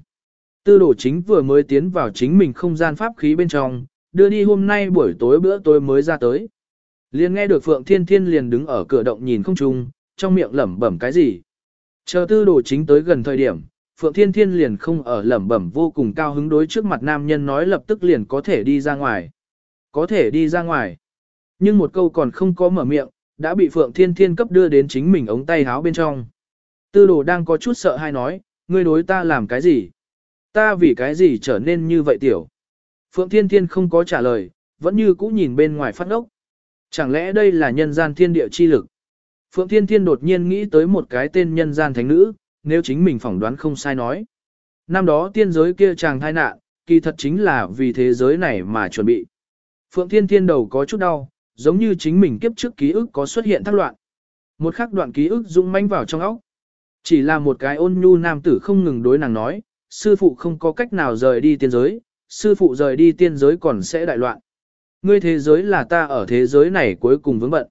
Tư đồ chính vừa mới tiến vào chính mình không gian pháp khí bên trong, đưa đi hôm nay buổi tối bữa tối mới ra tới. Liền nghe được Phượng Thiên Thiên liền đứng ở cửa động nhìn không trung, trong miệng lẩm bẩm cái gì. Chờ tư đồ chính tới gần thời điểm, Phượng Thiên Thiên liền không ở lẩm bẩm vô cùng cao hứng đối trước mặt nam nhân nói lập tức liền có thể đi ra ngoài. Có thể đi ra ngoài. Nhưng một câu còn không có mở miệng, đã bị Phượng Thiên Thiên cấp đưa đến chính mình ống tay háo bên trong. Tư đồ đang có chút sợ hay nói, ngươi đối ta làm cái gì? Ta vì cái gì trở nên như vậy tiểu? Phượng Thiên Thiên không có trả lời, vẫn như cũ nhìn bên ngoài phát ốc. Chẳng lẽ đây là nhân gian thiên địa chi lực? Phượng Thiên Thiên đột nhiên nghĩ tới một cái tên nhân gian thánh nữ, nếu chính mình phỏng đoán không sai nói. Năm đó tiên giới kia chàng thai nạn, kỳ thật chính là vì thế giới này mà chuẩn bị. Phượng Thiên Thiên đầu có chút đau, giống như chính mình kiếp trước ký ức có xuất hiện thắc loạn. Một khắc đoạn ký ức rung manh vào trong óc. Chỉ là một cái ôn nhu nam tử không ngừng đối nàng nói, sư phụ không có cách nào rời đi tiên giới, sư phụ rời đi tiên giới còn sẽ đại loạn. Ngươi thế giới là ta ở thế giới này cuối cùng vướng bận.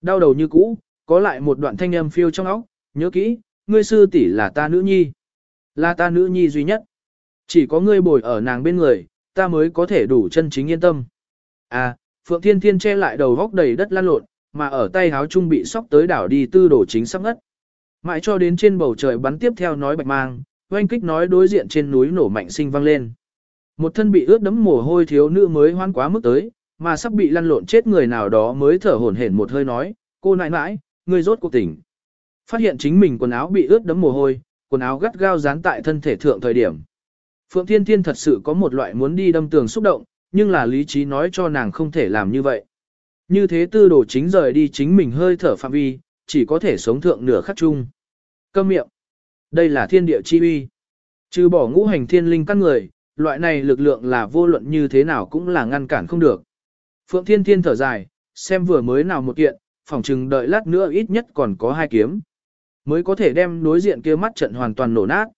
Đau đầu như cũ, có lại một đoạn thanh âm phiêu trong óc, nhớ kỹ, ngươi sư tỷ là ta nữ nhi. Là ta nữ nhi duy nhất. Chỉ có ngươi bồi ở nàng bên người, ta mới có thể đủ chân chính yên tâm. À, Phượng Thiên Thiên che lại đầu góc đầy đất lan lộn, mà ở tay háo trung bị sóc tới đảo đi tư đổ chính sắp ngất. Mãi cho đến trên bầu trời bắn tiếp theo nói bạch mang, oanh kích nói đối diện trên núi nổ mạnh sinh vang lên. Một thân bị ướt đẫm mồ hôi thiếu nữ mới hoan quá mức tới, mà sắp bị lăn lộn chết người nào đó mới thở hổn hển một hơi nói, cô nãi nãi, người rốt cuộc tỉnh. Phát hiện chính mình quần áo bị ướt đẫm mồ hôi, quần áo gắt gao dán tại thân thể thượng thời điểm. Phượng Thiên Thiên thật sự có một loại muốn đi đâm tường xúc động, nhưng là lý trí nói cho nàng không thể làm như vậy. Như thế tư đồ chính rời đi chính mình hơi thở phạm vi, chỉ có thể sống thượng nửa khắc chung. Câm miệng. Đây là thiên địa chi uy. Trừ bỏ ngũ hành thiên linh căn người, loại này lực lượng là vô luận như thế nào cũng là ngăn cản không được. Phượng Thiên Thiên thở dài, xem vừa mới nào một kiện, phỏng chừng đợi lát nữa ít nhất còn có hai kiếm. Mới có thể đem đối diện kia mắt trận hoàn toàn nổ nát.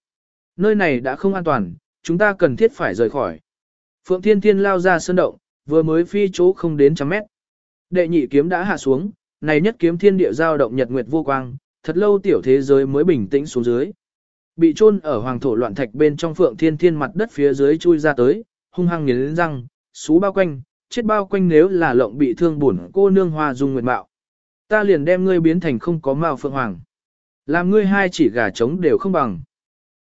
Nơi này đã không an toàn, chúng ta cần thiết phải rời khỏi. Phượng Thiên Thiên lao ra sơn động, vừa mới phi chỗ không đến trăm mét. Đệ nhị kiếm đã hạ xuống, này nhất kiếm thiên địa giao động nhật nguyệt vô quang, thật lâu tiểu thế giới mới bình tĩnh xuống dưới. Bị chôn ở hoàng thổ loạn thạch bên trong Phượng Thiên Thiên mặt đất phía dưới chui ra tới, hung hăng nghiến răng, xú bao quanh, chết bao quanh nếu là lộng bị thương bổn cô nương hoa dung nguyệt mạo. Ta liền đem ngươi biến thành không có mạo phượng hoàng. Làm ngươi hai chỉ gà trống đều không bằng.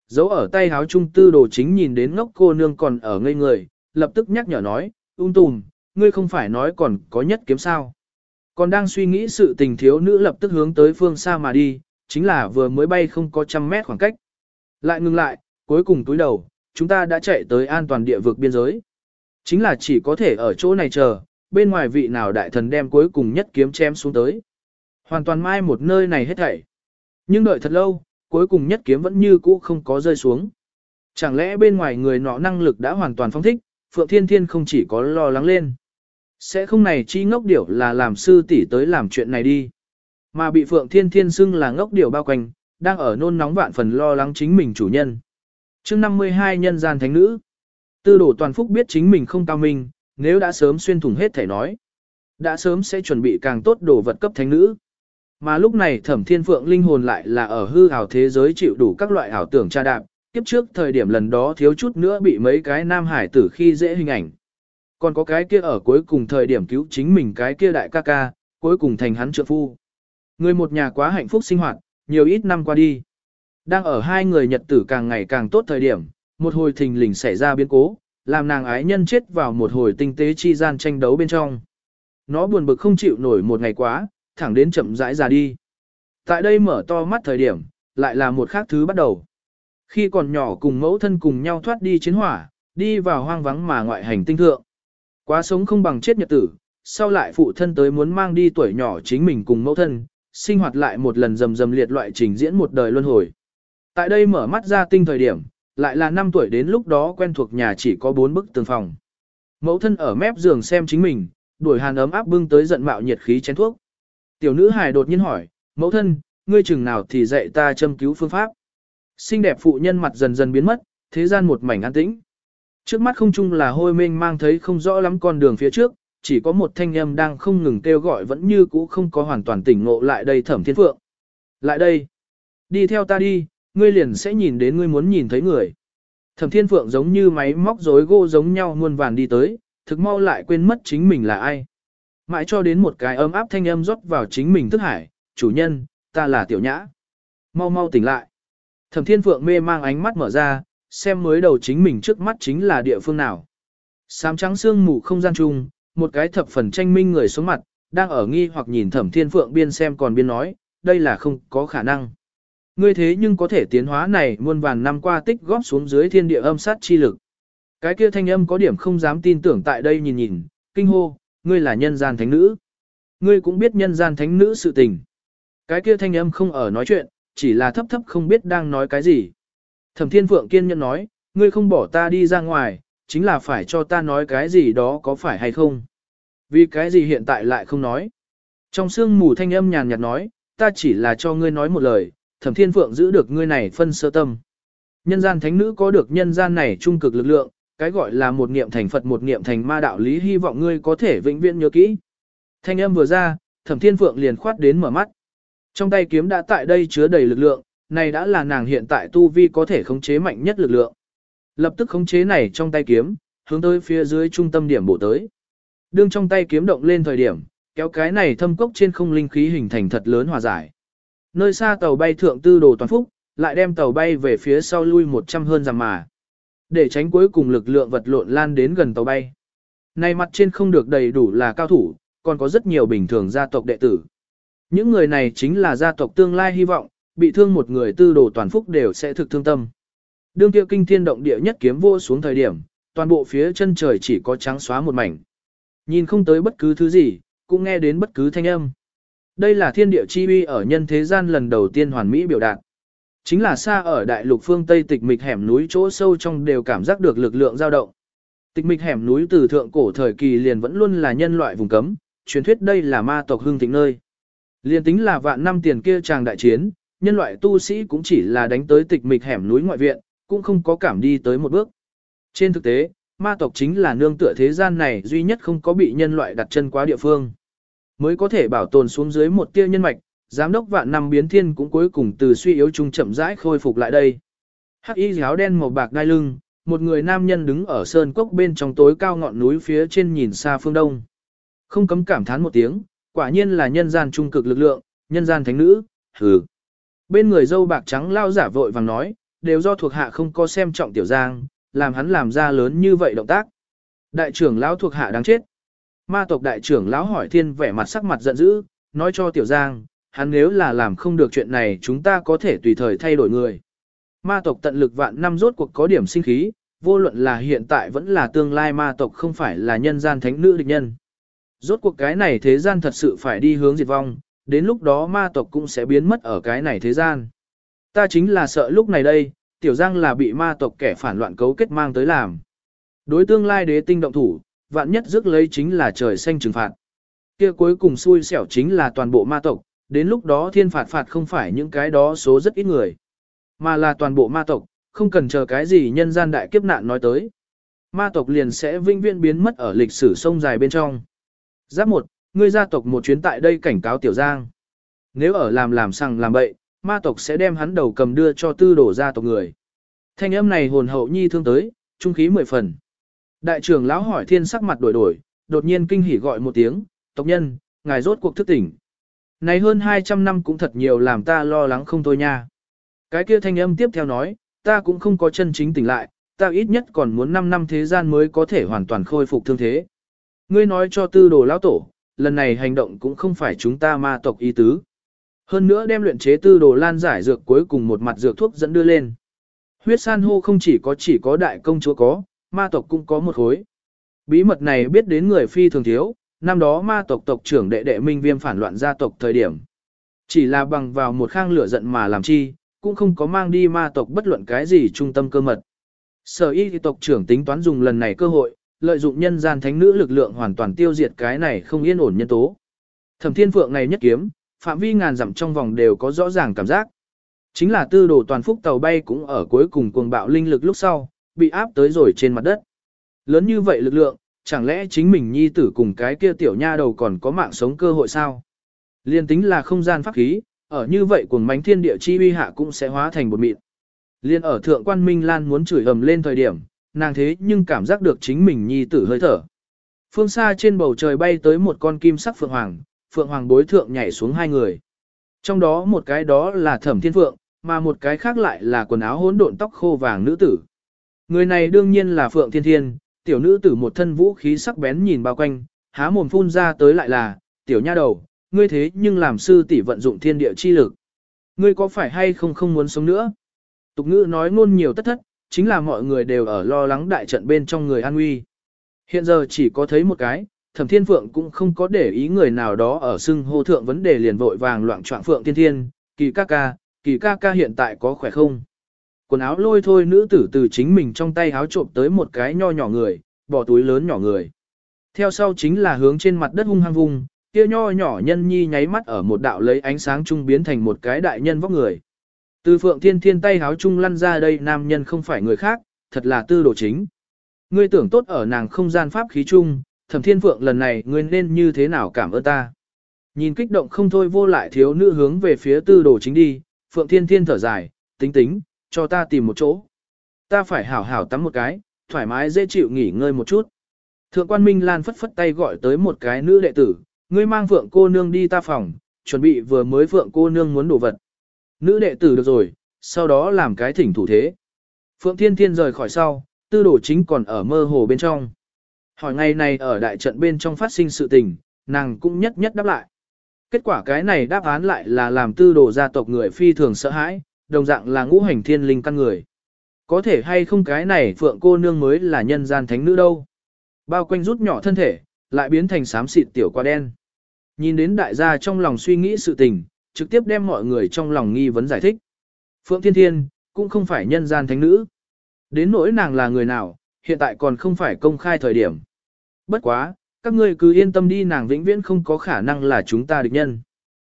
Giấu ở tay háo trung tư đồ chính nhìn đến ngốc cô nương còn ở ngây người, lập tức nhắc nhở nói, ung tùm, ngươi không phải nói còn có nhất kiếm sao. Còn đang suy nghĩ sự tình thiếu nữ lập tức hướng tới phương xa mà đi, chính là vừa mới bay không có trăm mét khoảng cách. Lại ngừng lại, cuối cùng túi đầu, chúng ta đã chạy tới an toàn địa vực biên giới. Chính là chỉ có thể ở chỗ này chờ, bên ngoài vị nào đại thần đem cuối cùng nhất kiếm chém xuống tới. Hoàn toàn mai một nơi này hết thảy. Nhưng đợi thật lâu, cuối cùng nhất kiếm vẫn như cũ không có rơi xuống. Chẳng lẽ bên ngoài người nọ năng lực đã hoàn toàn phong thích, Phượng Thiên Thiên không chỉ có lo lắng lên. Sẽ không này chi ngốc điểu là làm sư tỷ tới làm chuyện này đi. Mà bị Phượng Thiên Thiên xưng là ngốc điểu bao quanh, đang ở nôn nóng vạn phần lo lắng chính mình chủ nhân. chương 52 nhân gian thánh nữ. Tư đổ toàn phúc biết chính mình không cao minh, nếu đã sớm xuyên thủng hết thể nói. Đã sớm sẽ chuẩn bị càng tốt đồ vật cấp thánh nữ. Mà lúc này thẩm thiên phượng linh hồn lại là ở hư ảo thế giới chịu đủ các loại ảo tưởng tra đạp, kiếp trước thời điểm lần đó thiếu chút nữa bị mấy cái nam hải tử khi dễ hình ảnh. Còn có cái kia ở cuối cùng thời điểm cứu chính mình cái kia đại ca ca, cuối cùng thành hắn trượng phu. Người một nhà quá hạnh phúc sinh hoạt, nhiều ít năm qua đi. Đang ở hai người nhật tử càng ngày càng tốt thời điểm, một hồi thình lình xảy ra biến cố, làm nàng ái nhân chết vào một hồi tinh tế chi gian tranh đấu bên trong. Nó buồn bực không chịu nổi một ngày quá, thẳng đến chậm rãi ra đi. Tại đây mở to mắt thời điểm, lại là một khác thứ bắt đầu. Khi còn nhỏ cùng mẫu thân cùng nhau thoát đi chiến hỏa, đi vào hoang vắng mà ngoại hành tinh thượng. Quá sống không bằng chết nhật tử, sau lại phụ thân tới muốn mang đi tuổi nhỏ chính mình cùng mẫu thân, sinh hoạt lại một lần rầm rầm liệt loại trình diễn một đời luân hồi. Tại đây mở mắt ra tinh thời điểm, lại là 5 tuổi đến lúc đó quen thuộc nhà chỉ có 4 bức tường phòng. Mẫu thân ở mép giường xem chính mình, đuổi hàn ấm áp bưng tới giận mạo nhiệt khí chén thuốc. Tiểu nữ hài đột nhiên hỏi, mẫu thân, ngươi chừng nào thì dạy ta châm cứu phương pháp. Xinh đẹp phụ nhân mặt dần dần biến mất, thế gian một mảnh an tĩnh. Trước mắt không chung là hôi mênh mang thấy không rõ lắm con đường phía trước, chỉ có một thanh âm đang không ngừng kêu gọi vẫn như cũ không có hoàn toàn tỉnh ngộ lại đây thẩm thiên phượng. Lại đây. Đi theo ta đi, ngươi liền sẽ nhìn đến ngươi muốn nhìn thấy người. Thẩm thiên phượng giống như máy móc rối gỗ giống nhau muôn vàn đi tới, thực mau lại quên mất chính mình là ai. Mãi cho đến một cái ấm áp thanh âm rót vào chính mình thức hải, chủ nhân, ta là tiểu nhã. Mau mau tỉnh lại. Thẩm thiên phượng mê mang ánh mắt mở ra, xem mới đầu chính mình trước mắt chính là địa phương nào. Sám trắng xương mù không gian chung, một cái thập phần tranh minh người xuống mặt, đang ở nghi hoặc nhìn thẩm thiên phượng biên xem còn biên nói, đây là không có khả năng. Ngươi thế nhưng có thể tiến hóa này muôn vàn năm qua tích góp xuống dưới thiên địa âm sát chi lực. Cái kia thanh âm có điểm không dám tin tưởng tại đây nhìn nhìn, kinh hô, ngươi là nhân gian thánh nữ. Ngươi cũng biết nhân gian thánh nữ sự tình. Cái kia thanh âm không ở nói chuyện, chỉ là thấp thấp không biết đang nói cái gì. Thẩm thiên phượng kiên nhẫn nói, ngươi không bỏ ta đi ra ngoài, chính là phải cho ta nói cái gì đó có phải hay không. Vì cái gì hiện tại lại không nói. Trong sương mù thanh âm nhàn nhạt nói, ta chỉ là cho ngươi nói một lời, thẩm thiên phượng giữ được ngươi này phân sơ tâm. Nhân gian thánh nữ có được nhân gian này trung cực lực lượng, cái gọi là một niệm thành Phật một niệm thành ma đạo lý hy vọng ngươi có thể vĩnh viễn nhớ kỹ. Thanh âm vừa ra, thẩm thiên phượng liền khoát đến mở mắt. Trong tay kiếm đã tại đây chứa đầy lực lượng, này đã là nàng hiện tại tu vi có thể khống chế mạnh nhất lực lượng. Lập tức khống chế này trong tay kiếm, hướng tới phía dưới trung tâm điểm bổ tới. Đương trong tay kiếm động lên thời điểm, kéo cái này thâm cốc trên không linh khí hình thành thật lớn hòa giải. Nơi xa tàu bay thượng tư đồ toàn phúc, lại đem tàu bay về phía sau lui 100 hơn rằng mà. Để tránh cuối cùng lực lượng vật lộn lan đến gần tàu bay. Này mặt trên không được đầy đủ là cao thủ, còn có rất nhiều bình thường gia tộc đệ tử. Những người này chính là gia tộc tương lai hy vọng, bị thương một người tư đồ toàn phúc đều sẽ thực thương tâm. Đương kia kinh thiên động địa nhất kiếm vô xuống thời điểm, toàn bộ phía chân trời chỉ có trắng xóa một mảnh. Nhìn không tới bất cứ thứ gì, cũng nghe đến bất cứ thanh âm. Đây là thiên địa chi uy ở nhân thế gian lần đầu tiên hoàn mỹ biểu đạt. Chính là xa ở đại lục phương Tây tịch mịch hẻm núi chỗ sâu trong đều cảm giác được lực lượng dao động. Tịch mịch hẻm núi từ thượng cổ thời kỳ liền vẫn luôn là nhân loại vùng cấm, truyền thuyết đây là ma tộc hương thịnh nơi. Liên tính là vạn năm tiền kia chàng đại chiến, nhân loại tu sĩ cũng chỉ là đánh tới tịch mịch hẻm núi ngoại viện, cũng không có cảm đi tới một bước. Trên thực tế, ma tộc chính là nương tựa thế gian này duy nhất không có bị nhân loại đặt chân quá địa phương. Mới có thể bảo tồn xuống dưới một tia nhân mạch, giám đốc vạn năm biến thiên cũng cuối cùng từ suy yếu trung chậm rãi khôi phục lại đây. Hắc y áo đen màu bạc đai lưng, một người nam nhân đứng ở sơn cốc bên trong tối cao ngọn núi phía trên nhìn xa phương đông. Không cấm cảm thán một tiếng, quả nhiên là nhân gian trung cực lực lượng, nhân gian thánh nữ, hừ. Bên người dâu bạc trắng lao giả vội vàng nói, đều do thuộc hạ không có xem trọng tiểu giang, làm hắn làm ra lớn như vậy động tác. Đại trưởng lão thuộc hạ đáng chết. Ma tộc đại trưởng lão hỏi thiên vẻ mặt sắc mặt giận dữ, nói cho tiểu giang, hắn nếu là làm không được chuyện này chúng ta có thể tùy thời thay đổi người. Ma tộc tận lực vạn năm rốt cuộc có điểm sinh khí, vô luận là hiện tại vẫn là tương lai ma tộc không phải là nhân gian thánh nữ địch nhân. Rốt cuộc cái này thế gian thật sự phải đi hướng diệt vong, đến lúc đó ma tộc cũng sẽ biến mất ở cái này thế gian. Ta chính là sợ lúc này đây, tiểu giang là bị ma tộc kẻ phản loạn cấu kết mang tới làm. Đối tương lai đế tinh động thủ, vạn nhất rước lấy chính là trời xanh trừng phạt. Kia cuối cùng xui xẻo chính là toàn bộ ma tộc, đến lúc đó thiên phạt phạt không phải những cái đó số rất ít người, mà là toàn bộ ma tộc, không cần chờ cái gì nhân gian đại kiếp nạn nói tới. Ma tộc liền sẽ vinh viễn biến mất ở lịch sử sông dài bên trong. Giáp một, ngươi gia tộc một chuyến tại đây cảnh cáo Tiểu Giang. Nếu ở làm làm sằng làm bậy, ma tộc sẽ đem hắn đầu cầm đưa cho tư đổ ra tộc người. Thanh âm này hồn hậu nhi thương tới, trung khí mười phần. Đại trưởng lão hỏi thiên sắc mặt đổi đổi, đột nhiên kinh hỉ gọi một tiếng, tộc nhân, ngài rốt cuộc thức tỉnh. Này hơn 200 năm cũng thật nhiều làm ta lo lắng không thôi nha. Cái kia thanh âm tiếp theo nói, ta cũng không có chân chính tỉnh lại, ta ít nhất còn muốn 5 năm thế gian mới có thể hoàn toàn khôi phục thương thế. Ngươi nói cho tư đồ lão tổ, lần này hành động cũng không phải chúng ta ma tộc ý tứ. Hơn nữa đem luyện chế tư đồ lan giải dược cuối cùng một mặt dược thuốc dẫn đưa lên. Huyết san hô không chỉ có chỉ có đại công chúa có, ma tộc cũng có một khối. Bí mật này biết đến người phi thường thiếu, năm đó ma tộc tộc trưởng đệ đệ minh viêm phản loạn gia tộc thời điểm. Chỉ là bằng vào một khang lửa giận mà làm chi, cũng không có mang đi ma tộc bất luận cái gì trung tâm cơ mật. Sở y thì tộc trưởng tính toán dùng lần này cơ hội, lợi dụng nhân gian thánh nữ lực lượng hoàn toàn tiêu diệt cái này không yên ổn nhân tố. Thẩm thiên phượng này nhất kiếm, phạm vi ngàn dặm trong vòng đều có rõ ràng cảm giác. Chính là tư đồ toàn phúc tàu bay cũng ở cuối cùng cuồng bạo linh lực lúc sau, bị áp tới rồi trên mặt đất. Lớn như vậy lực lượng, chẳng lẽ chính mình nhi tử cùng cái kia tiểu nha đầu còn có mạng sống cơ hội sao? Liên tính là không gian pháp khí, ở như vậy cuồng mánh thiên địa chi uy hạ cũng sẽ hóa thành một mịn. Liên ở thượng quan Minh Lan muốn chửi ầm lên thời điểm, nàng thế nhưng cảm giác được chính mình nhi tử hơi thở. Phương xa trên bầu trời bay tới một con kim sắc phượng hoàng, phượng hoàng bối thượng nhảy xuống hai người. Trong đó một cái đó là thẩm thiên phượng, mà một cái khác lại là quần áo hỗn độn tóc khô vàng nữ tử. Người này đương nhiên là phượng thiên thiên, tiểu nữ tử một thân vũ khí sắc bén nhìn bao quanh, há mồm phun ra tới lại là, tiểu nha đầu, ngươi thế nhưng làm sư tỷ vận dụng thiên địa chi lực. Ngươi có phải hay không không muốn sống nữa? Tục ngữ nói ngôn nhiều tất thất, chính là mọi người đều ở lo lắng đại trận bên trong người an nguy. Hiện giờ chỉ có thấy một cái, thẩm thiên phượng cũng không có để ý người nào đó ở xưng hô thượng vấn đề liền vội vàng loạn trọng phượng thiên thiên, kỳ ca ca, kỳ ca ca hiện tại có khỏe không? Quần áo lôi thôi nữ tử từ chính mình trong tay áo trộm tới một cái nho nhỏ người, bỏ túi lớn nhỏ người. Theo sau chính là hướng trên mặt đất hung hăng vùng, kia nho nhỏ nhân nhi nháy mắt ở một đạo lấy ánh sáng trung biến thành một cái đại nhân vóc người. Từ phượng thiên thiên tay háo trung lăn ra đây nam nhân không phải người khác, thật là tư đồ chính. Ngươi tưởng tốt ở nàng không gian pháp khí trung, thẩm thiên phượng lần này ngươi nên như thế nào cảm ơn ta. Nhìn kích động không thôi vô lại thiếu nữ hướng về phía tư đồ chính đi, phượng thiên thiên thở dài, tính tính, cho ta tìm một chỗ. Ta phải hảo hảo tắm một cái, thoải mái dễ chịu nghỉ ngơi một chút. Thượng quan Minh Lan phất phất tay gọi tới một cái nữ đệ tử, ngươi mang phượng cô nương đi ta phòng, chuẩn bị vừa mới phượng cô nương muốn đổ vật. Nữ đệ tử được rồi, sau đó làm cái thỉnh thủ thế. Phượng Thiên Thiên rời khỏi sau, tư đồ chính còn ở mơ hồ bên trong. Hỏi ngày này ở đại trận bên trong phát sinh sự tình, nàng cũng nhất nhất đáp lại. Kết quả cái này đáp án lại là làm tư đồ gia tộc người phi thường sợ hãi, đồng dạng là ngũ hành thiên linh căn người. Có thể hay không cái này phượng cô nương mới là nhân gian thánh nữ đâu. Bao quanh rút nhỏ thân thể, lại biến thành xám xịt tiểu qua đen. Nhìn đến đại gia trong lòng suy nghĩ sự tình, trực tiếp đem mọi người trong lòng nghi vấn giải thích. Phượng Thiên Thiên, cũng không phải nhân gian thánh nữ. Đến nỗi nàng là người nào, hiện tại còn không phải công khai thời điểm. Bất quá, các ngươi cứ yên tâm đi nàng vĩnh viễn không có khả năng là chúng ta địch nhân.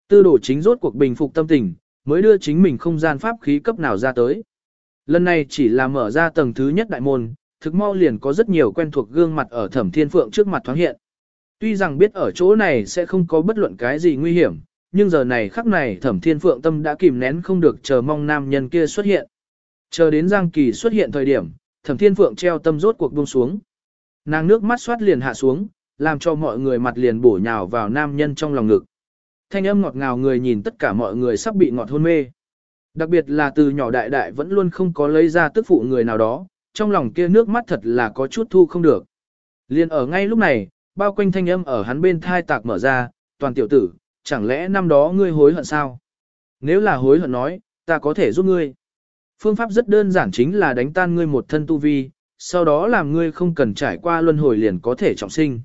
Tư đồ chính rốt cuộc bình phục tâm tình, mới đưa chính mình không gian pháp khí cấp nào ra tới. Lần này chỉ là mở ra tầng thứ nhất đại môn, thực mau liền có rất nhiều quen thuộc gương mặt ở thẩm thiên phượng trước mặt thoáng hiện. Tuy rằng biết ở chỗ này sẽ không có bất luận cái gì nguy hiểm, nhưng giờ này khắc này thẩm thiên phượng tâm đã kìm nén không được chờ mong nam nhân kia xuất hiện. Chờ đến Giang Kỳ xuất hiện thời điểm, thẩm thiên phượng treo tâm rốt cuộc buông xuống. Nàng nước mắt xoát liền hạ xuống, làm cho mọi người mặt liền bổ nhào vào nam nhân trong lòng ngực. Thanh âm ngọt ngào người nhìn tất cả mọi người sắp bị ngọt hôn mê. Đặc biệt là từ nhỏ đại đại vẫn luôn không có lấy ra tức phụ người nào đó, trong lòng kia nước mắt thật là có chút thu không được. Liên ở ngay lúc này, bao quanh thanh âm ở hắn bên thai tạc mở ra, toàn tiểu tử, chẳng lẽ năm đó ngươi hối hận sao? Nếu là hối hận nói, ta có thể giúp ngươi. Phương pháp rất đơn giản chính là đánh tan ngươi một thân tu vi, sau đó làm ngươi không cần trải qua luân hồi liền có thể trọng sinh.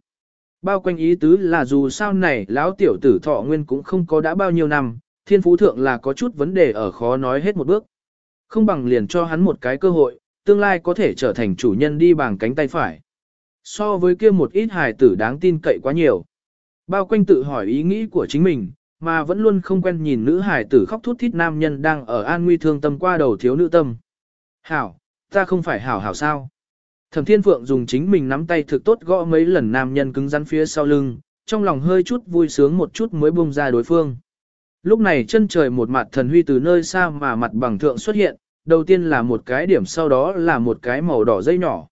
Bao quanh ý tứ là dù sao này lão tiểu tử thọ nguyên cũng không có đã bao nhiêu năm, thiên phú thượng là có chút vấn đề ở khó nói hết một bước. Không bằng liền cho hắn một cái cơ hội, tương lai có thể trở thành chủ nhân đi bằng cánh tay phải. So với kia một ít hài tử đáng tin cậy quá nhiều. Bao quanh tự hỏi ý nghĩ của chính mình, mà vẫn luôn không quen nhìn nữ hải tử khóc thút thít nam nhân đang ở an nguy thương tâm qua đầu thiếu nữ tâm. Hảo, ta không phải hảo hảo sao. Thẩm Thiên Phượng dùng chính mình nắm tay thực tốt gõ mấy lần nam nhân cứng rắn phía sau lưng, trong lòng hơi chút vui sướng một chút mới bung ra đối phương. Lúc này chân trời một mặt thần huy từ nơi xa mà mặt bằng thượng xuất hiện, đầu tiên là một cái điểm sau đó là một cái màu đỏ dây nhỏ.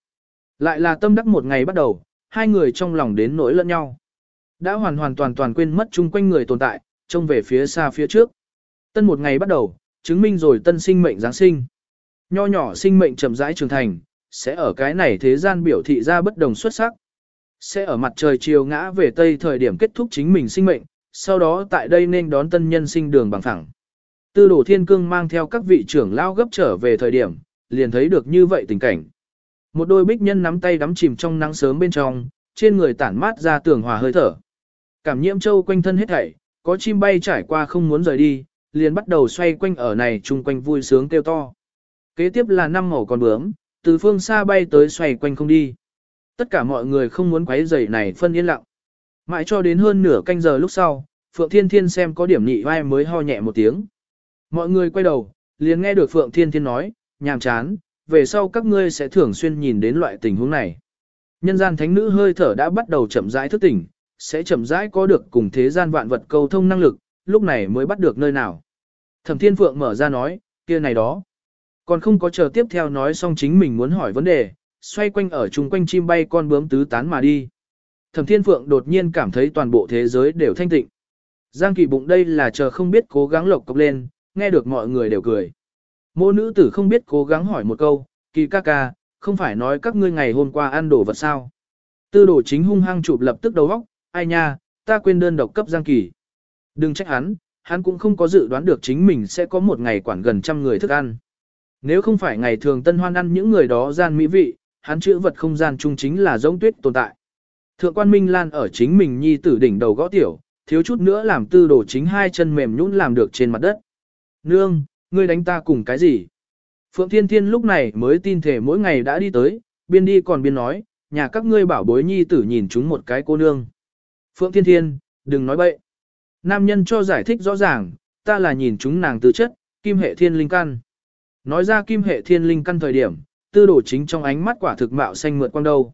Lại là tâm đắc một ngày bắt đầu, hai người trong lòng đến nỗi lẫn nhau. Đã hoàn hoàn toàn toàn quên mất chung quanh người tồn tại, trông về phía xa phía trước. Tân một ngày bắt đầu, chứng minh rồi tân sinh mệnh Giáng sinh. Nho nhỏ sinh mệnh chậm rãi trưởng thành, sẽ ở cái này thế gian biểu thị ra bất đồng xuất sắc. Sẽ ở mặt trời chiều ngã về tây thời điểm kết thúc chính mình sinh mệnh, sau đó tại đây nên đón tân nhân sinh đường bằng phẳng. Tư đồ thiên cương mang theo các vị trưởng lao gấp trở về thời điểm, liền thấy được như vậy tình cảnh. Một đôi bích nhân nắm tay đắm chìm trong nắng sớm bên trong, trên người tản mát ra tường hòa hơi thở. Cảm nhiễm châu quanh thân hết thảy, có chim bay trải qua không muốn rời đi, liền bắt đầu xoay quanh ở này chung quanh vui sướng kêu to. Kế tiếp là năm màu con bướm, từ phương xa bay tới xoay quanh không đi. Tất cả mọi người không muốn quấy rầy này phân yên lặng. Mãi cho đến hơn nửa canh giờ lúc sau, Phượng Thiên Thiên xem có điểm nhị vai mới ho nhẹ một tiếng. Mọi người quay đầu, liền nghe được Phượng Thiên Thiên nói, nhàm chán, về sau các ngươi sẽ thường xuyên nhìn đến loại tình huống này. Nhân gian thánh nữ hơi thở đã bắt đầu chậm rãi thức tỉnh, sẽ chậm rãi có được cùng thế gian vạn vật cầu thông năng lực, lúc này mới bắt được nơi nào. Thẩm Thiên Phượng mở ra nói, kia này đó. Còn không có chờ tiếp theo nói xong chính mình muốn hỏi vấn đề, xoay quanh ở chung quanh chim bay con bướm tứ tán mà đi. Thẩm Thiên Phượng đột nhiên cảm thấy toàn bộ thế giới đều thanh tịnh. Giang Kỳ bụng đây là chờ không biết cố gắng lộc cốc lên, nghe được mọi người đều cười. Mô nữ tử không biết cố gắng hỏi một câu, kỳ ca ca, không phải nói các ngươi ngày hôm qua ăn đồ vật sao. Tư đồ chính hung hăng chụp lập tức đầu góc ai nha, ta quên đơn độc cấp Giang Kỳ. Đừng trách hắn, hắn cũng không có dự đoán được chính mình sẽ có một ngày quản gần trăm người thức ăn. Nếu không phải ngày thường tân hoan ăn những người đó gian mỹ vị, hắn chữ vật không gian chung chính là giống tuyết tồn tại. Thượng quan Minh Lan ở chính mình nhi tử đỉnh đầu gõ tiểu, thiếu chút nữa làm tư đồ chính hai chân mềm nhũn làm được trên mặt đất. Nương, ngươi đánh ta cùng cái gì? Phượng Thiên Thiên lúc này mới tin thể mỗi ngày đã đi tới, biên đi còn biên nói, nhà các ngươi bảo bối nhi tử nhìn chúng một cái cô nương. Phượng Thiên Thiên, đừng nói bậy. Nam nhân cho giải thích rõ ràng, ta là nhìn chúng nàng tư chất, kim hệ thiên linh căn. Nói ra kim hệ thiên linh căn thời điểm, tư đổ chính trong ánh mắt quả thực mạo xanh mượt quang đâu.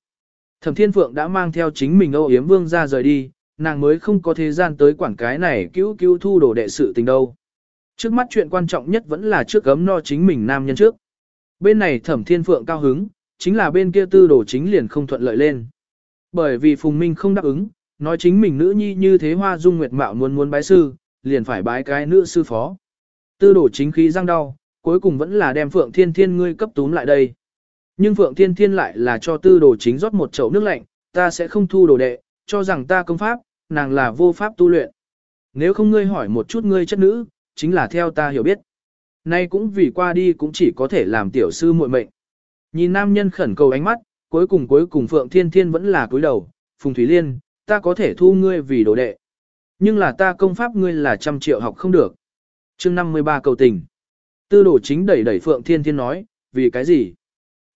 Thẩm Thiên Phượng đã mang theo chính mình Âu Yếm Vương ra rời đi, nàng mới không có thời gian tới quản cái này cứu cứu thu đồ đệ sự tình đâu. Trước mắt chuyện quan trọng nhất vẫn là trước gấm no chính mình nam nhân trước. Bên này Thẩm Thiên Phượng cao hứng, chính là bên kia tư đồ chính liền không thuận lợi lên. Bởi vì Phùng Minh không đáp ứng, nói chính mình nữ nhi như thế hoa dung nguyệt mạo muốn muốn bái sư, liền phải bái cái nữ sư phó. Tư đồ chính khí răng đau, cuối cùng vẫn là đem Phượng Thiên Thiên ngươi cấp túm lại đây. Nhưng Phượng Thiên Thiên lại là cho tư đồ chính rót một chậu nước lạnh, ta sẽ không thu đồ đệ, cho rằng ta công pháp, nàng là vô pháp tu luyện. Nếu không ngươi hỏi một chút ngươi chất nữ, chính là theo ta hiểu biết. Nay cũng vì qua đi cũng chỉ có thể làm tiểu sư muội mệnh. Nhìn nam nhân khẩn cầu ánh mắt, cuối cùng cuối cùng Phượng Thiên Thiên vẫn là cúi đầu, Phùng thúy Liên, ta có thể thu ngươi vì đồ đệ. Nhưng là ta công pháp ngươi là trăm triệu học không được. chương 53 cầu tình. Tư đồ chính đẩy đẩy Phượng Thiên Thiên nói, vì cái gì?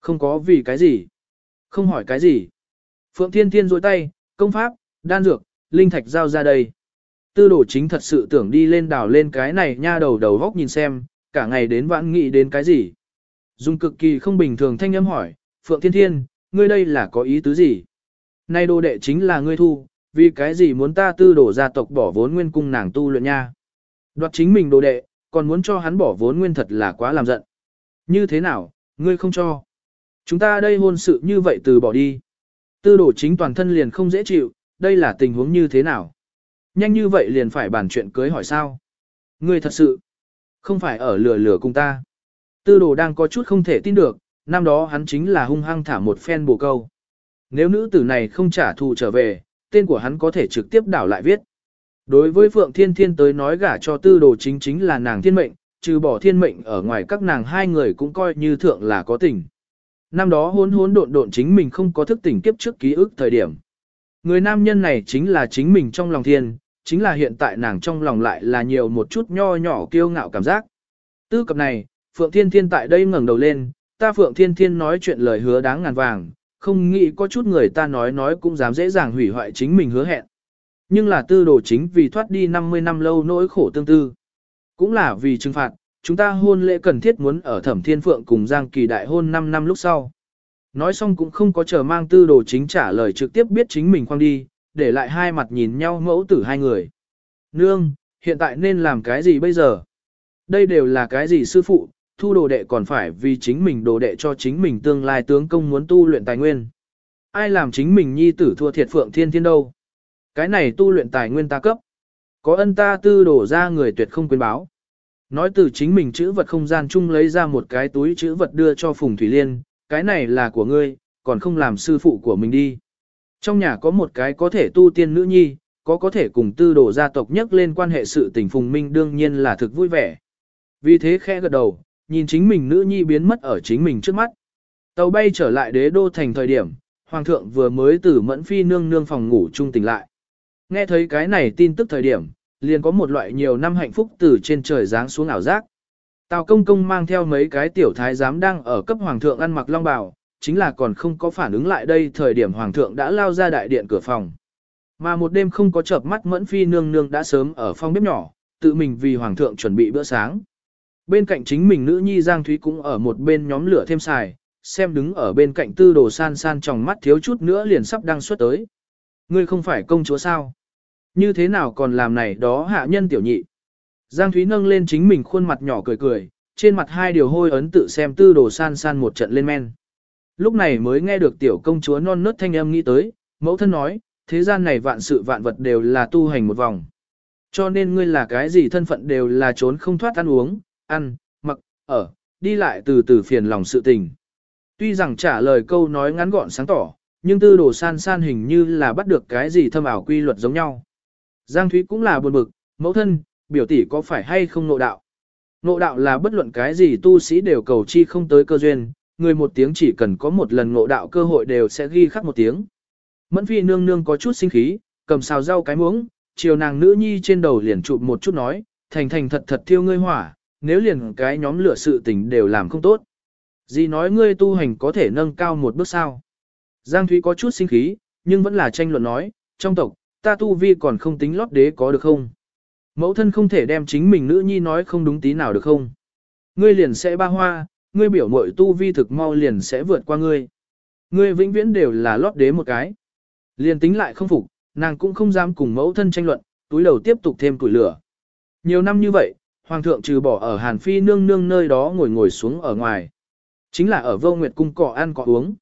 Không có vì cái gì? Không hỏi cái gì? Phượng Thiên Thiên rôi tay, công pháp, đan dược, linh thạch giao ra đây. Tư đồ chính thật sự tưởng đi lên đảo lên cái này nha đầu đầu góc nhìn xem, cả ngày đến vãn nghĩ đến cái gì. Dùng cực kỳ không bình thường thanh âm hỏi, Phượng Thiên Thiên, ngươi đây là có ý tứ gì? Nay đồ đệ chính là ngươi thu, vì cái gì muốn ta tư đổ gia tộc bỏ vốn nguyên cung nàng tu luyện nha? Đoạt chính mình đồ đệ, còn muốn cho hắn bỏ vốn nguyên thật là quá làm giận. Như thế nào, ngươi không cho? Chúng ta đây hôn sự như vậy từ bỏ đi. Tư đổ chính toàn thân liền không dễ chịu, đây là tình huống như thế nào? Nhanh như vậy liền phải bàn chuyện cưới hỏi sao? Ngươi thật sự, không phải ở lừa lừa cùng ta. Tư đồ đang có chút không thể tin được, năm đó hắn chính là hung hăng thả một phen bồ câu. Nếu nữ tử này không trả thù trở về, tên của hắn có thể trực tiếp đảo lại viết. Đối với Phượng Thiên Thiên tới nói gả cho tư đồ chính chính là nàng thiên mệnh, trừ bỏ thiên mệnh ở ngoài các nàng hai người cũng coi như thượng là có tình. Năm đó hốn hốn độn độn chính mình không có thức tỉnh kiếp trước ký ức thời điểm. Người nam nhân này chính là chính mình trong lòng thiên, chính là hiện tại nàng trong lòng lại là nhiều một chút nho nhỏ kiêu ngạo cảm giác. Tư cập này, Phượng Thiên Thiên tại đây ngẩng đầu lên, ta Phượng Thiên Thiên nói chuyện lời hứa đáng ngàn vàng, không nghĩ có chút người ta nói nói cũng dám dễ dàng hủy hoại chính mình hứa hẹn. Nhưng là tư đồ chính vì thoát đi 50 năm lâu nỗi khổ tương tư. Cũng là vì trừng phạt, chúng ta hôn lễ cần thiết muốn ở thẩm thiên phượng cùng Giang Kỳ đại hôn 5 năm lúc sau. Nói xong cũng không có chờ mang tư đồ chính trả lời trực tiếp biết chính mình khoang đi, để lại hai mặt nhìn nhau mẫu tử hai người. Nương, hiện tại nên làm cái gì bây giờ? Đây đều là cái gì sư phụ, thu đồ đệ còn phải vì chính mình đồ đệ cho chính mình tương lai tướng công muốn tu luyện tài nguyên. Ai làm chính mình nhi tử thua thiệt phượng thiên thiên đâu? Cái này tu luyện tài nguyên ta cấp. Có ân ta tư đổ ra người tuyệt không quên báo. Nói từ chính mình chữ vật không gian chung lấy ra một cái túi chữ vật đưa cho Phùng Thủy Liên, cái này là của ngươi, còn không làm sư phụ của mình đi. Trong nhà có một cái có thể tu tiên nữ nhi, có có thể cùng tư đồ gia tộc nhất lên quan hệ sự tình Phùng Minh đương nhiên là thực vui vẻ. Vì thế khẽ gật đầu, nhìn chính mình nữ nhi biến mất ở chính mình trước mắt. Tàu bay trở lại đế đô thành thời điểm, Hoàng thượng vừa mới từ mẫn phi nương nương phòng ngủ trung tỉnh lại. Nghe thấy cái này tin tức thời điểm, liền có một loại nhiều năm hạnh phúc từ trên trời giáng xuống ảo giác. Tào công công mang theo mấy cái tiểu thái giám đang ở cấp hoàng thượng ăn mặc long bào, chính là còn không có phản ứng lại đây thời điểm hoàng thượng đã lao ra đại điện cửa phòng. Mà một đêm không có chợp mắt mẫn phi nương nương đã sớm ở phòng bếp nhỏ, tự mình vì hoàng thượng chuẩn bị bữa sáng. Bên cạnh chính mình nữ nhi Giang Thúy cũng ở một bên nhóm lửa thêm xài, xem đứng ở bên cạnh tư đồ san san trong mắt thiếu chút nữa liền sắp đăng xuất tới. Ngươi không phải công chúa sao? Như thế nào còn làm này đó hạ nhân tiểu nhị? Giang Thúy nâng lên chính mình khuôn mặt nhỏ cười cười, trên mặt hai điều hôi ấn tự xem tư đồ san san một trận lên men. Lúc này mới nghe được tiểu công chúa non nớt thanh âm nghĩ tới, mẫu thân nói, thế gian này vạn sự vạn vật đều là tu hành một vòng. Cho nên ngươi là cái gì thân phận đều là trốn không thoát ăn uống, ăn, mặc, ở, đi lại từ từ phiền lòng sự tình. Tuy rằng trả lời câu nói ngắn gọn sáng tỏ, nhưng tư đồ san san hình như là bắt được cái gì thâm ảo quy luật giống nhau. Giang Thúy cũng là buồn bực, mẫu thân, biểu tỷ có phải hay không nộ đạo? Nộ đạo là bất luận cái gì tu sĩ đều cầu chi không tới cơ duyên, người một tiếng chỉ cần có một lần ngộ đạo cơ hội đều sẽ ghi khắc một tiếng. Mẫn phi nương nương có chút sinh khí, cầm xào rau cái muỗng, chiều nàng nữ nhi trên đầu liền chụp một chút nói, thành thành thật thật thiêu ngươi hỏa, nếu liền cái nhóm lửa sự tình đều làm không tốt. Gì nói ngươi tu hành có thể nâng cao một bước sao? Giang Thúy có chút sinh khí, nhưng vẫn là tranh luận nói, trong tộc, ta tu vi còn không tính lót đế có được không? Mẫu thân không thể đem chính mình nữ nhi nói không đúng tí nào được không? Ngươi liền sẽ ba hoa, ngươi biểu mội tu vi thực mau liền sẽ vượt qua ngươi. Ngươi vĩnh viễn đều là lót đế một cái. Liền tính lại không phục, nàng cũng không dám cùng mẫu thân tranh luận, túi đầu tiếp tục thêm củi lửa. Nhiều năm như vậy, hoàng thượng trừ bỏ ở Hàn Phi nương nương nơi đó ngồi ngồi xuống ở ngoài. Chính là ở vô nguyệt cung cọ ăn cọ uống.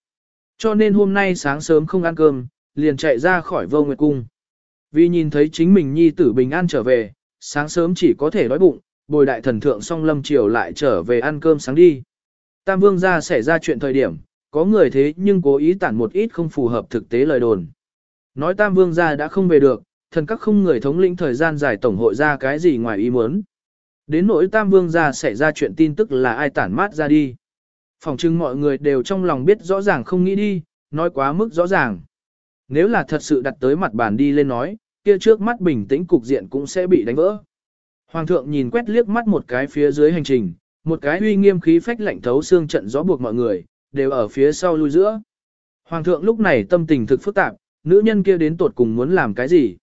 Cho nên hôm nay sáng sớm không ăn cơm, liền chạy ra khỏi vô nguyệt cung. Vì nhìn thấy chính mình nhi tử bình an trở về, sáng sớm chỉ có thể đói bụng, bồi đại thần thượng song lâm chiều lại trở về ăn cơm sáng đi. Tam vương gia xảy ra chuyện thời điểm, có người thế nhưng cố ý tản một ít không phù hợp thực tế lời đồn. Nói Tam vương gia đã không về được, thần các không người thống lĩnh thời gian dài tổng hội ra cái gì ngoài ý muốn. Đến nỗi Tam vương ra xảy ra chuyện tin tức là ai tản mát ra đi. Phòng trưng mọi người đều trong lòng biết rõ ràng không nghĩ đi, nói quá mức rõ ràng. Nếu là thật sự đặt tới mặt bàn đi lên nói, kia trước mắt bình tĩnh cục diện cũng sẽ bị đánh vỡ. Hoàng thượng nhìn quét liếc mắt một cái phía dưới hành trình, một cái uy nghiêm khí phách lạnh thấu xương trận gió buộc mọi người, đều ở phía sau lui giữa. Hoàng thượng lúc này tâm tình thực phức tạp, nữ nhân kia đến tột cùng muốn làm cái gì?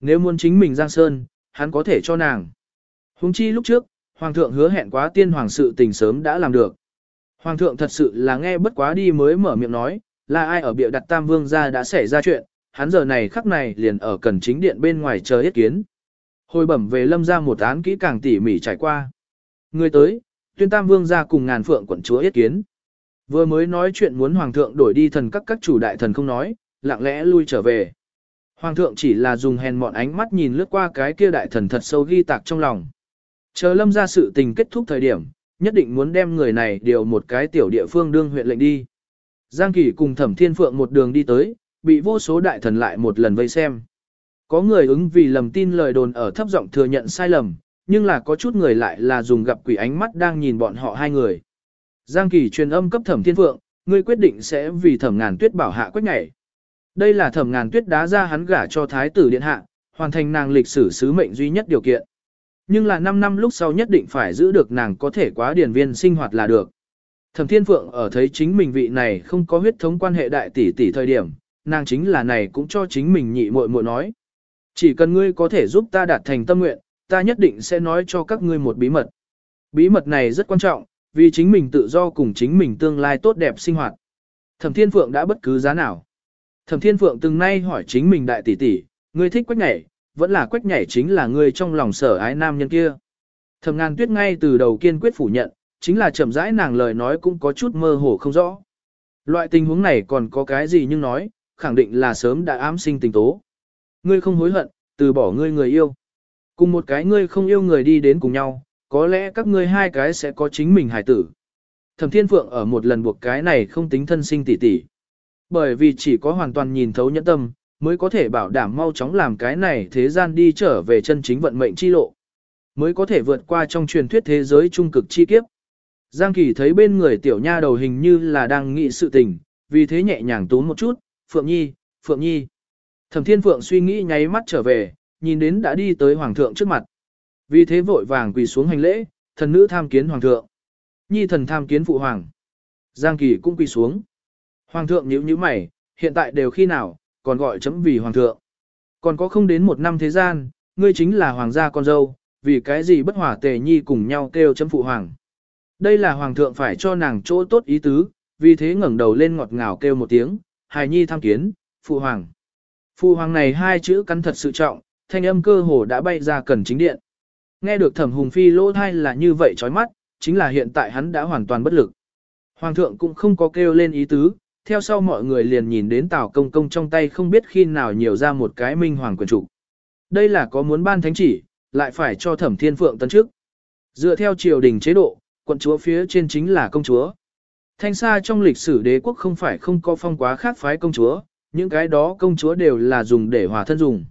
Nếu muốn chính mình Giang Sơn, hắn có thể cho nàng. Hùng chi lúc trước, Hoàng thượng hứa hẹn quá tiên hoàng sự tình sớm đã làm được. Hoàng thượng thật sự là nghe bất quá đi mới mở miệng nói, là ai ở bịa đặt Tam Vương ra đã xảy ra chuyện, hắn giờ này khắc này liền ở cần chính điện bên ngoài chờ yết kiến. Hồi bẩm về lâm ra một án kỹ càng tỉ mỉ trải qua. Người tới, tuyên tam vương ra cùng ngàn phượng quận chúa yết kiến. Vừa mới nói chuyện muốn hoàng thượng đổi đi thần các các chủ đại thần không nói, lặng lẽ lui trở về. Hoàng thượng chỉ là dùng hèn mọn ánh mắt nhìn lướt qua cái kia đại thần thật sâu ghi tạc trong lòng. Chờ lâm ra sự tình kết thúc thời điểm, nhất định muốn đem người này điều một cái tiểu địa phương đương huyện lệnh đi. Giang Kỳ cùng Thẩm Thiên Phượng một đường đi tới, bị vô số đại thần lại một lần vây xem. Có người ứng vì lầm tin lời đồn ở thấp giọng thừa nhận sai lầm, nhưng là có chút người lại là dùng gặp quỷ ánh mắt đang nhìn bọn họ hai người. Giang Kỳ truyền âm cấp Thẩm Thiên Phượng, ngươi quyết định sẽ vì Thẩm Ngàn Tuyết bảo hạ quách nhảy. Đây là thẩm ngàn tuyết đá ra hắn gả cho thái tử điện hạ, hoàn thành nàng lịch sử sứ mệnh duy nhất điều kiện. Nhưng là 5 năm lúc sau nhất định phải giữ được nàng có thể quá điển viên sinh hoạt là được. Thẩm Thiên Phượng ở thấy chính mình vị này không có huyết thống quan hệ đại tỷ tỷ thời điểm, nàng chính là này cũng cho chính mình nhị muội muội nói. Chỉ cần ngươi có thể giúp ta đạt thành tâm nguyện, ta nhất định sẽ nói cho các ngươi một bí mật. Bí mật này rất quan trọng, vì chính mình tự do cùng chính mình tương lai tốt đẹp sinh hoạt. Thẩm Thiên Phượng đã bất cứ giá nào. Thẩm Thiên Phượng từng nay hỏi chính mình đại tỷ tỷ, ngươi thích quách nhảy, vẫn là quách nhảy chính là ngươi trong lòng sở ái nam nhân kia. Thẩm ngàn tuyết ngay từ đầu kiên quyết phủ nhận, chính là chậm rãi nàng lời nói cũng có chút mơ hồ không rõ. Loại tình huống này còn có cái gì nhưng nói, khẳng định là sớm đã ám sinh tình tố. Ngươi không hối hận, từ bỏ ngươi người yêu. Cùng một cái ngươi không yêu người đi đến cùng nhau, có lẽ các ngươi hai cái sẽ có chính mình hài tử. Thẩm Thiên Phượng ở một lần buộc cái này không tính thân sinh tỷ tỷ. Bởi vì chỉ có hoàn toàn nhìn thấu nhẫn tâm, mới có thể bảo đảm mau chóng làm cái này thế gian đi trở về chân chính vận mệnh chi lộ. Mới có thể vượt qua trong truyền thuyết thế giới trung cực chi kiếp. Giang Kỳ thấy bên người tiểu nha đầu hình như là đang nghĩ sự tình, vì thế nhẹ nhàng tún một chút, Phượng Nhi, Phượng Nhi. Thẩm Thiên Phượng suy nghĩ nháy mắt trở về, nhìn đến đã đi tới Hoàng thượng trước mặt. Vì thế vội vàng quỳ xuống hành lễ, thần nữ tham kiến Hoàng thượng. Nhi thần tham kiến Phụ Hoàng. Giang Kỳ cũng quỳ xuống. Hoàng thượng nhíu nhíu mày, hiện tại đều khi nào, còn gọi chấm vì Hoàng thượng. Còn có không đến một năm thế gian, ngươi chính là Hoàng gia con dâu, vì cái gì bất hòa tề nhi cùng nhau kêu chấm Phụ Hoàng. Đây là Hoàng thượng phải cho nàng chỗ tốt ý tứ, vì thế ngẩng đầu lên ngọt ngào kêu một tiếng, hài nhi tham kiến, Phụ Hoàng. Phụ Hoàng này hai chữ cắn thật sự trọng, thanh âm cơ hồ đã bay ra cần chính điện. Nghe được thẩm hùng phi lỗ thai là như vậy chói mắt, chính là hiện tại hắn đã hoàn toàn bất lực. Hoàng thượng cũng không có kêu lên ý tứ, theo sau mọi người liền nhìn đến Tào Công Công trong tay không biết khi nào nhiều ra một cái minh hoàng quyền chủ. Đây là có muốn ban thánh chỉ, lại phải cho thẩm thiên phượng tân trước. Dựa theo triều đình chế độ, quận chúa phía trên chính là công chúa. Thanh xa trong lịch sử đế quốc không phải không có phong quá khác phái công chúa, những cái đó công chúa đều là dùng để hòa thân dùng.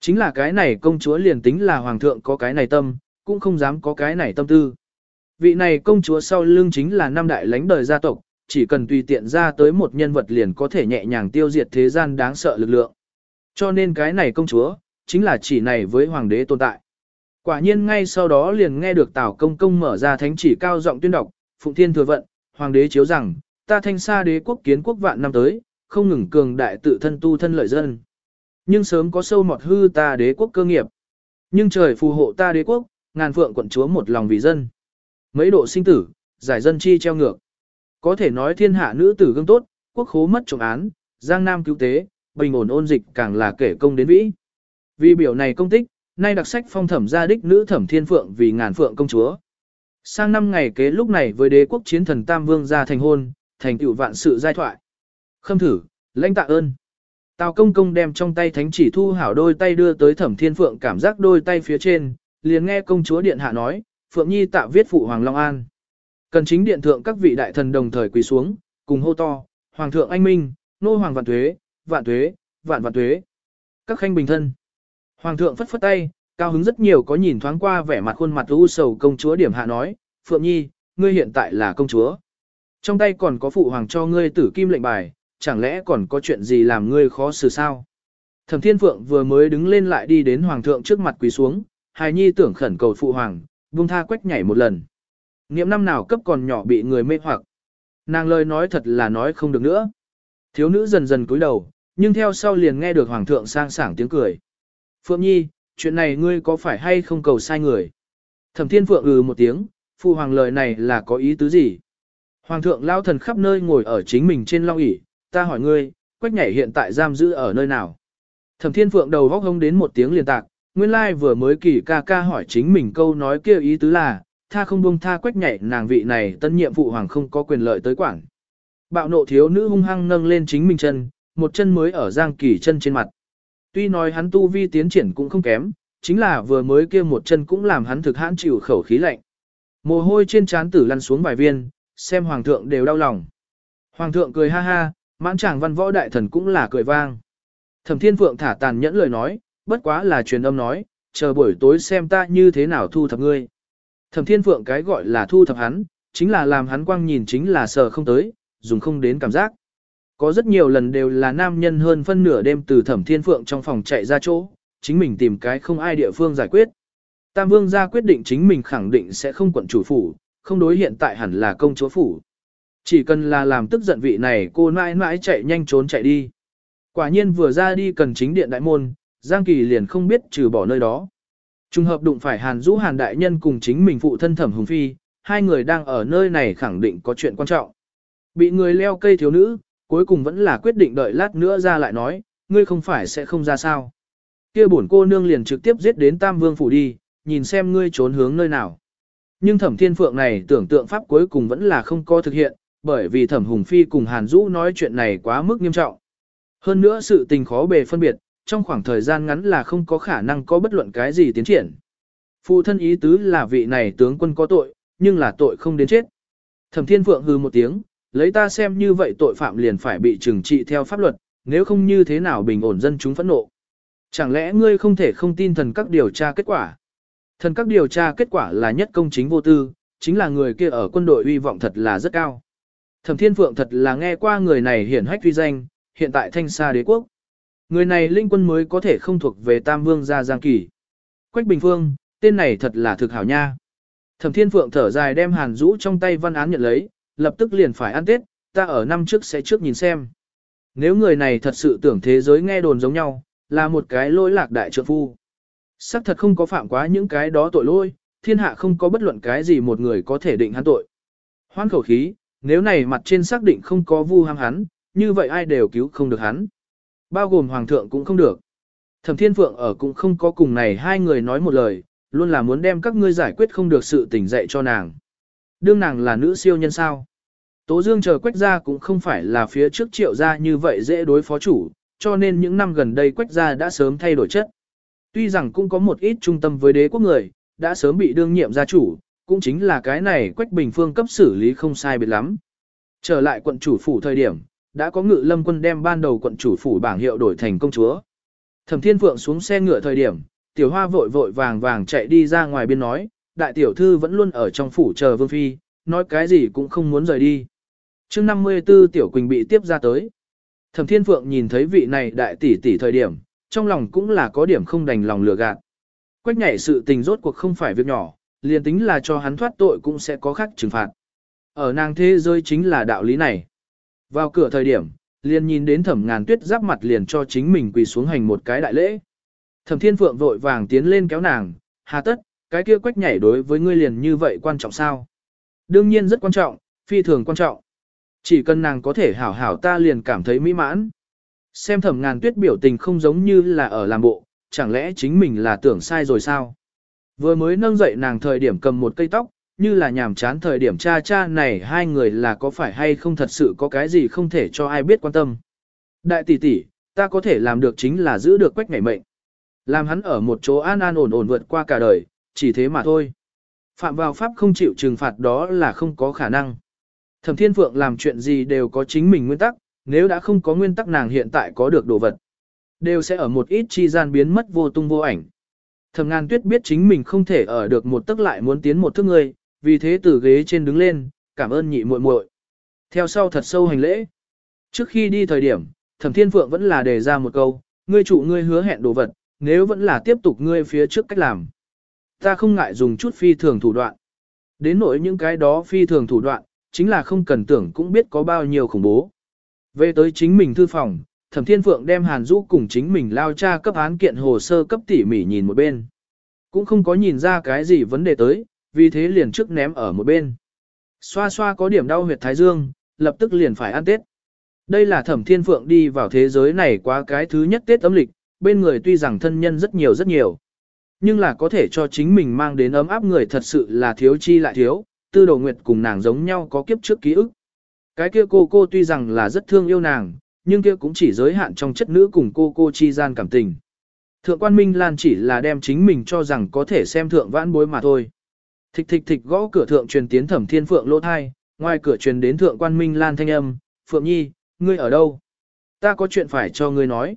Chính là cái này công chúa liền tính là hoàng thượng có cái này tâm, cũng không dám có cái này tâm tư. Vị này công chúa sau lưng chính là năm đại lãnh đời gia tộc, chỉ cần tùy tiện ra tới một nhân vật liền có thể nhẹ nhàng tiêu diệt thế gian đáng sợ lực lượng. Cho nên cái này công chúa, chính là chỉ này với hoàng đế tồn tại. Quả nhiên ngay sau đó liền nghe được Tào Công Công mở ra thánh chỉ cao giọng tuyên đọc, Phụng Thiên thừa vận, hoàng đế chiếu rằng, ta thanh xa đế quốc kiến quốc vạn năm tới, không ngừng cường đại tự thân tu thân lợi dân. Nhưng sớm có sâu mọt hư ta đế quốc cơ nghiệp. Nhưng trời phù hộ ta đế quốc, ngàn phượng quận chúa một lòng vì dân. Mấy độ sinh tử, giải dân chi treo ngược. Có thể nói thiên hạ nữ tử gương tốt, quốc khố mất trọng án, giang nam cứu tế, bình ổn ôn dịch càng là kể công đến vĩ. Vì biểu này công tích, nay đặc sách phong thẩm gia đích nữ thẩm thiên phượng vì ngàn phượng công chúa. Sang năm ngày kế lúc này với đế quốc chiến thần Tam Vương ra thành hôn, thành tựu vạn sự giai thoại. Khâm thử, lãnh tạ ơn. Tào công công đem trong tay thánh chỉ thu hảo đôi tay đưa tới thẩm thiên phượng cảm giác đôi tay phía trên, liền nghe công chúa điện hạ nói, phượng nhi tạ viết phụ hoàng Long An. Cần chính điện thượng các vị đại thần đồng thời quỳ xuống, cùng hô to, hoàng thượng anh minh, nô hoàng vạn tuế, vạn tuế, vạn vạn tuế. Các khanh bình thân. Hoàng thượng phất phất tay, cao hứng rất nhiều có nhìn thoáng qua vẻ mặt khuôn mặt u sầu công chúa điểm hạ nói, phượng nhi, ngươi hiện tại là công chúa. Trong tay còn có phụ hoàng cho ngươi tử kim lệnh bài, chẳng lẽ còn có chuyện gì làm ngươi khó xử sao? Thẩm Thiên Phượng vừa mới đứng lên lại đi đến Hoàng thượng trước mặt quỳ xuống, hài nhi tưởng khẩn cầu phụ hoàng, buông tha quách nhảy một lần. Niệm năm nào cấp còn nhỏ bị người mê hoặc. Nàng lời nói thật là nói không được nữa. Thiếu nữ dần dần cúi đầu, nhưng theo sau liền nghe được Hoàng thượng sang sảng tiếng cười. Phượng Nhi, chuyện này ngươi có phải hay không cầu sai người? Thẩm Thiên Phượng ừ một tiếng, phụ hoàng lời này là có ý tứ gì? Hoàng thượng lao thần khắp nơi ngồi ở chính mình trên long ỷ ta hỏi ngươi, quách nhảy hiện tại giam giữ ở nơi nào? Thẩm thiên phượng đầu góc hông đến một tiếng liền tạc, nguyên lai vừa mới kỳ ca ca hỏi chính mình câu nói kia ý tứ là, tha không buông tha quách nhảy nàng vị này tân nhiệm phụ hoàng không có quyền lợi tới quản. Bạo nộ thiếu nữ hung hăng nâng lên chính mình chân, một chân mới ở giang kỳ chân trên mặt. Tuy nói hắn tu vi tiến triển cũng không kém, chính là vừa mới kia một chân cũng làm hắn thực hãn chịu khẩu khí lạnh. Mồ hôi trên trán tử lăn xuống vài viên, xem hoàng thượng đều đau lòng. Hoàng thượng cười ha ha, Mãn chàng văn võ đại thần cũng là cười vang. Thẩm Thiên Phượng thả tàn nhẫn lời nói, bất quá là truyền âm nói, chờ buổi tối xem ta như thế nào thu thập ngươi. Thẩm Thiên Phượng cái gọi là thu thập hắn, chính là làm hắn quang nhìn chính là sờ không tới, dùng không đến cảm giác. Có rất nhiều lần đều là nam nhân hơn phân nửa đêm từ thẩm thiên phượng trong phòng chạy ra chỗ, chính mình tìm cái không ai địa phương giải quyết. Tam vương ra quyết định chính mình khẳng định sẽ không quận chủ phủ, không đối hiện tại hẳn là công chúa phủ. Chỉ cần là làm tức giận vị này cô mãi mãi chạy nhanh trốn chạy đi. Quả nhiên vừa ra đi cần chính điện đại môn, Giang Kỳ liền không biết trừ bỏ nơi đó. Trùng hợp đụng phải Hàn Dũ Hàn đại nhân cùng chính mình phụ thân thẩm hùng phi, hai người đang ở nơi này khẳng định có chuyện quan trọng. Bị người leo cây thiếu nữ, cuối cùng vẫn là quyết định đợi lát nữa ra lại nói, ngươi không phải sẽ không ra sao. kia bổn cô nương liền trực tiếp giết đến Tam Vương phủ đi, nhìn xem ngươi trốn hướng nơi nào. Nhưng thẩm thiên phượng này tưởng tượng pháp cuối cùng vẫn là không có thực hiện, bởi vì thẩm hùng phi cùng Hàn Dũ nói chuyện này quá mức nghiêm trọng. Hơn nữa sự tình khó bề phân biệt, trong khoảng thời gian ngắn là không có khả năng có bất luận cái gì tiến triển. Phụ thân ý tứ là vị này tướng quân có tội, nhưng là tội không đến chết. Thẩm Thiên Phượng hừ một tiếng, lấy ta xem như vậy tội phạm liền phải bị trừng trị theo pháp luật, nếu không như thế nào bình ổn dân chúng phẫn nộ. Chẳng lẽ ngươi không thể không tin thần các điều tra kết quả? Thần các điều tra kết quả là nhất công chính vô tư, chính là người kia ở quân đội uy vọng thật là rất cao. Thẩm Thiên Phượng thật là nghe qua người này hiển hách uy danh, hiện tại thanh xa đế quốc. Người này linh quân mới có thể không thuộc về Tam Vương gia Giang Kỳ. Quách Bình Phương, tên này thật là thực hảo nha. Thẩm Thiên Phượng thở dài đem Hàn Dũ trong tay văn án nhận lấy, lập tức liền phải ăn Tết, ta ở năm trước sẽ trước nhìn xem. Nếu người này thật sự tưởng thế giới nghe đồn giống nhau, là một cái lỗi lạc đại trượng phu. Sắc thật không có phạm quá những cái đó tội lỗi, thiên hạ không có bất luận cái gì một người có thể định hắn tội. Hoan khẩu khí, nếu này mặt trên xác định không có vu ham hắn, như vậy ai đều cứu không được hắn. Bao gồm hoàng thượng cũng không được. Thẩm Thiên Phượng ở cũng không có cùng này hai người nói một lời, luôn là muốn đem các ngươi giải quyết không được sự tỉnh dậy cho nàng. Đương nàng là nữ siêu nhân sao. Tố Dương chờ quách gia cũng không phải là phía trước triệu gia như vậy dễ đối phó chủ, cho nên những năm gần đây quách gia đã sớm thay đổi chất. Tuy rằng cũng có một ít trung tâm với đế quốc người, đã sớm bị đương nhiệm gia chủ, cũng chính là cái này quách bình phương cấp xử lý không sai biệt lắm. Trở lại quận chủ phủ thời điểm, đã có ngự lâm quân đem ban đầu quận chủ phủ bảng hiệu đổi thành công chúa. Thẩm Thiên Phượng xuống xe ngựa thời điểm, tiểu hoa vội vội vàng vàng chạy đi ra ngoài biên nói, đại tiểu thư vẫn luôn ở trong phủ chờ vương phi, nói cái gì cũng không muốn rời đi. chương 54 tiểu quỳnh bị tiếp ra tới. Thẩm Thiên Phượng nhìn thấy vị này đại tỷ tỷ thời điểm, trong lòng cũng là có điểm không đành lòng lừa gạt. Quách nhảy sự tình rốt cuộc không phải việc nhỏ, liền tính là cho hắn thoát tội cũng sẽ có khác trừng phạt. Ở nàng thế giới chính là đạo lý này. Vào cửa thời điểm, liền nhìn đến thẩm ngàn tuyết giáp mặt liền cho chính mình quỳ xuống hành một cái đại lễ. Thẩm thiên phượng vội vàng tiến lên kéo nàng, hà tất, cái kia quách nhảy đối với ngươi liền như vậy quan trọng sao? Đương nhiên rất quan trọng, phi thường quan trọng. Chỉ cần nàng có thể hảo hảo ta liền cảm thấy mỹ mãn. Xem thẩm ngàn tuyết biểu tình không giống như là ở làm bộ, chẳng lẽ chính mình là tưởng sai rồi sao? Vừa mới nâng dậy nàng thời điểm cầm một cây tóc, như là nhàm chán thời điểm cha cha này hai người là có phải hay không thật sự có cái gì không thể cho ai biết quan tâm. Đại tỷ tỷ, ta có thể làm được chính là giữ được quách ngày mệnh. Làm hắn ở một chỗ an an ổn ổn vượt qua cả đời, chỉ thế mà thôi. Phạm vào pháp không chịu trừng phạt đó là không có khả năng. Thẩm Thiên Phượng làm chuyện gì đều có chính mình nguyên tắc, nếu đã không có nguyên tắc nàng hiện tại có được đồ vật. Đều sẽ ở một ít chi gian biến mất vô tung vô ảnh. Thẩm ngàn tuyết biết chính mình không thể ở được một tức lại muốn tiến một thước người, vì thế từ ghế trên đứng lên, cảm ơn nhị muội muội. Theo sau thật sâu hành lễ. Trước khi đi thời điểm, Thẩm Thiên Phượng vẫn là đề ra một câu, ngươi chủ ngươi hứa hẹn đồ vật, nếu vẫn là tiếp tục ngươi phía trước cách làm. Ta không ngại dùng chút phi thường thủ đoạn. Đến nỗi những cái đó phi thường thủ đoạn, chính là không cần tưởng cũng biết có bao nhiêu khủng bố. Về tới chính mình thư phòng, Thẩm Thiên Phượng đem Hàn Dũ cùng chính mình lao tra cấp án kiện hồ sơ cấp tỉ mỉ nhìn một bên. Cũng không có nhìn ra cái gì vấn đề tới, vì thế liền trước ném ở một bên. Xoa xoa có điểm đau huyệt thái dương, lập tức liền phải ăn Tết. Đây là thẩm thiên phượng đi vào thế giới này qua cái thứ nhất Tết âm lịch, bên người tuy rằng thân nhân rất nhiều rất nhiều. Nhưng là có thể cho chính mình mang đến ấm áp người thật sự là thiếu chi lại thiếu, tư đồ nguyệt cùng nàng giống nhau có kiếp trước ký ức. Cái kia cô cô tuy rằng là rất thương yêu nàng, nhưng kia cũng chỉ giới hạn trong chất nữ cùng cô cô chi gian cảm tình. Thượng quan Minh Lan chỉ là đem chính mình cho rằng có thể xem thượng vãn bối mà thôi. Thịch thịch thịch gõ cửa thượng truyền tiến thẩm thiên phượng lỗ thai, ngoài cửa truyền đến thượng quan minh lan thanh âm, phượng nhi, ngươi ở đâu? Ta có chuyện phải cho ngươi nói.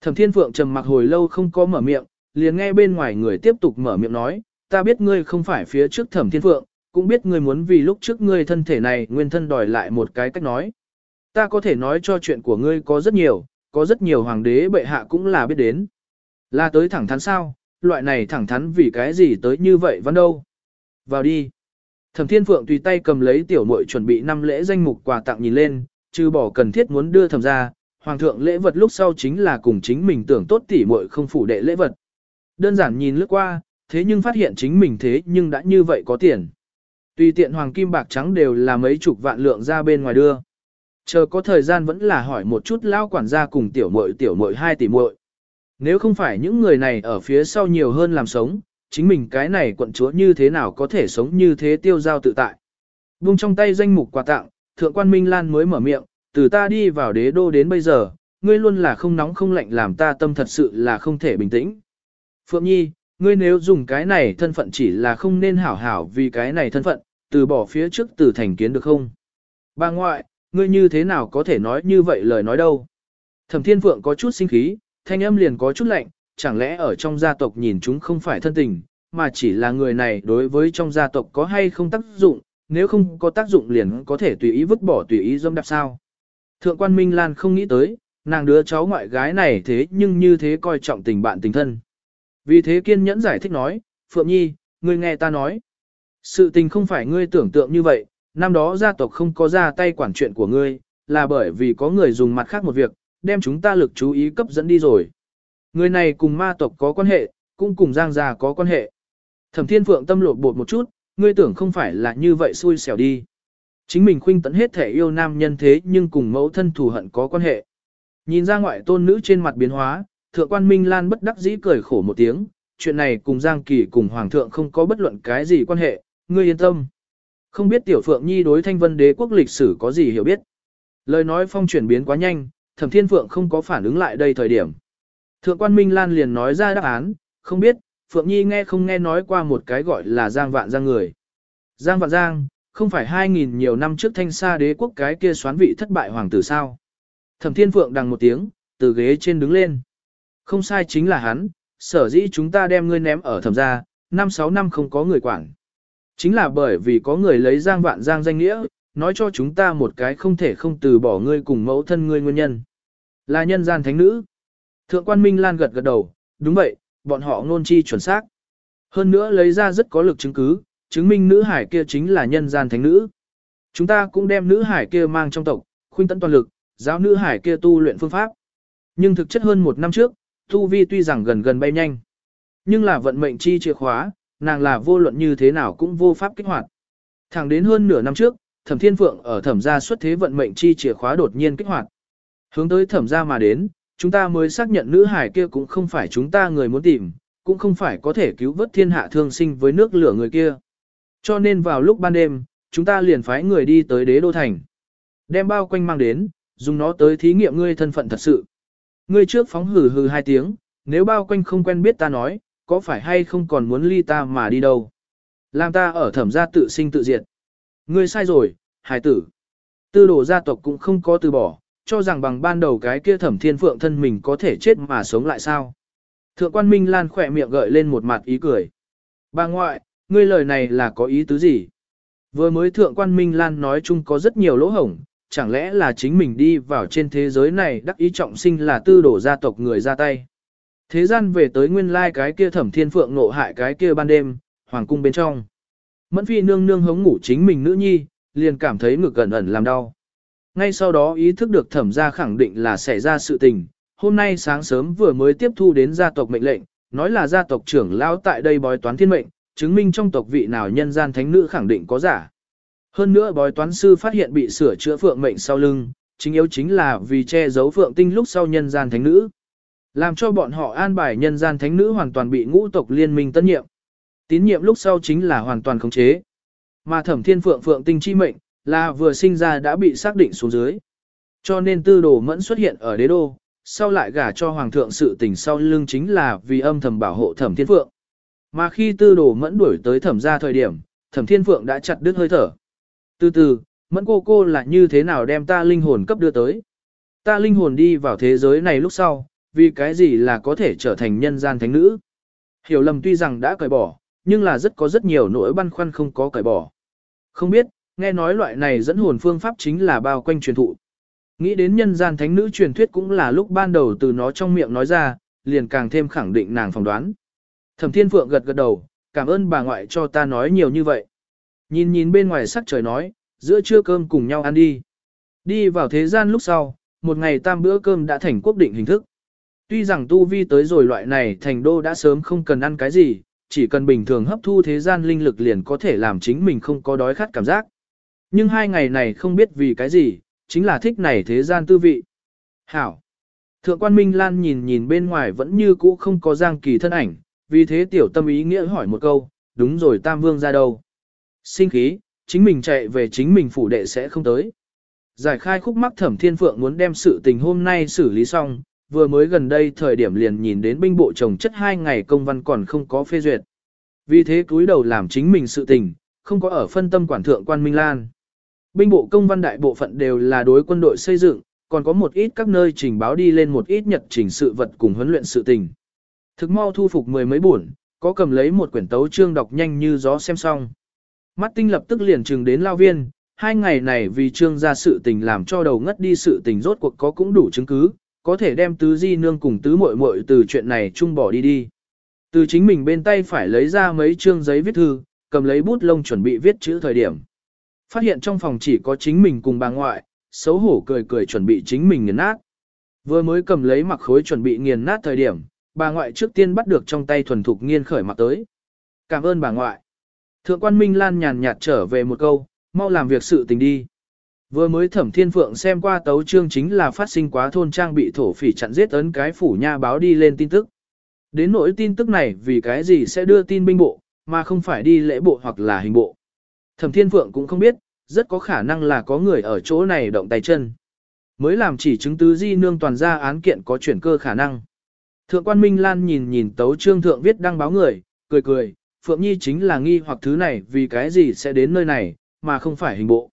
Thẩm thiên phượng trầm mặc hồi lâu không có mở miệng, liền nghe bên ngoài người tiếp tục mở miệng nói, ta biết ngươi không phải phía trước thẩm thiên phượng, cũng biết ngươi muốn vì lúc trước ngươi thân thể này nguyên thân đòi lại một cái cách nói. Ta có thể nói cho chuyện của ngươi có rất nhiều, có rất nhiều hoàng đế bệ hạ cũng là biết đến. Là tới thẳng thắn sao, loại này thẳng thắn vì cái gì tới như vậy vẫn đâu. Vào đi. Thẩm Thiên Phượng tùy tay cầm lấy tiểu muội chuẩn bị năm lễ danh mục quà tặng nhìn lên, trừ bỏ cần thiết muốn đưa thẩm ra, hoàng thượng lễ vật lúc sau chính là cùng chính mình tưởng tốt tỉ muội không phủ đệ lễ vật. Đơn giản nhìn lướt qua, thế nhưng phát hiện chính mình thế nhưng đã như vậy có tiền. Tùy tiện hoàng kim bạc trắng đều là mấy chục vạn lượng ra bên ngoài đưa. Chờ có thời gian vẫn là hỏi một chút lao quản gia cùng tiểu muội tiểu muội hai tỷ muội. Nếu không phải những người này ở phía sau nhiều hơn làm sống, chính mình cái này quận chúa như thế nào có thể sống như thế tiêu giao tự tại. Vung trong tay danh mục quà tặng, thượng quan Minh Lan mới mở miệng, từ ta đi vào đế đô đến bây giờ, ngươi luôn là không nóng không lạnh làm ta tâm thật sự là không thể bình tĩnh. Phượng Nhi, ngươi nếu dùng cái này thân phận chỉ là không nên hảo hảo vì cái này thân phận, từ bỏ phía trước từ thành kiến được không? Bà ngoại, ngươi như thế nào có thể nói như vậy lời nói đâu? Thẩm Thiên Phượng có chút sinh khí, thanh âm liền có chút lạnh, chẳng lẽ ở trong gia tộc nhìn chúng không phải thân tình, mà chỉ là người này đối với trong gia tộc có hay không tác dụng, nếu không có tác dụng liền có thể tùy ý vứt bỏ tùy ý dâm đạp sao. Thượng quan Minh Lan không nghĩ tới, nàng đứa cháu ngoại gái này thế nhưng như thế coi trọng tình bạn tình thân. Vì thế kiên nhẫn giải thích nói, Phượng Nhi, ngươi nghe ta nói. Sự tình không phải ngươi tưởng tượng như vậy, năm đó gia tộc không có ra tay quản chuyện của ngươi, là bởi vì có người dùng mặt khác một việc, đem chúng ta lực chú ý cấp dẫn đi rồi. Người này cùng ma tộc có quan hệ, cũng cùng Giang gia có quan hệ. Thẩm Thiên Phượng tâm lột bột một chút, ngươi tưởng không phải là như vậy xui xẻo đi. Chính mình khuynh tận hết thể yêu nam nhân thế nhưng cùng mẫu thân thù hận có quan hệ. Nhìn ra ngoại tôn nữ trên mặt biến hóa, thượng quan Minh Lan bất đắc dĩ cười khổ một tiếng, chuyện này cùng Giang Kỳ cùng Hoàng thượng không có bất luận cái gì quan hệ, ngươi yên tâm. Không biết tiểu phượng nhi đối thanh vân đế quốc lịch sử có gì hiểu biết. Lời nói phong chuyển biến quá nhanh, thẩm thiên phượng không có phản ứng lại đây thời điểm. Thượng quan Minh Lan liền nói ra đáp án, không biết, Phượng Nhi nghe không nghe nói qua một cái gọi là Giang Vạn Giang người. Giang Vạn Giang, không phải 2.000 nhiều năm trước thanh xa đế quốc cái kia xoán vị thất bại hoàng tử sao. Thẩm Thiên Phượng đằng một tiếng, từ ghế trên đứng lên. Không sai chính là hắn, sở dĩ chúng ta đem ngươi ném ở thẩm gia, 5-6 năm không có người quản. Chính là bởi vì có người lấy Giang Vạn Giang danh nghĩa, nói cho chúng ta một cái không thể không từ bỏ ngươi cùng mẫu thân ngươi nguyên nhân. Là nhân gian thánh nữ. Thượng quan Minh Lan gật gật đầu, đúng vậy, bọn họ ngôn chi chuẩn xác. Hơn nữa lấy ra rất có lực chứng cứ, chứng minh nữ hải kia chính là nhân gian thánh nữ. Chúng ta cũng đem nữ hải kia mang trong tộc, khuyên tận toàn lực, giáo nữ hải kia tu luyện phương pháp. Nhưng thực chất hơn một năm trước, tu vi tuy rằng gần gần bay nhanh. Nhưng là vận mệnh chi chìa khóa, nàng là vô luận như thế nào cũng vô pháp kích hoạt. Thẳng đến hơn nửa năm trước, Thẩm Thiên Phượng ở thẩm gia xuất thế vận mệnh chi chìa khóa đột nhiên kích hoạt. Hướng tới thẩm gia mà đến, chúng ta mới xác nhận nữ hải kia cũng không phải chúng ta người muốn tìm, cũng không phải có thể cứu vớt thiên hạ thương sinh với nước lửa người kia. Cho nên vào lúc ban đêm, chúng ta liền phái người đi tới đế đô thành. Đem bao quanh mang đến, dùng nó tới thí nghiệm ngươi thân phận thật sự. Ngươi trước phóng hừ hừ hai tiếng, nếu bao quanh không quen biết ta nói, có phải hay không còn muốn ly ta mà đi đâu. Làm ta ở thẩm gia tự sinh tự diệt. Ngươi sai rồi, hài tử. Tư đồ gia tộc cũng không có từ bỏ, cho rằng bằng ban đầu cái kia thẩm thiên phượng thân mình có thể chết mà sống lại sao. Thượng quan Minh Lan khỏe miệng gợi lên một mặt ý cười. Bà ngoại, ngươi lời này là có ý tứ gì? Vừa mới thượng quan Minh Lan nói chung có rất nhiều lỗ hổng, chẳng lẽ là chính mình đi vào trên thế giới này đắc ý trọng sinh là tư đổ gia tộc người ra tay. Thế gian về tới nguyên lai cái kia thẩm thiên phượng nộ hại cái kia ban đêm, hoàng cung bên trong. Mẫn phi nương nương hống ngủ chính mình nữ nhi, liền cảm thấy ngực gần ẩn làm đau. Ngay sau đó ý thức được thẩm gia khẳng định là xảy ra sự tình, hôm nay sáng sớm vừa mới tiếp thu đến gia tộc mệnh lệnh, nói là gia tộc trưởng lão tại đây bói toán thiên mệnh, chứng minh trong tộc vị nào nhân gian thánh nữ khẳng định có giả. Hơn nữa bói toán sư phát hiện bị sửa chữa phượng mệnh sau lưng, chính yếu chính là vì che giấu phượng tinh lúc sau nhân gian thánh nữ. Làm cho bọn họ an bài nhân gian thánh nữ hoàn toàn bị ngũ tộc liên minh tân nhiệm. Tín nhiệm lúc sau chính là hoàn toàn khống chế. Mà thẩm thiên phượng phượng tinh chi mệnh, là vừa sinh ra đã bị xác định xuống dưới. Cho nên tư đồ mẫn xuất hiện ở đế đô, sau lại gả cho hoàng thượng sự tình sau lưng chính là vì âm thầm bảo hộ thẩm thiên phượng. Mà khi tư đồ mẫn đuổi tới thẩm ra thời điểm, thẩm thiên phượng đã chặt đứt hơi thở. Từ từ, mẫn cô cô là như thế nào đem ta linh hồn cấp đưa tới. Ta linh hồn đi vào thế giới này lúc sau, vì cái gì là có thể trở thành nhân gian thánh nữ. Hiểu lầm tuy rằng đã cởi bỏ, nhưng là rất có rất nhiều nỗi băn khoăn không có cởi bỏ. Không biết, nghe nói loại này dẫn hồn phương pháp chính là bao quanh truyền thụ. Nghĩ đến nhân gian thánh nữ truyền thuyết cũng là lúc ban đầu từ nó trong miệng nói ra, liền càng thêm khẳng định nàng phỏng đoán. Thẩm Thiên Phượng gật gật đầu, cảm ơn bà ngoại cho ta nói nhiều như vậy. Nhìn nhìn bên ngoài sắc trời nói, giữa trưa cơm cùng nhau ăn đi. Đi vào thế gian lúc sau, một ngày tam bữa cơm đã thành quốc định hình thức. Tuy rằng tu vi tới rồi loại này thành đô đã sớm không cần ăn cái gì, chỉ cần bình thường hấp thu thế gian linh lực liền có thể làm chính mình không có đói khát cảm giác. Nhưng hai ngày này không biết vì cái gì, chính là thích này thế gian tư vị. Hảo. Thượng quan Minh Lan nhìn nhìn bên ngoài vẫn như cũ không có giang kỳ thân ảnh, vì thế tiểu tâm ý nghĩa hỏi một câu, đúng rồi Tam Vương ra đâu. Sinh khí, chính mình chạy về chính mình phủ đệ sẽ không tới. Giải khai khúc mắc thẩm thiên phượng muốn đem sự tình hôm nay xử lý xong, vừa mới gần đây thời điểm liền nhìn đến binh bộ chồng chất hai ngày công văn còn không có phê duyệt. Vì thế cúi đầu làm chính mình sự tình, không có ở phân tâm quản thượng quan Minh Lan. Binh bộ công văn đại bộ phận đều là đối quân đội xây dựng, còn có một ít các nơi trình báo đi lên một ít nhật trình sự vật cùng huấn luyện sự tình. Thực mau thu phục mười mấy buồn, có cầm lấy một quyển tấu chương đọc nhanh như gió xem xong. Mắt tinh lập tức liền trừng đến lao viên, hai ngày này vì trương ra sự tình làm cho đầu ngất đi sự tình rốt cuộc có cũng đủ chứng cứ, có thể đem tứ di nương cùng tứ muội muội từ chuyện này chung bỏ đi đi. Từ chính mình bên tay phải lấy ra mấy chương giấy viết thư, cầm lấy bút lông chuẩn bị viết chữ thời điểm. Phát hiện trong phòng chỉ có chính mình cùng bà ngoại, xấu hổ cười cười chuẩn bị chính mình nghiền nát. Vừa mới cầm lấy mặc khối chuẩn bị nghiền nát thời điểm, bà ngoại trước tiên bắt được trong tay thuần thục nghiên khởi mặc tới. Cảm ơn bà ngoại. Thượng quan Minh Lan nhàn nhạt trở về một câu, mau làm việc sự tình đi. Vừa mới thẩm thiên phượng xem qua tấu chương chính là phát sinh quá thôn trang bị thổ phỉ chặn giết ấn cái phủ nha báo đi lên tin tức. Đến nỗi tin tức này vì cái gì sẽ đưa tin binh bộ, mà không phải đi lễ bộ hoặc là hình bộ. Thẩm thiên phượng cũng không biết, rất có khả năng là có người ở chỗ này động tay chân. Mới làm chỉ chứng tứ di nương toàn ra án kiện có chuyển cơ khả năng. Thượng quan Minh Lan nhìn nhìn tấu trương thượng viết đăng báo người, cười cười, Phượng Nhi chính là nghi hoặc thứ này vì cái gì sẽ đến nơi này, mà không phải hình bộ.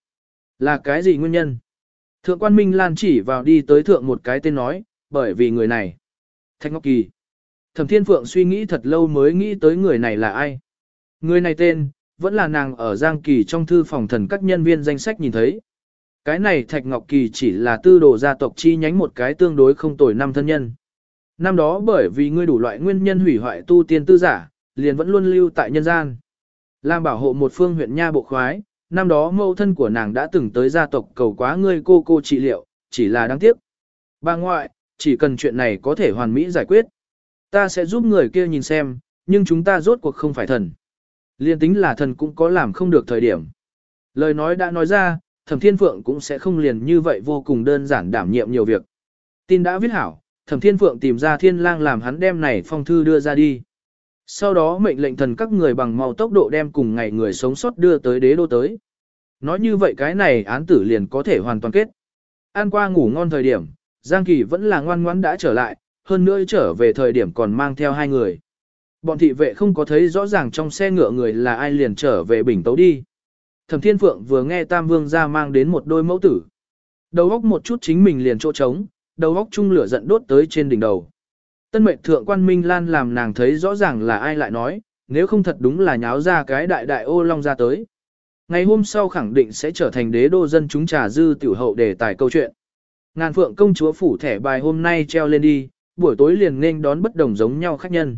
Là cái gì nguyên nhân? Thượng quan Minh Lan chỉ vào đi tới thượng một cái tên nói, bởi vì người này. Thạch Ngọc Kỳ. Thẩm Thiên Phượng suy nghĩ thật lâu mới nghĩ tới người này là ai. Người này tên, vẫn là nàng ở Giang Kỳ trong thư phòng thần các nhân viên danh sách nhìn thấy. Cái này Thạch Ngọc Kỳ chỉ là tư đồ gia tộc chi nhánh một cái tương đối không tồi năm thân nhân. Năm đó bởi vì ngươi đủ loại nguyên nhân hủy hoại tu tiên tư giả, liền vẫn luôn lưu tại nhân gian. Làm bảo hộ một phương huyện nha bộ khoái, năm đó mẫu thân của nàng đã từng tới gia tộc cầu quá ngươi cô cô trị liệu, chỉ là đáng tiếc. Bà ngoại, chỉ cần chuyện này có thể hoàn mỹ giải quyết. Ta sẽ giúp người kia nhìn xem, nhưng chúng ta rốt cuộc không phải thần. Liên tính là thần cũng có làm không được thời điểm. Lời nói đã nói ra, thẩm thiên phượng cũng sẽ không liền như vậy vô cùng đơn giản đảm nhiệm nhiều việc. Tin đã viết hảo, thẩm thiên phượng tìm ra thiên lang làm hắn đem này phong thư đưa ra đi. Sau đó mệnh lệnh thần các người bằng mau tốc độ đem cùng ngày người sống sót đưa tới đế đô tới. Nói như vậy cái này án tử liền có thể hoàn toàn kết. An qua ngủ ngon thời điểm, Giang Kỳ vẫn là ngoan ngoãn đã trở lại, hơn nữa trở về thời điểm còn mang theo hai người. Bọn thị vệ không có thấy rõ ràng trong xe ngựa người là ai liền trở về bình tấu đi. Thẩm Thiên Phượng vừa nghe Tam Vương ra mang đến một đôi mẫu tử. Đầu óc một chút chính mình liền chỗ trống, đầu óc chung lửa giận đốt tới trên đỉnh đầu. Tân mệnh thượng quan Minh Lan làm nàng thấy rõ ràng là ai lại nói, nếu không thật đúng là nháo ra cái đại đại ô long ra tới. Ngày hôm sau khẳng định sẽ trở thành đế đô dân chúng trà dư tiểu hậu để tài câu chuyện. Ngàn phượng công chúa phủ thẻ bài hôm nay treo lên đi, buổi tối liền nên đón bất đồng giống nhau khách nhân.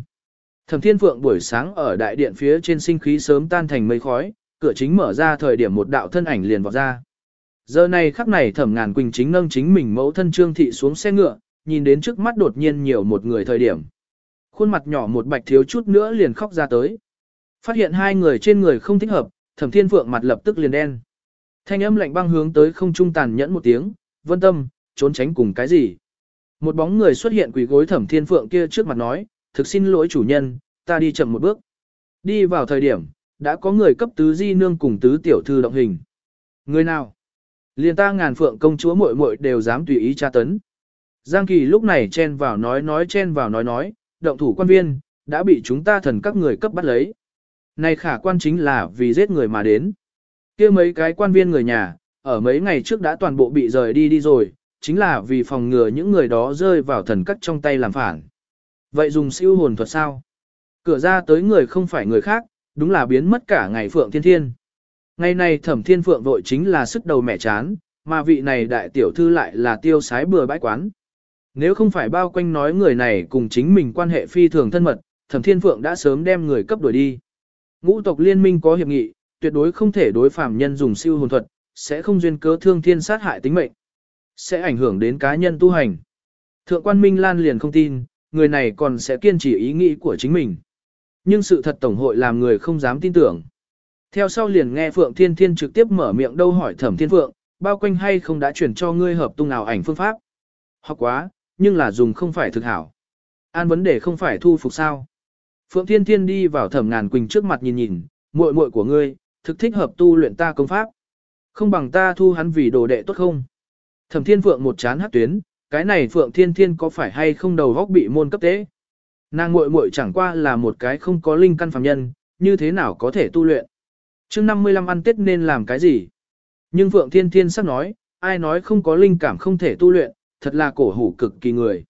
Thẩm Thiên Phượng buổi sáng ở đại điện phía trên sinh khí sớm tan thành mây khói, cửa chính mở ra thời điểm một đạo thân ảnh liền vọt ra. Giờ này khắc này Thẩm Ngàn Quỳnh chính nâng chính mình mẫu thân Trương thị xuống xe ngựa, nhìn đến trước mắt đột nhiên nhiều một người thời điểm. Khuôn mặt nhỏ một bạch thiếu chút nữa liền khóc ra tới. Phát hiện hai người trên người không thích hợp, Thẩm Thiên Phượng mặt lập tức liền đen. Thanh âm lạnh băng hướng tới không trung tàn nhẫn một tiếng, "Vân Tâm, trốn tránh cùng cái gì?" Một bóng người xuất hiện quỳ gối Thẩm Thiên Phượng kia trước mặt nói, "Thực xin lỗi chủ nhân, ta đi chậm một bước." Đi vào thời điểm, đã có người cấp tứ di nương cùng tứ tiểu thư động hình. Người nào? Liên ta ngàn phượng công chúa muội muội đều dám tùy ý tra tấn. Giang Kỳ lúc này chen vào nói nói chen vào nói nói, động thủ quan viên, đã bị chúng ta thần các người cấp bắt lấy. Này khả quan chính là vì giết người mà đến. kia mấy cái quan viên người nhà, ở mấy ngày trước đã toàn bộ bị rời đi đi rồi, chính là vì phòng ngừa những người đó rơi vào thần các trong tay làm phản. Vậy dùng siêu hồn thuật sao? Cửa ra tới người không phải người khác, đúng là biến mất cả ngày Phượng Thiên Thiên. Ngày này Thẩm Thiên Phượng vội chính là sức đầu mẹ chán, mà vị này đại tiểu thư lại là tiêu sái bừa bãi quán. Nếu không phải bao quanh nói người này cùng chính mình quan hệ phi thường thân mật, Thẩm Thiên Phượng đã sớm đem người cấp đuổi đi. Ngũ tộc liên minh có hiệp nghị, tuyệt đối không thể đối phàm nhân dùng siêu hồn thuật, sẽ không duyên cớ thương thiên sát hại tính mệnh, sẽ ảnh hưởng đến cá nhân tu hành. Thượng quan Minh Lan liền không tin, người này còn sẽ kiên trì ý nghĩ của chính mình. Nhưng sự thật tổng hội làm người không dám tin tưởng. Theo sau liền nghe Phượng Thiên Thiên trực tiếp mở miệng đâu hỏi Thẩm Thiên Phượng, bao quanh hay không đã chuyển cho ngươi hợp tung nào ảnh phương pháp. Học quá, nhưng là dùng không phải thực hảo. An vấn đề không phải thu phục sao. Phượng Thiên Thiên đi vào Thẩm Ngàn Quỳnh trước mặt nhìn nhìn, muội muội của ngươi, thực thích hợp tu luyện ta công pháp. Không bằng ta thu hắn vì đồ đệ tốt không? Thẩm Thiên Phượng một chán hắc tuyến, cái này Phượng Thiên Thiên có phải hay không đầu góc bị môn cấp tế? Nàng muội muội chẳng qua là một cái không có linh căn phàm nhân, như thế nào có thể tu luyện? Chương 55 ăn Tết nên làm cái gì? Nhưng Phượng Thiên Thiên sắp nói, ai nói không có linh cảm không thể tu luyện, thật là cổ hủ cực kỳ người.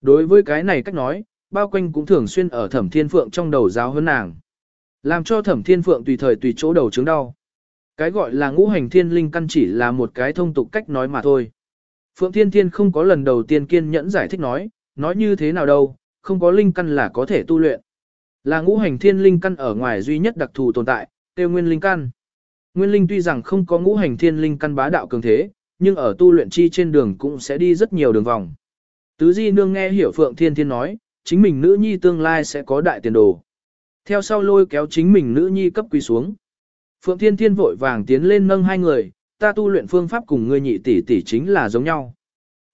Đối với cái này cách nói, bao quanh cũng thường xuyên ở Thẩm Thiên Phượng trong đầu giáo hơn nàng. Làm cho Thẩm Thiên Phượng tùy thời tùy chỗ đầu chứng đau. Cái gọi là ngũ hành thiên linh căn chỉ là một cái thông tục cách nói mà thôi. Phượng Thiên Thiên không có lần đầu tiên kiên nhẫn giải thích nói, nói như thế nào đâu, không có linh căn là có thể tu luyện. Là ngũ hành thiên linh căn ở ngoài duy nhất đặc thù tồn tại, tiêu nguyên linh căn. Nguyên linh tuy rằng không có ngũ hành thiên linh căn bá đạo cường thế, nhưng ở tu luyện chi trên đường cũng sẽ đi rất nhiều đường vòng. Tứ Di Nương nghe hiểu Phượng Thiên Thiên nói, chính mình nữ nhi tương lai sẽ có đại tiền đồ. Theo sau lôi kéo chính mình nữ nhi cấp quỳ xuống. Phượng Thiên Thiên vội vàng tiến lên nâng hai người, ta tu luyện phương pháp cùng ngươi nhị tỷ tỷ chính là giống nhau.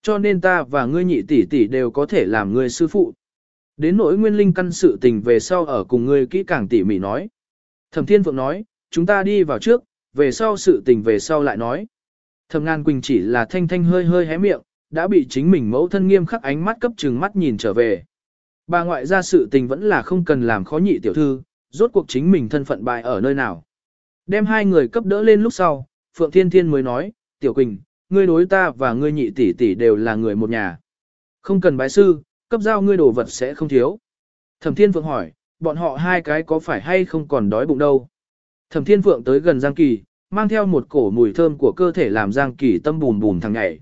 Cho nên ta và ngươi nhị tỷ tỷ đều có thể làm ngươi sư phụ. Đến nỗi nguyên linh căn sự tình về sau ở cùng ngươi kỹ càng tỉ mỉ nói. Thẩm Thiên Phượng nói, chúng ta đi vào trước, về sau sự tình về sau lại nói. Thẩm Ngàn Quỳnh chỉ là thanh thanh hơi hơi hé miệng, đã bị chính mình mẫu thân nghiêm khắc ánh mắt cấp trừng mắt nhìn trở về. Bà ngoại ra sự tình vẫn là không cần làm khó nhị tiểu thư, rốt cuộc chính mình thân phận bại ở nơi nào. Đem hai người cấp đỡ lên lúc sau, Phượng Thiên Thiên mới nói, Tiểu Quỳnh, ngươi đối ta và ngươi nhị tỷ tỷ đều là người một nhà. Không cần bái sư, cấp giao ngươi đồ vật sẽ không thiếu. Thẩm Thiên Phượng hỏi, bọn họ hai cái có phải hay không còn đói bụng đâu. Thẩm Thiên Phượng tới gần Giang Kỳ, mang theo một cổ mùi thơm của cơ thể làm Giang Kỳ tâm bùn bùn thằng nhảy.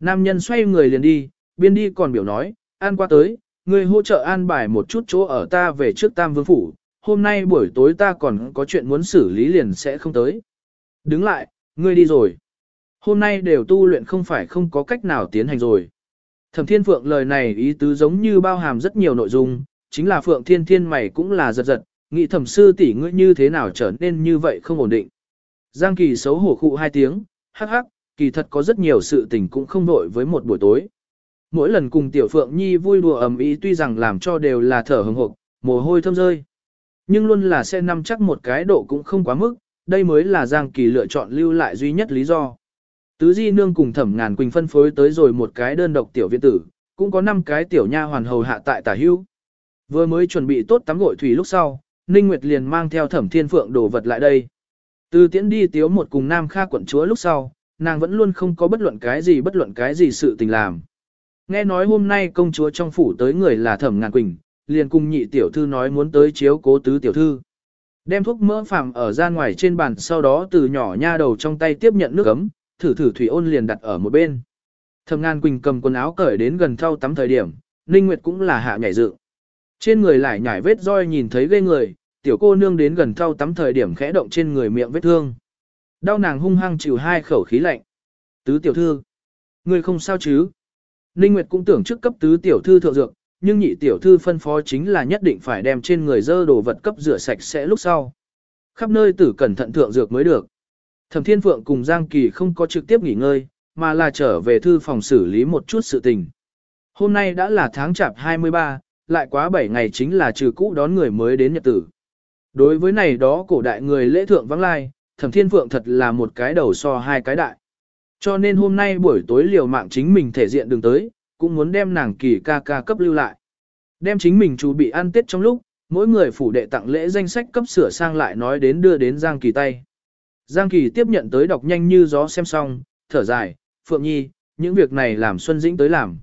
Nam nhân xoay người liền đi, biên đi còn biểu nói, an qua tới, ngươi hỗ trợ an bài một chút chỗ ở ta về trước Tam Vương Phủ, hôm nay buổi tối ta còn có chuyện muốn xử lý liền sẽ không tới. Đứng lại, ngươi đi rồi. Hôm nay đều tu luyện không phải không có cách nào tiến hành rồi. Thẩm Thiên Phượng lời này ý tứ giống như bao hàm rất nhiều nội dung, chính là Phượng Thiên Thiên mày cũng là giật giật, nghĩ thẩm sư tỷ ngươi như thế nào trở nên như vậy không ổn định. Giang Kỳ xấu hổ khụ hai tiếng, hắc hắc, kỳ thật có rất nhiều sự tình cũng không đội với một buổi tối. Mỗi lần cùng Tiểu Phượng Nhi vui đùa ầm ý tuy rằng làm cho đều là thở hừng hực, mồ hôi thơm rơi. Nhưng luôn là sẽ nằm chắc một cái độ cũng không quá mức, đây mới là Giang Kỳ lựa chọn lưu lại duy nhất lý do. Tứ Di Nương cùng Thẩm Ngàn Quỳnh phân phối tới rồi một cái đơn độc tiểu viện tử, cũng có 5 cái tiểu nha hoàn hầu hạ tại tả hưu. Vừa mới chuẩn bị tốt tắm gội thủy lúc sau, Ninh Nguyệt liền mang theo Thẩm Thiên Phượng đồ vật lại đây. Từ tiễn đi tiếu một cùng Nam Kha quận chúa lúc sau, nàng vẫn luôn không có bất luận cái gì bất luận cái gì sự tình làm. Nghe nói hôm nay công chúa trong phủ tới người là Thẩm Ngàn Quỳnh, liền cùng nhị tiểu thư nói muốn tới chiếu cố tứ tiểu thư. Đem thuốc mỡ phàm ở ra ngoài trên bàn sau đó từ nhỏ nha đầu trong tay tiếp nhận nước ấm, thử thử thủy ôn liền đặt ở một bên. Thẩm Ngàn Quỳnh cầm quần áo cởi đến gần thau tắm thời điểm, Ninh Nguyệt cũng là hạ nhảy dựng. Trên người lại nhảy vết roi nhìn thấy ghê người, tiểu cô nương đến gần thau tắm thời điểm khẽ động trên người miệng vết thương. Đau nàng hung hăng chịu hai khẩu khí lạnh. Tứ tiểu thư, người không sao chứ? Ninh Nguyệt cũng tưởng trước cấp tứ tiểu thư thượng dược, nhưng nhị tiểu thư phân phó chính là nhất định phải đem trên người dơ đồ vật cấp rửa sạch sẽ lúc sau. Khắp nơi tử cẩn thận thượng dược mới được. Thẩm Thiên Phượng cùng Giang Kỳ không có trực tiếp nghỉ ngơi, mà là trở về thư phòng xử lý một chút sự tình. Hôm nay đã là tháng chạp 23, lại quá 7 ngày chính là trừ cũ đón người mới đến nhật tử. Đối với này đó cổ đại người lễ thượng vắng lai, Thẩm Thiên Phượng thật là một cái đầu so hai cái đại. Cho nên hôm nay buổi tối liều mạng chính mình thể diện đường tới, cũng muốn đem nàng kỳ ca ca cấp lưu lại. Đem chính mình chú bị ăn tết trong lúc, mỗi người phủ đệ tặng lễ danh sách cấp sửa sang lại nói đến đưa đến Giang Kỳ tay. Giang Kỳ tiếp nhận tới đọc nhanh như gió xem xong, thở dài, Phượng Nhi, những việc này làm Xuân Dĩnh tới làm.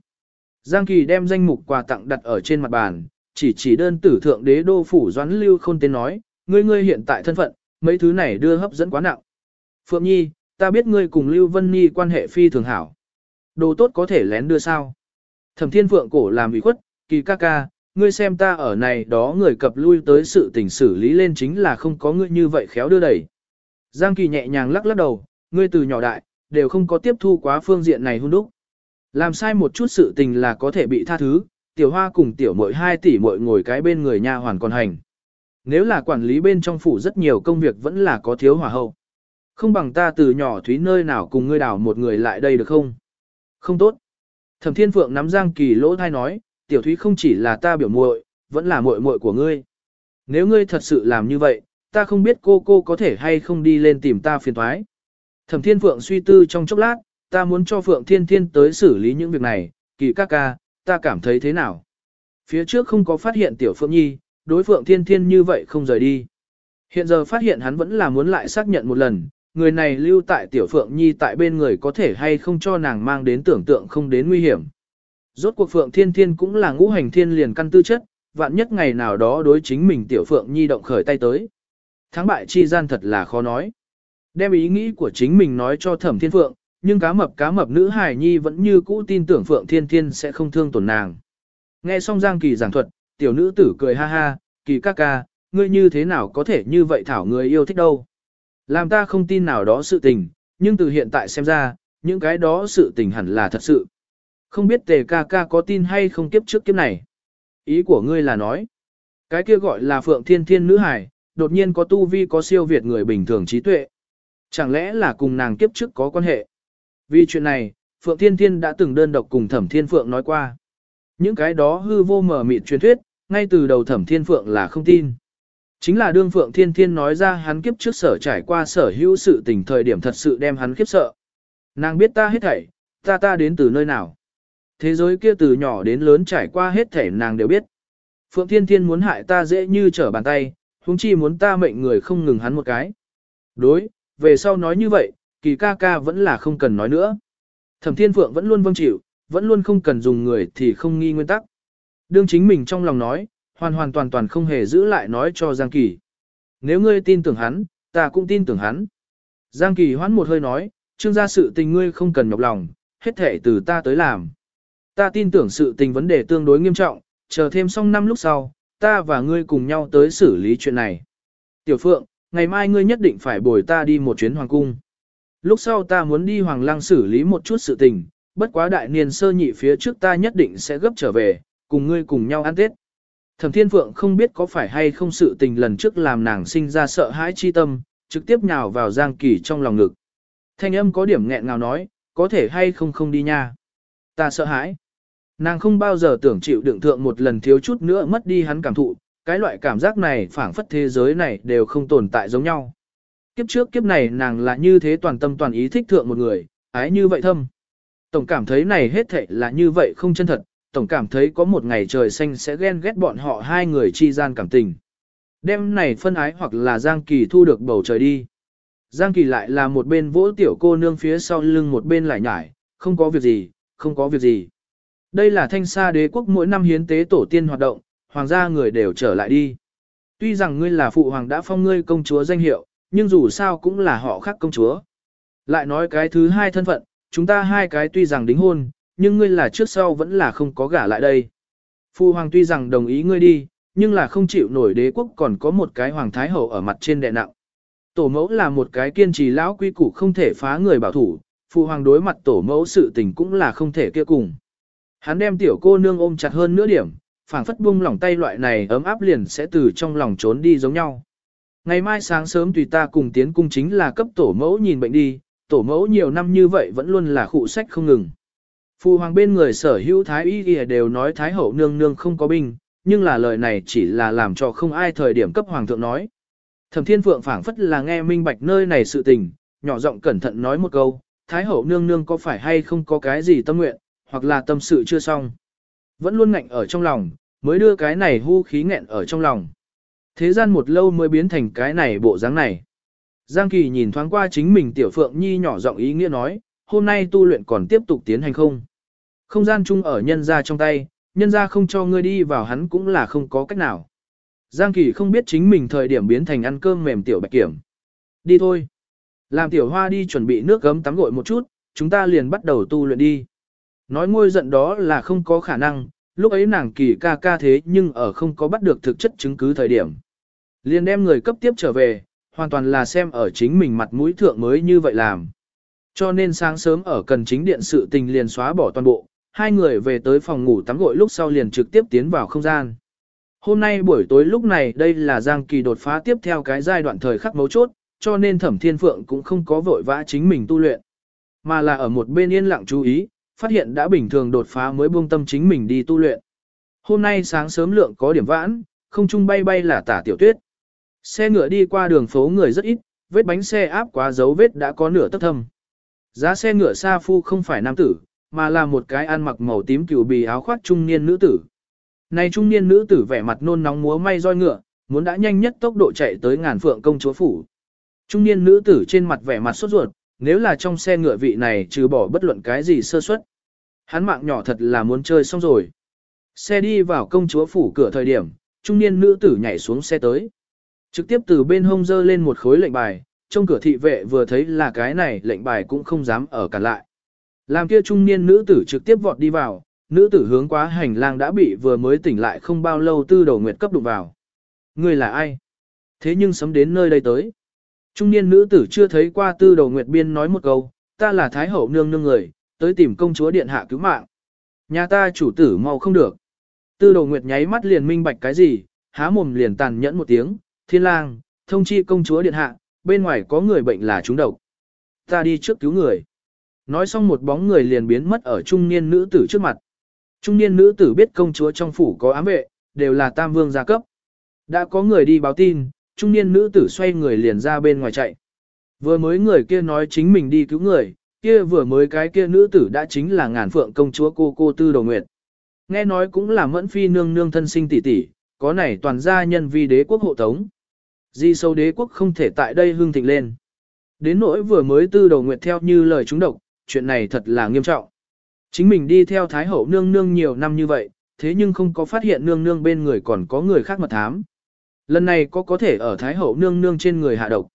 Giang Kỳ đem danh mục quà tặng đặt ở trên mặt bàn, chỉ chỉ đơn tử thượng đế đô phủ doãn lưu không tên nói, ngươi ngươi hiện tại thân phận, mấy thứ này đưa hấp dẫn quá nặng. Phượng Nhi, ta biết ngươi cùng Lưu Vân Nhi quan hệ phi thường hảo. Đồ tốt có thể lén đưa sao. Thẩm thiên phượng cổ làm ủy khuất, kỳ ca ca, ngươi xem ta ở này đó người cập lui tới sự tình xử lý lên chính là không có ngươi như vậy khéo đưa đẩy. Giang kỳ nhẹ nhàng lắc lắc đầu, ngươi từ nhỏ đại, đều không có tiếp thu quá phương diện này hôn đúc. Làm sai một chút sự tình là có thể bị tha thứ, tiểu hoa cùng tiểu mội hai tỷ mội ngồi cái bên người nha hoàn còn hành. Nếu là quản lý bên trong phủ rất nhiều công việc vẫn là có thiếu hỏa hậu. Không bằng ta từ nhỏ thúy nơi nào cùng ngươi đảo một người lại đây được không? Không tốt. Thẩm Thiên Phượng nắm Giang Kỳ lỗ thai nói, tiểu thúy không chỉ là ta biểu muội, vẫn là muội muội của ngươi. Nếu ngươi thật sự làm như vậy, ta không biết cô cô có thể hay không đi lên tìm ta phiền thoái. Thẩm Thiên Phượng suy tư trong chốc lát, ta muốn cho Phượng Thiên Thiên tới xử lý những việc này, kỳ ca ca, ta cảm thấy thế nào? Phía trước không có phát hiện Tiểu Phượng Nhi, đối Phượng Thiên Thiên như vậy không rời đi. Hiện giờ phát hiện hắn vẫn là muốn lại xác nhận một lần, người này lưu tại Tiểu Phượng Nhi tại bên người có thể hay không cho nàng mang đến tưởng tượng không đến nguy hiểm. Rốt cuộc Phượng Thiên Thiên cũng là ngũ hành thiên liền căn tư chất, vạn nhất ngày nào đó đối chính mình Tiểu Phượng Nhi động khởi tay tới. Thắng bại chi gian thật là khó nói. Đem ý nghĩ của chính mình nói cho Thẩm Thiên Phượng, nhưng cá mập cá mập nữ hài nhi vẫn như cũ tin tưởng Phượng Thiên Thiên sẽ không thương tổn nàng. Nghe xong Giang Kỳ giảng thuật, tiểu nữ tử cười ha ha, Kỳ ca ca, ngươi như thế nào có thể như vậy thảo người yêu thích đâu. Làm ta không tin nào đó sự tình, nhưng từ hiện tại xem ra, những cái đó sự tình hẳn là thật sự. Không biết tề ca ca có tin hay không kiếp trước kiếp này. Ý của ngươi là nói, cái kia gọi là Phượng Thiên Thiên nữ hài, đột nhiên có tu vi có siêu việt người bình thường trí tuệ. Chẳng lẽ là cùng nàng kiếp trước có quan hệ? Vì chuyện này, Phượng Thiên Thiên đã từng đơn độc cùng Thẩm Thiên Phượng nói qua. Những cái đó hư vô mờ mịt truyền thuyết, ngay từ đầu Thẩm Thiên Phượng là không tin. Chính là đương Phượng Thiên Thiên nói ra hắn kiếp trước sở trải qua sở hữu sự tình thời điểm thật sự đem hắn khiếp sợ. Nàng biết ta hết thảy, ta ta đến từ nơi nào. Thế giới kia từ nhỏ đến lớn trải qua hết thảy nàng đều biết. Phượng Thiên Thiên muốn hại ta dễ như trở bàn tay, huống chi muốn ta mệnh người không ngừng hắn một cái. Đối, về sau nói như vậy, kỳ ca ca vẫn là không cần nói nữa. Thẩm Thiên Phượng vẫn luôn vâng chịu, vẫn luôn không cần dùng người thì không nghi nguyên tắc. Đương chính mình trong lòng nói, hoàn hoàn toàn toàn không hề giữ lại nói cho Giang Kỳ. Nếu ngươi tin tưởng hắn, ta cũng tin tưởng hắn. Giang Kỳ hoán một hơi nói, trương gia sự tình ngươi không cần nhọc lòng, hết thể từ ta tới làm. Ta tin tưởng sự tình vấn đề tương đối nghiêm trọng, chờ thêm xong năm lúc sau, ta và ngươi cùng nhau tới xử lý chuyện này. Tiểu Phượng, ngày mai ngươi nhất định phải bồi ta đi một chuyến hoàng cung. Lúc sau ta muốn đi hoàng lăng xử lý một chút sự tình, bất quá đại niên sơ nhị phía trước ta nhất định sẽ gấp trở về, cùng ngươi cùng nhau ăn Tết. Thẩm Thiên Phượng không biết có phải hay không sự tình lần trước làm nàng sinh ra sợ hãi chi tâm, trực tiếp nhào vào Giang Kỳ trong lòng ngực. Thanh âm có điểm nghẹn ngào nói, có thể hay không không đi nha. Ta sợ hãi. Nàng không bao giờ tưởng chịu đựng thượng một lần thiếu chút nữa mất đi hắn cảm thụ, cái loại cảm giác này phảng phất thế giới này đều không tồn tại giống nhau. Kiếp trước kiếp này nàng là như thế toàn tâm toàn ý thích thượng một người, ái như vậy thâm. Tổng cảm thấy này hết thệ là như vậy không chân thật, tổng cảm thấy có một ngày trời xanh sẽ ghen ghét bọn họ hai người chi gian cảm tình. Đêm này phân ái hoặc là Giang Kỳ thu được bầu trời đi. Giang Kỳ lại là một bên vỗ tiểu cô nương phía sau lưng một bên lại nhải, không có việc gì, không có việc gì. Đây là thanh sa đế quốc mỗi năm hiến tế tổ tiên hoạt động, hoàng gia người đều trở lại đi. Tuy rằng ngươi là phụ hoàng đã phong ngươi công chúa danh hiệu, nhưng dù sao cũng là họ khác công chúa. Lại nói cái thứ hai thân phận, chúng ta hai cái tuy rằng đính hôn, nhưng ngươi là trước sau vẫn là không có gả lại đây. Phu hoàng tuy rằng đồng ý ngươi đi, nhưng là không chịu nổi đế quốc còn có một cái hoàng thái hậu ở mặt trên đè nặng. Tổ mẫu là một cái kiên trì lão quy củ không thể phá người bảo thủ, phu hoàng đối mặt tổ mẫu sự tình cũng là không thể kia cùng. Hắn đem tiểu cô nương ôm chặt hơn nửa điểm, phảng phất buông lỏng tay loại này ấm áp liền sẽ từ trong lòng trốn đi giống nhau. Ngày mai sáng sớm tùy ta cùng tiến cung chính là cấp tổ mẫu nhìn bệnh đi, tổ mẫu nhiều năm như vậy vẫn luôn là khụ sách không ngừng. Phu hoàng bên người sở hữu thái y đều nói thái hậu nương nương không có binh, nhưng là lời này chỉ là làm cho không ai thời điểm cấp hoàng thượng nói. Thẩm thiên phượng phảng phất là nghe minh bạch nơi này sự tình, nhỏ giọng cẩn thận nói một câu, thái hậu nương nương có phải hay không có cái gì tâm nguyện, hoặc là tâm sự chưa xong. Vẫn luôn ngạnh ở trong lòng, mới đưa cái này hưu khí nghẹn ở trong lòng. Thế gian một lâu mới biến thành cái này bộ dáng này. Giang Kỳ nhìn thoáng qua chính mình tiểu phượng nhi nhỏ giọng ý nghĩa nói, hôm nay tu luyện còn tiếp tục tiến hành không? Không gian chung ở nhân ra trong tay, nhân ra không cho ngươi đi vào hắn cũng là không có cách nào. Giang Kỳ không biết chính mình thời điểm biến thành ăn cơm mềm tiểu bạch kiểm. Đi thôi. Làm tiểu hoa đi chuẩn bị nước gấm tắm gội một chút, chúng ta liền bắt đầu tu luyện đi. Nói ngôi giận đó là không có khả năng, lúc ấy nàng kỳ ca ca thế nhưng ở không có bắt được thực chất chứng cứ thời điểm. Liền đem người cấp tiếp trở về, hoàn toàn là xem ở chính mình mặt mũi thượng mới như vậy làm. Cho nên sáng sớm ở cần chính điện sự tình liền xóa bỏ toàn bộ, hai người về tới phòng ngủ tắm gội lúc sau liền trực tiếp tiến vào không gian. Hôm nay buổi tối lúc này đây là Giang Kỳ đột phá tiếp theo cái giai đoạn thời khắc mấu chốt, cho nên Thẩm Thiên Phượng cũng không có vội vã chính mình tu luyện, mà là ở một bên yên lặng chú ý, phát hiện đã bình thường đột phá mới buông tâm chính mình đi tu luyện. Hôm nay sáng sớm lượng có điểm vãn, không trung bay bay là tả tiểu tuyết. Xe ngựa đi qua đường phố người rất ít, vết bánh xe áp quá dấu vết đã có nửa tấc thâm. Giá xe ngựa xa phu không phải nam tử, mà là một cái ăn mặc màu tím cừu bì áo khoác trung niên nữ tử. Này trung niên nữ tử vẻ mặt nôn nóng múa may roi ngựa, muốn đã nhanh nhất tốc độ chạy tới ngàn phượng công chúa phủ. Trung niên nữ tử trên mặt vẻ mặt sốt ruột, nếu là trong xe ngựa vị này trừ bỏ bất luận cái gì sơ suất. Hắn mạng nhỏ thật là muốn chơi xong rồi. Xe đi vào công chúa phủ cửa thời điểm, trung niên nữ tử nhảy xuống xe tới. Trực tiếp từ bên hông dơ lên một khối lệnh bài, trong cửa thị vệ vừa thấy là cái này lệnh bài cũng không dám ở cả lại. Làm kia trung niên nữ tử trực tiếp vọt đi vào, nữ tử hướng quá hành lang đã bị vừa mới tỉnh lại không bao lâu tư đầu nguyệt cấp đụng vào. Người là ai? Thế nhưng sấm đến nơi đây tới. Trung niên nữ tử chưa thấy qua tư đầu nguyệt biên nói một câu, ta là thái hậu nương nương người, tới tìm công chúa điện hạ cứu mạng. Nhà ta chủ tử mau không được. Tư đầu nguyệt nháy mắt liền minh bạch cái gì, há mồm liền tàn nhẫn một tiếng, thiên lang, thông chi công chúa điện hạ, bên ngoài có người bệnh là trúng độc. Ta đi trước cứu người. Nói xong một bóng người liền biến mất ở trung niên nữ tử trước mặt. Trung niên nữ tử biết công chúa trong phủ có ám vệ, đều là tam vương gia cấp. Đã có người đi báo tin, trung niên nữ tử xoay người liền ra bên ngoài chạy. Vừa mới người kia nói chính mình đi cứu người, kia vừa mới cái kia nữ tử đã chính là ngàn phượng công chúa cô cô tư đầu nguyệt. Nghe nói cũng là mẫn phi nương nương thân sinh tỷ tỷ, có này toàn gia nhân vi đế quốc hộ tống. Di sâu đế quốc không thể tại đây hương thịnh lên. Đến nỗi vừa mới tư đầu nguyệt theo như lời chúng độc, chuyện này thật là nghiêm trọng. Chính mình đi theo Thái Hậu nương nương nhiều năm như vậy, thế nhưng không có phát hiện nương nương bên người còn có người khác mật thám. Lần này có có thể ở Thái Hậu nương nương trên người hạ độc.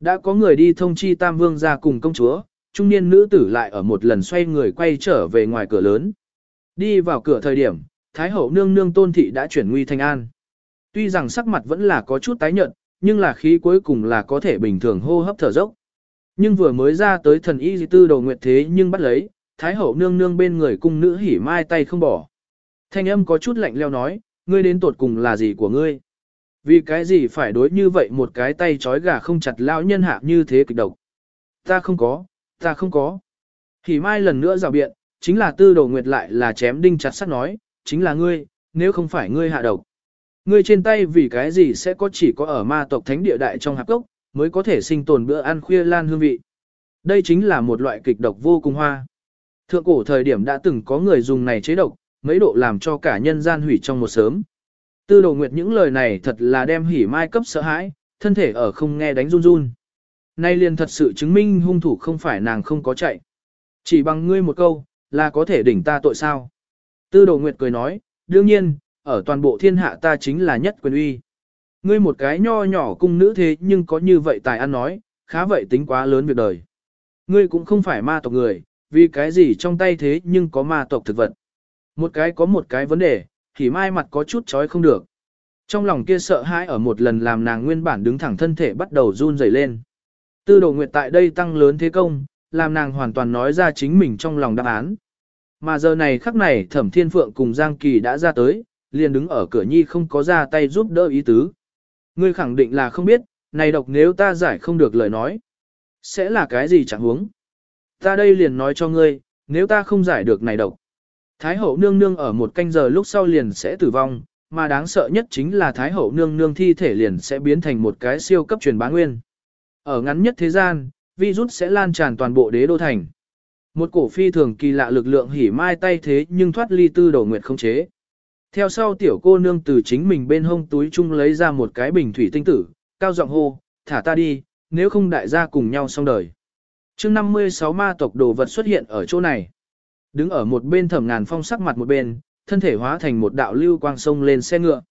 Đã có người đi thông chi Tam Vương ra cùng công chúa, trung niên nữ tử lại ở một lần xoay người quay trở về ngoài cửa lớn. Đi vào cửa thời điểm, Thái Hậu nương nương tôn thị đã chuyển nguy thành an. Tuy rằng sắc mặt vẫn là có chút tái nhợt, nhưng là khí cuối cùng là có thể bình thường hô hấp thở dốc. Nhưng vừa mới ra tới thần y di tư đầu nguyệt thế nhưng bắt lấy, Thái hậu nương nương bên người cung nữ hỉ mai tay không bỏ. Thanh âm có chút lạnh leo nói, ngươi đến tột cùng là gì của ngươi? Vì cái gì phải đối như vậy một cái tay trói gà không chặt lao nhân hạ như thế kịch độc? Ta không có, ta không có. Hỉ mai lần nữa rào biện, chính là tư đầu nguyệt lại là chém đinh chặt sắt nói, chính là ngươi, nếu không phải ngươi hạ độc. Ngươi trên tay vì cái gì sẽ có chỉ có ở ma tộc thánh địa đại trong hạp cốc, mới có thể sinh tồn bữa ăn khuya lan hương vị. Đây chính là một loại kịch độc vô cùng hoa. Thượng cổ thời điểm đã từng có người dùng này chế độc, mấy độ làm cho cả nhân gian hủy trong một sớm. Tư đồ nguyệt những lời này thật là đem hỉ mai cấp sợ hãi, thân thể ở không nghe đánh run run. Nay liền thật sự chứng minh hung thủ không phải nàng không có chạy. Chỉ bằng ngươi một câu, là có thể đỉnh ta tội sao. Tư đồ nguyệt cười nói, đương nhiên, ở toàn bộ thiên hạ ta chính là nhất quyền uy. Ngươi một cái nho nhỏ cung nữ thế nhưng có như vậy tài ăn nói, khá vậy tính quá lớn việc đời. Ngươi cũng không phải ma tộc người, vì cái gì trong tay thế nhưng có ma tộc thực vật. Một cái có một cái vấn đề, thì mai mặt có chút chói không được. Trong lòng kia sợ hãi ở một lần làm nàng nguyên bản đứng thẳng thân thể bắt đầu run rẩy lên. Tư đồ nguyệt tại đây tăng lớn thế công, làm nàng hoàn toàn nói ra chính mình trong lòng đáp án. Mà giờ này khắc này thẩm thiên phượng cùng Giang Kỳ đã ra tới, liền đứng ở cửa nhi không có ra tay giúp đỡ ý tứ. Ngươi khẳng định là không biết, này độc nếu ta giải không được lời nói. Sẽ là cái gì chẳng huống? Ta đây liền nói cho ngươi, nếu ta không giải được này độc. Thái hậu nương nương ở một canh giờ lúc sau liền sẽ tử vong, mà đáng sợ nhất chính là Thái hậu nương nương thi thể liền sẽ biến thành một cái siêu cấp truyền bá nguyên. Ở ngắn nhất thế gian, virus sẽ lan tràn toàn bộ đế đô thành. Một cổ phi thường kỳ lạ lực lượng hỉ mai tay thế nhưng thoát ly tư đầu nguyệt không chế. Theo sau tiểu cô nương từ chính mình bên hông túi chung lấy ra một cái bình thủy tinh tử, cao giọng hô, thả ta đi, nếu không đại gia cùng nhau xong đời. chương 56 ma tộc đồ vật xuất hiện ở chỗ này. Đứng ở một bên thẩm ngàn phong sắc mặt một bên, thân thể hóa thành một đạo lưu quang sông lên xe ngựa.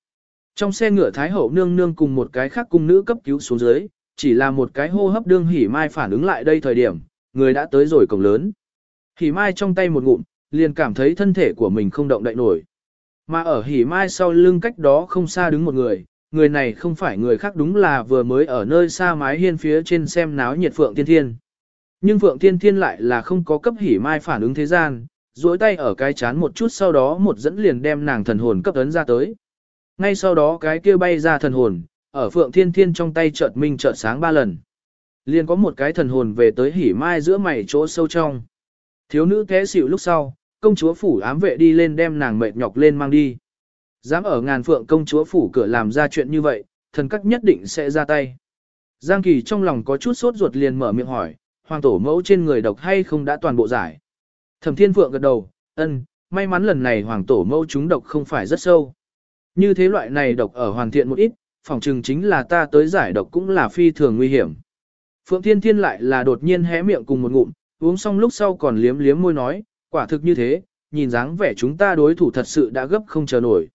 Trong xe ngựa Thái Hậu nương nương cùng một cái khác cung nữ cấp cứu xuống dưới, chỉ là một cái hô hấp đương hỉ mai phản ứng lại đây thời điểm, người đã tới rồi cổng lớn. Hỉ mai trong tay một ngụm, liền cảm thấy thân thể của mình không động đậy nổi. Mà ở hỉ mai sau lưng cách đó không xa đứng một người, người này không phải người khác đúng là vừa mới ở nơi xa mái hiên phía trên xem náo nhiệt Phượng Tiên Thiên. Nhưng Phượng Tiên Thiên lại là không có cấp hỉ mai phản ứng thế gian, duỗi tay ở cái chán một chút sau đó một dẫn liền đem nàng thần hồn cấp ấn ra tới. Ngay sau đó cái kia bay ra thần hồn, ở Phượng Thiên Thiên trong tay chợt minh chợt sáng ba lần. Liền có một cái thần hồn về tới hỉ mai giữa mày chỗ sâu trong. Thiếu nữ té xỉu lúc sau, công chúa phủ ám vệ đi lên đem nàng mệt nhọc lên mang đi. Dám ở ngàn phượng công chúa phủ cửa làm ra chuyện như vậy, thần các nhất định sẽ ra tay. Giang Kỳ trong lòng có chút sốt ruột liền mở miệng hỏi, hoàng tổ mẫu trên người độc hay không đã toàn bộ giải. Thẩm Thiên Phượng gật đầu, ân, may mắn lần này hoàng tổ mẫu chúng độc không phải rất sâu. Như thế loại này độc ở hoàn thiện một ít, phòng trừng chính là ta tới giải độc cũng là phi thường nguy hiểm. Phượng Thiên Thiên lại là đột nhiên hé miệng cùng một ngụm, uống xong lúc sau còn liếm liếm môi nói, quả thực như thế, nhìn dáng vẻ chúng ta đối thủ thật sự đã gấp không chờ nổi.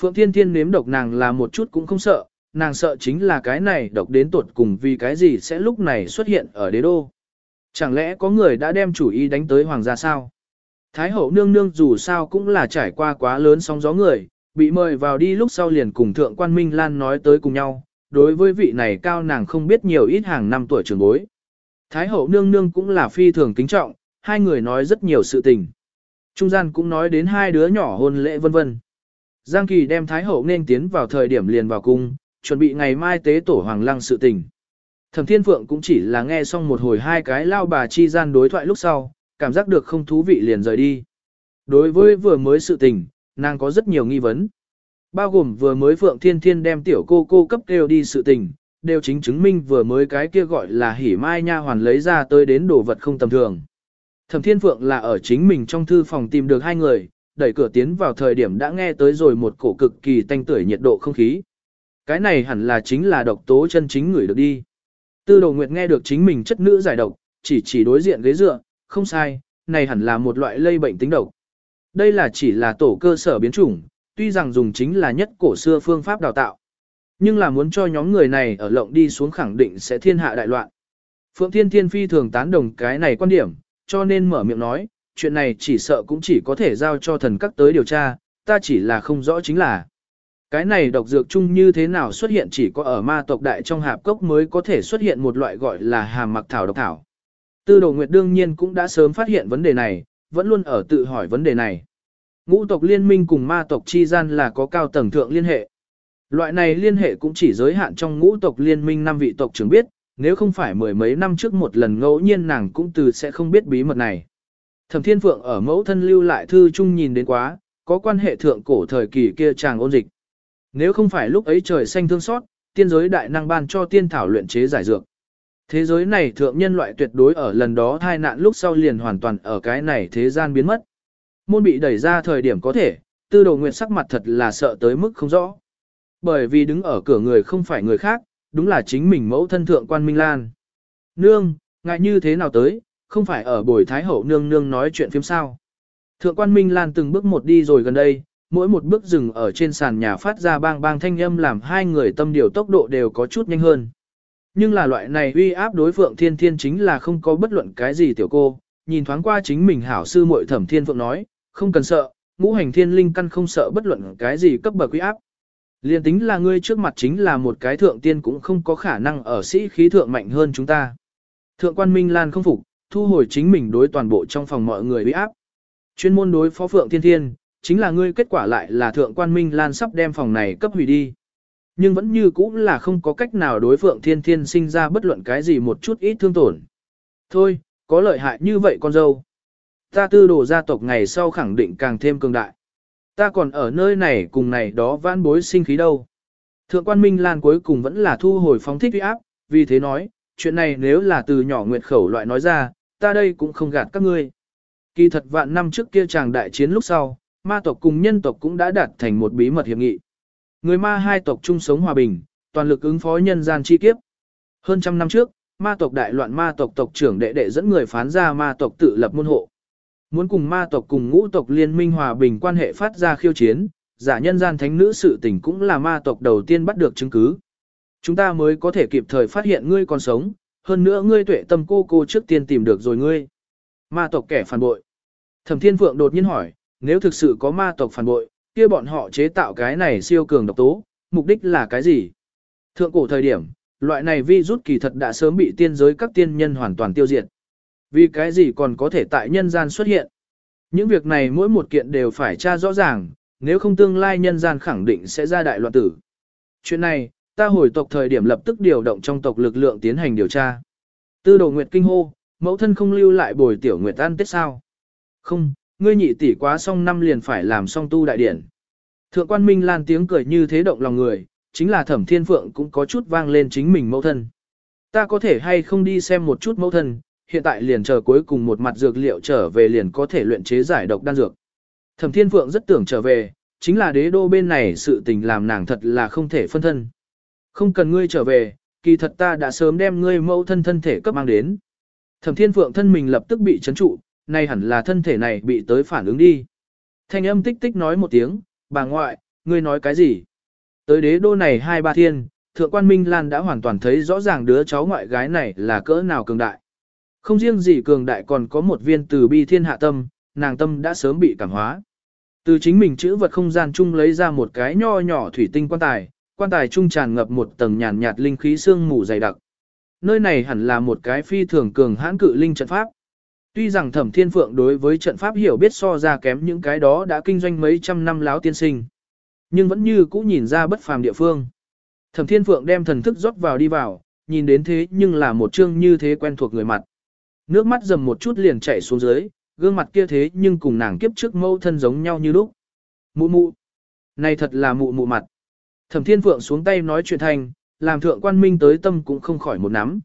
Phượng Thiên Thiên nếm độc nàng là một chút cũng không sợ, nàng sợ chính là cái này độc đến tuột cùng vì cái gì sẽ lúc này xuất hiện ở đế đô. Chẳng lẽ có người đã đem chủ ý đánh tới hoàng gia sao? Thái hậu nương nương dù sao cũng là trải qua quá lớn sóng gió người, bị mời vào đi lúc sau liền cùng thượng quan Minh Lan nói tới cùng nhau, đối với vị này cao nàng không biết nhiều ít hàng năm tuổi trưởng bối. Thái hậu nương nương cũng là phi thường kính trọng, hai người nói rất nhiều sự tình. Trung gian cũng nói đến hai đứa nhỏ hôn lễ vân vân. Giang Kỳ đem Thái hậu nên tiến vào thời điểm liền vào cung, chuẩn bị ngày mai tế tổ hoàng lăng sự tình. Thẩm Thiên Phượng cũng chỉ là nghe xong một hồi hai cái lao bà chi gian đối thoại lúc sau, cảm giác được không thú vị liền rời đi. Đối với vừa mới sự tình, nàng có rất nhiều nghi vấn. Bao gồm vừa mới Phượng Thiên Thiên đem tiểu cô cô cấp kêu đi sự tình, đều chính chứng minh vừa mới cái kia gọi là hỉ mai nha hoàn lấy ra tới đến đồ vật không tầm thường. Thẩm Thiên Phượng là ở chính mình trong thư phòng tìm được hai người, đẩy cửa tiến vào thời điểm đã nghe tới rồi một cổ cực kỳ tanh tưởi nhiệt độ không khí. Cái này hẳn là chính là độc tố chân chính người được đi. Tư đồ nguyệt nghe được chính mình chất nữ giải độc, chỉ chỉ đối diện ghế dựa, không sai, này hẳn là một loại lây bệnh tính độc. Đây là chỉ là tổ cơ sở biến chủng, tuy rằng dùng chính là nhất cổ xưa phương pháp đào tạo. Nhưng là muốn cho nhóm người này ở lộng đi xuống khẳng định sẽ thiên hạ đại loạn. Phượng Thiên Thiên Phi thường tán đồng cái này quan điểm, cho nên mở miệng nói, chuyện này chỉ sợ cũng chỉ có thể giao cho thần các tới điều tra, ta chỉ là không rõ chính là. Cái này độc dược chung như thế nào xuất hiện chỉ có ở ma tộc đại trong hạp cốc mới có thể xuất hiện một loại gọi là hàm mặc thảo độc thảo. Tư đồ nguyệt đương nhiên cũng đã sớm phát hiện vấn đề này, vẫn luôn ở tự hỏi vấn đề này. Ngũ tộc liên minh cùng ma tộc chi gian là có cao tầng thượng liên hệ. Loại này liên hệ cũng chỉ giới hạn trong ngũ tộc liên minh năm vị tộc trưởng biết, nếu không phải mười mấy năm trước một lần ngẫu nhiên nàng cũng từ sẽ không biết bí mật này. Thẩm Thiên Phượng ở mẫu thân lưu lại thư chung nhìn đến quá, có quan hệ thượng cổ thời kỳ kia chàng ôn dịch. Nếu không phải lúc ấy trời xanh thương xót, tiên giới đại năng ban cho tiên thảo luyện chế giải dược. Thế giới này thượng nhân loại tuyệt đối ở lần đó thai nạn lúc sau liền hoàn toàn ở cái này thế gian biến mất. Môn bị đẩy ra thời điểm có thể, tư đồ nguyện sắc mặt thật là sợ tới mức không rõ. Bởi vì đứng ở cửa người không phải người khác, đúng là chính mình mẫu thân thượng quan Minh Lan. Nương, ngại như thế nào tới, không phải ở buổi thái hậu nương nương nói chuyện phim sao. Thượng quan Minh Lan từng bước một đi rồi gần đây, mỗi một bước dừng ở trên sàn nhà phát ra bang bang thanh âm làm hai người tâm điều tốc độ đều có chút nhanh hơn. Nhưng là loại này uy áp đối phượng thiên thiên chính là không có bất luận cái gì tiểu cô, nhìn thoáng qua chính mình hảo sư muội thẩm thiên phượng nói, không cần sợ, ngũ hành thiên linh căn không sợ bất luận cái gì cấp bậc uy áp. Liên tính là ngươi trước mặt chính là một cái thượng tiên cũng không có khả năng ở sĩ khí thượng mạnh hơn chúng ta. Thượng quan Minh Lan không phục, thu hồi chính mình đối toàn bộ trong phòng mọi người bị áp. Chuyên môn đối phó Phượng Thiên Thiên, chính là ngươi kết quả lại là thượng quan Minh Lan sắp đem phòng này cấp hủy đi. Nhưng vẫn như cũ là không có cách nào đối Phượng Thiên Thiên sinh ra bất luận cái gì một chút ít thương tổn. Thôi, có lợi hại như vậy con dâu. Ta tư đồ gia tộc ngày sau khẳng định càng thêm cường đại. Ta còn ở nơi này cùng này đó vãn bối sinh khí đâu. Thượng quan Minh Lan cuối cùng vẫn là thu hồi phóng thích uy áp, vì thế nói, chuyện này nếu là từ nhỏ nguyệt khẩu loại nói ra, ta đây cũng không gạt các ngươi. Kỳ thật vạn năm trước kia chàng đại chiến lúc sau, ma tộc cùng nhân tộc cũng đã đạt thành một bí mật hiệp nghị. Người ma hai tộc chung sống hòa bình, toàn lực ứng phó nhân gian chi kiếp. Hơn trăm năm trước, ma tộc đại loạn ma tộc tộc trưởng đệ đệ dẫn người phán ra ma tộc tự lập môn hộ. Muốn cùng ma tộc cùng ngũ tộc liên minh hòa bình quan hệ phát ra khiêu chiến, giả nhân gian thánh nữ sự tình cũng là ma tộc đầu tiên bắt được chứng cứ. Chúng ta mới có thể kịp thời phát hiện ngươi còn sống, hơn nữa ngươi tuệ tâm cô cô trước tiên tìm được rồi ngươi. Ma tộc kẻ phản bội. Thẩm Thiên Phượng đột nhiên hỏi, nếu thực sự có ma tộc phản bội, kia bọn họ chế tạo cái này siêu cường độc tố, mục đích là cái gì? Thượng cổ thời điểm, loại này vi rút kỳ thật đã sớm bị tiên giới các tiên nhân hoàn toàn tiêu diệt. Vì cái gì còn có thể tại nhân gian xuất hiện? Những việc này mỗi một kiện đều phải tra rõ ràng, nếu không tương lai nhân gian khẳng định sẽ ra đại loạn tử. Chuyện này, ta hồi tộc thời điểm lập tức điều động trong tộc lực lượng tiến hành điều tra. Tư đồ Nguyệt kinh hô, mẫu thân không lưu lại bồi tiểu Nguyệt ăn tết sao? Không, ngươi nhị tỷ quá xong năm liền phải làm xong tu đại điển. Thượng quan Minh Lan tiếng cười như thế động lòng người, chính là thẩm thiên phượng cũng có chút vang lên chính mình mẫu thân. Ta có thể hay không đi xem một chút mẫu thân, hiện tại liền chờ cuối cùng một mặt dược liệu trở về liền có thể luyện chế giải độc đan dược. Thẩm thiên phượng rất tưởng trở về, chính là đế đô bên này sự tình làm nàng thật là không thể phân thân. Không cần ngươi trở về, kỳ thật ta đã sớm đem ngươi mẫu thân thân thể cấp mang đến. Thẩm thiên phượng thân mình lập tức bị chấn trụ, nay hẳn là thân thể này bị tới phản ứng đi. Thanh âm tích tích nói một tiếng, bà ngoại, ngươi nói cái gì? Tới đế đô này hai ba thiên, thượng quan Minh Lan đã hoàn toàn thấy rõ ràng đứa cháu ngoại gái này là cỡ nào cường đại. Không riêng gì cường đại còn có một viên từ bi thiên hạ tâm, nàng tâm đã sớm bị cảm hóa. Từ chính mình chữ vật không gian chung lấy ra một cái nho nhỏ thủy tinh quan tài, quan tài trung tràn ngập một tầng nhàn nhạt linh khí xương mù dày đặc. Nơi này hẳn là một cái phi thường cường hãn cự linh trận pháp. Tuy rằng Thẩm Thiên Phượng đối với trận pháp hiểu biết so ra kém những cái đó đã kinh doanh mấy trăm năm láo tiên sinh, nhưng vẫn như cũ nhìn ra bất phàm địa phương. Thẩm Thiên Phượng đem thần thức rót vào đi vào, nhìn đến thế nhưng là một chương như thế quen thuộc người mặt. Nước mắt dầm một chút liền chảy xuống dưới, gương mặt kia thế nhưng cùng nàng kiếp trước mâu thân giống nhau như lúc. Mụ mụ. Này thật là mụ mụ mặt. Thẩm Thiên Phượng xuống tay nói chuyện thành, làm thượng quan minh tới tâm cũng không khỏi một nắm.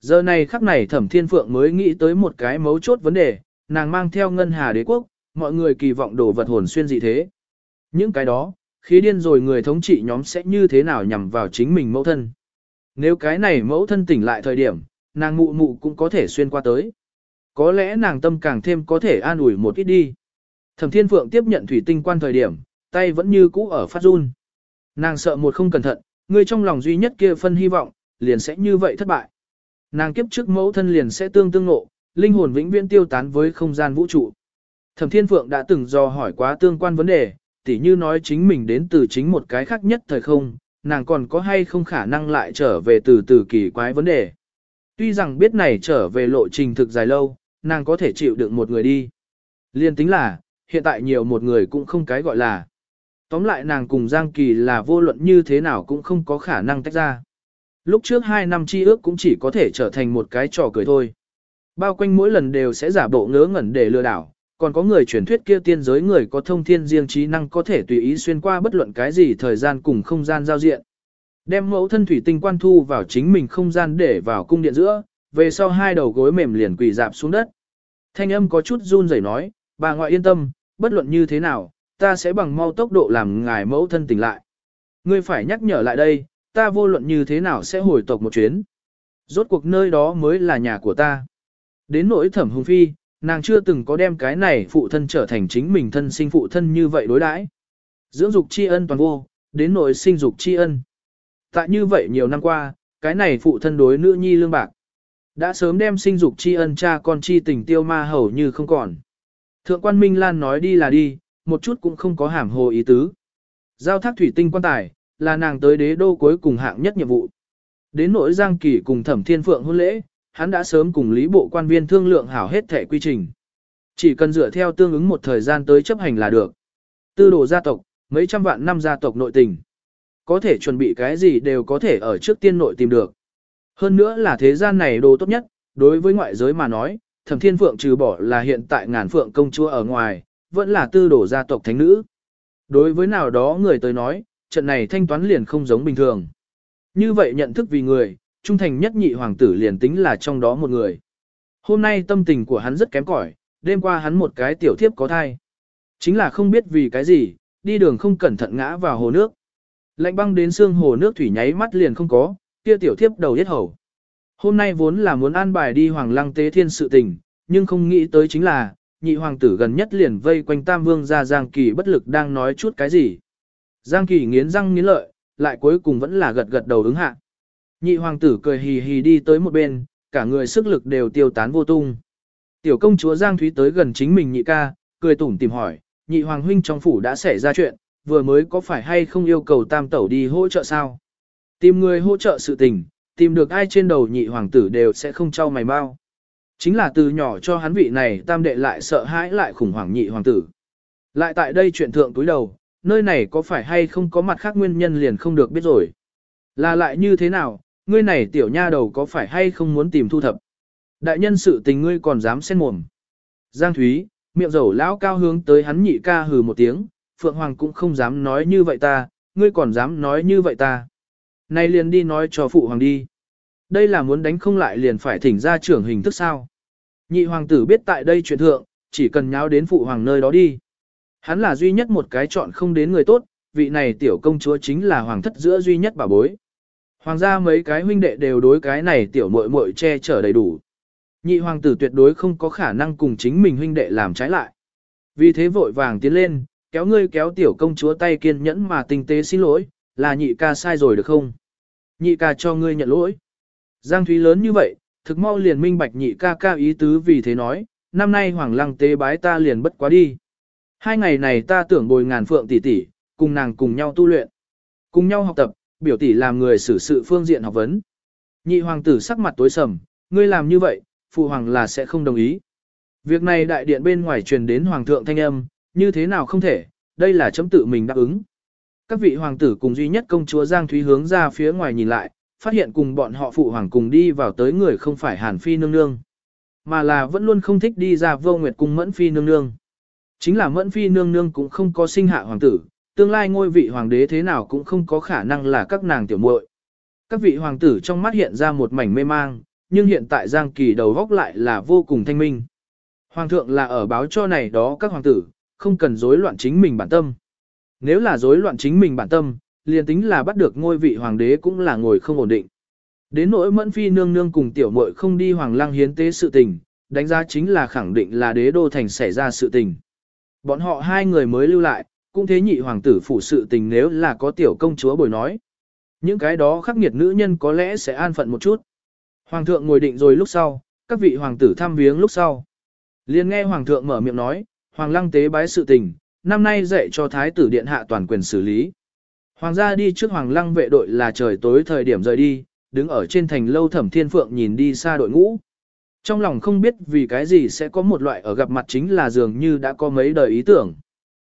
Giờ này khắc này Thẩm Thiên Phượng mới nghĩ tới một cái mấu chốt vấn đề, nàng mang theo ngân hà đế quốc, mọi người kỳ vọng đổ vật hồn xuyên dị thế. Những cái đó, khi điên rồi người thống trị nhóm sẽ như thế nào nhằm vào chính mình mẫu thân. Nếu cái này mẫu thân tỉnh lại thời điểm, nàng mụ mụ cũng có thể xuyên qua tới. Có lẽ nàng tâm càng thêm có thể an ủi một ít đi. Thẩm Thiên Phượng tiếp nhận thủy tinh quan thời điểm, tay vẫn như cũ ở phát run. Nàng sợ một không cẩn thận, người trong lòng duy nhất kia phân hy vọng, liền sẽ như vậy thất bại. Nàng kiếp trước mẫu thân liền sẽ tương tương ngộ, linh hồn vĩnh viễn tiêu tán với không gian vũ trụ. Thẩm Thiên Phượng đã từng do hỏi quá tương quan vấn đề, tỉ như nói chính mình đến từ chính một cái khác nhất thời không, nàng còn có hay không khả năng lại trở về từ từ kỳ quái vấn đề. Tuy rằng biết này trở về lộ trình thực dài lâu, nàng có thể chịu đựng một người đi. Liên tính là, hiện tại nhiều một người cũng không cái gọi là. Tóm lại nàng cùng Giang Kỳ là vô luận như thế nào cũng không có khả năng tách ra. Lúc trước hai năm chi ước cũng chỉ có thể trở thành một cái trò cười thôi. Bao quanh mỗi lần đều sẽ giả bộ ngớ ngẩn để lừa đảo, còn có người truyền thuyết kia tiên giới người có thông thiên riêng trí năng có thể tùy ý xuyên qua bất luận cái gì thời gian cùng không gian giao diện. Đem mẫu thân thủy tinh quan thu vào chính mình không gian để vào cung điện giữa, về sau hai đầu gối mềm liền quỳ dạp xuống đất. Thanh âm có chút run rẩy nói, bà ngoại yên tâm, bất luận như thế nào, ta sẽ bằng mau tốc độ làm ngài mẫu thân tỉnh lại. Ngươi phải nhắc nhở lại đây, ta vô luận như thế nào sẽ hồi tộc một chuyến. Rốt cuộc nơi đó mới là nhà của ta. Đến nỗi thẩm hùng phi, nàng chưa từng có đem cái này phụ thân trở thành chính mình thân sinh phụ thân như vậy đối đãi. Dưỡng dục tri ân toàn vô, đến nỗi sinh dục tri ân. Tại như vậy nhiều năm qua, cái này phụ thân đối nữ nhi lương bạc. Đã sớm đem sinh dục tri ân cha con chi tình tiêu ma hầu như không còn. Thượng quan Minh Lan nói đi là đi, một chút cũng không có hàm hồ ý tứ. Giao thác thủy tinh quan tài, là nàng tới đế đô cuối cùng hạng nhất nhiệm vụ. Đến nỗi Giang Kỳ cùng Thẩm Thiên Phượng hôn lễ, hắn đã sớm cùng lý bộ quan viên thương lượng hảo hết thể quy trình. Chỉ cần dựa theo tương ứng một thời gian tới chấp hành là được. Tư đồ gia tộc, mấy trăm vạn năm gia tộc nội tình. Có thể chuẩn bị cái gì đều có thể ở trước tiên nội tìm được. Hơn nữa là thế gian này đồ tốt nhất, đối với ngoại giới mà nói, thẩm thiên phượng trừ bỏ là hiện tại ngàn phượng công chúa ở ngoài, vẫn là tư đổ gia tộc thánh nữ. Đối với nào đó người tới nói, trận này thanh toán liền không giống bình thường. Như vậy nhận thức vì người, trung thành nhất nhị hoàng tử liền tính là trong đó một người. Hôm nay tâm tình của hắn rất kém cỏi, đêm qua hắn một cái tiểu thiếp có thai. Chính là không biết vì cái gì, đi đường không cẩn thận ngã vào hồ nước. Lạnh băng đến xương hồ nước thủy nháy mắt liền không có, kia tiểu thiếp đầu yết hầu. Hôm nay vốn là muốn an bài đi hoàng lăng tế thiên sự tình, nhưng không nghĩ tới chính là, nhị hoàng tử gần nhất liền vây quanh tam vương ra Giang Kỳ bất lực đang nói chút cái gì. Giang Kỳ nghiến răng nghiến lợi, lại cuối cùng vẫn là gật gật đầu ứng hạ. Nhị hoàng tử cười hì hì đi tới một bên, cả người sức lực đều tiêu tán vô tung. Tiểu công chúa Giang Thúy tới gần chính mình nhị ca, cười tủm tìm hỏi, nhị hoàng huynh trong phủ đã xảy ra chuyện, vừa mới có phải hay không yêu cầu tam tẩu đi hỗ trợ sao? Tìm người hỗ trợ sự tình, tìm được ai trên đầu nhị hoàng tử đều sẽ không trao mày bao. Chính là từ nhỏ cho hắn vị này tam đệ lại sợ hãi lại khủng hoảng nhị hoàng tử. Lại tại đây chuyện thượng túi đầu, nơi này có phải hay không có mặt khác nguyên nhân liền không được biết rồi. Là lại như thế nào, ngươi này tiểu nha đầu có phải hay không muốn tìm thu thập. Đại nhân sự tình ngươi còn dám xen mồm. Giang Thúy, miệng dầu lão cao hướng tới hắn nhị ca hừ một tiếng, Phượng Hoàng cũng không dám nói như vậy ta, ngươi còn dám nói như vậy ta. Này liền đi nói cho Phụ Hoàng đi. Đây là muốn đánh không lại liền phải thỉnh ra trưởng hình thức sao. Nhị hoàng tử biết tại đây chuyện thượng, chỉ cần nháo đến Phụ Hoàng nơi đó đi. Hắn là duy nhất một cái chọn không đến người tốt, vị này tiểu công chúa chính là hoàng thất giữa duy nhất bà bối. Hoàng gia mấy cái huynh đệ đều đối cái này tiểu muội muội che chở đầy đủ. Nhị hoàng tử tuyệt đối không có khả năng cùng chính mình huynh đệ làm trái lại. Vì thế vội vàng tiến lên, kéo ngươi kéo tiểu công chúa tay kiên nhẫn mà tinh tế xin lỗi, là nhị ca sai rồi được không? Nhị ca cho ngươi nhận lỗi. Giang Thúy lớn như vậy, thực mau liền minh bạch nhị ca ca ý tứ vì thế nói, năm nay hoàng lăng tế bái ta liền bất quá đi. Hai ngày này ta tưởng bồi ngàn phượng tỷ tỷ, cùng nàng cùng nhau tu luyện, cùng nhau học tập, biểu tỷ làm người xử sự phương diện học vấn. Nhị hoàng tử sắc mặt tối sầm, ngươi làm như vậy, phụ hoàng là sẽ không đồng ý. Việc này đại điện bên ngoài truyền đến hoàng thượng thanh âm, như thế nào không thể, đây là chấm tự mình đáp ứng. Các vị hoàng tử cùng duy nhất công chúa Giang Thúy hướng ra phía ngoài nhìn lại, phát hiện cùng bọn họ phụ hoàng cùng đi vào tới người không phải Hàn Phi nương nương, mà là vẫn luôn không thích đi ra vô nguyệt cùng Mẫn Phi nương nương. Chính là Mẫn Phi nương nương cũng không có sinh hạ hoàng tử, tương lai ngôi vị hoàng đế thế nào cũng không có khả năng là các nàng tiểu muội. Các vị hoàng tử trong mắt hiện ra một mảnh mê mang, nhưng hiện tại Giang Kỳ đầu góc lại là vô cùng thanh minh. Hoàng thượng là ở báo cho này đó các hoàng tử, không cần rối loạn chính mình bản tâm. Nếu là rối loạn chính mình bản tâm, liền tính là bắt được ngôi vị hoàng đế cũng là ngồi không ổn định. Đến nỗi mẫn phi nương nương cùng tiểu muội không đi hoàng lang hiến tế sự tình, đánh giá chính là khẳng định là đế đô thành xảy ra sự tình. Bọn họ hai người mới lưu lại, cũng thế nhị hoàng tử phủ sự tình nếu là có tiểu công chúa bồi nói. Những cái đó khắc nghiệt nữ nhân có lẽ sẽ an phận một chút. Hoàng thượng ngồi định rồi lúc sau, các vị hoàng tử thăm viếng lúc sau. liền nghe hoàng thượng mở miệng nói, hoàng lăng tế bái sự tình, năm nay dạy cho thái tử điện hạ toàn quyền xử lý. Hoàng gia đi trước hoàng lăng vệ đội là trời tối thời điểm rời đi, đứng ở trên thành lâu thẩm thiên phượng nhìn đi xa đội ngũ. Trong lòng không biết vì cái gì sẽ có một loại ở gặp mặt chính là dường như đã có mấy đời ý tưởng.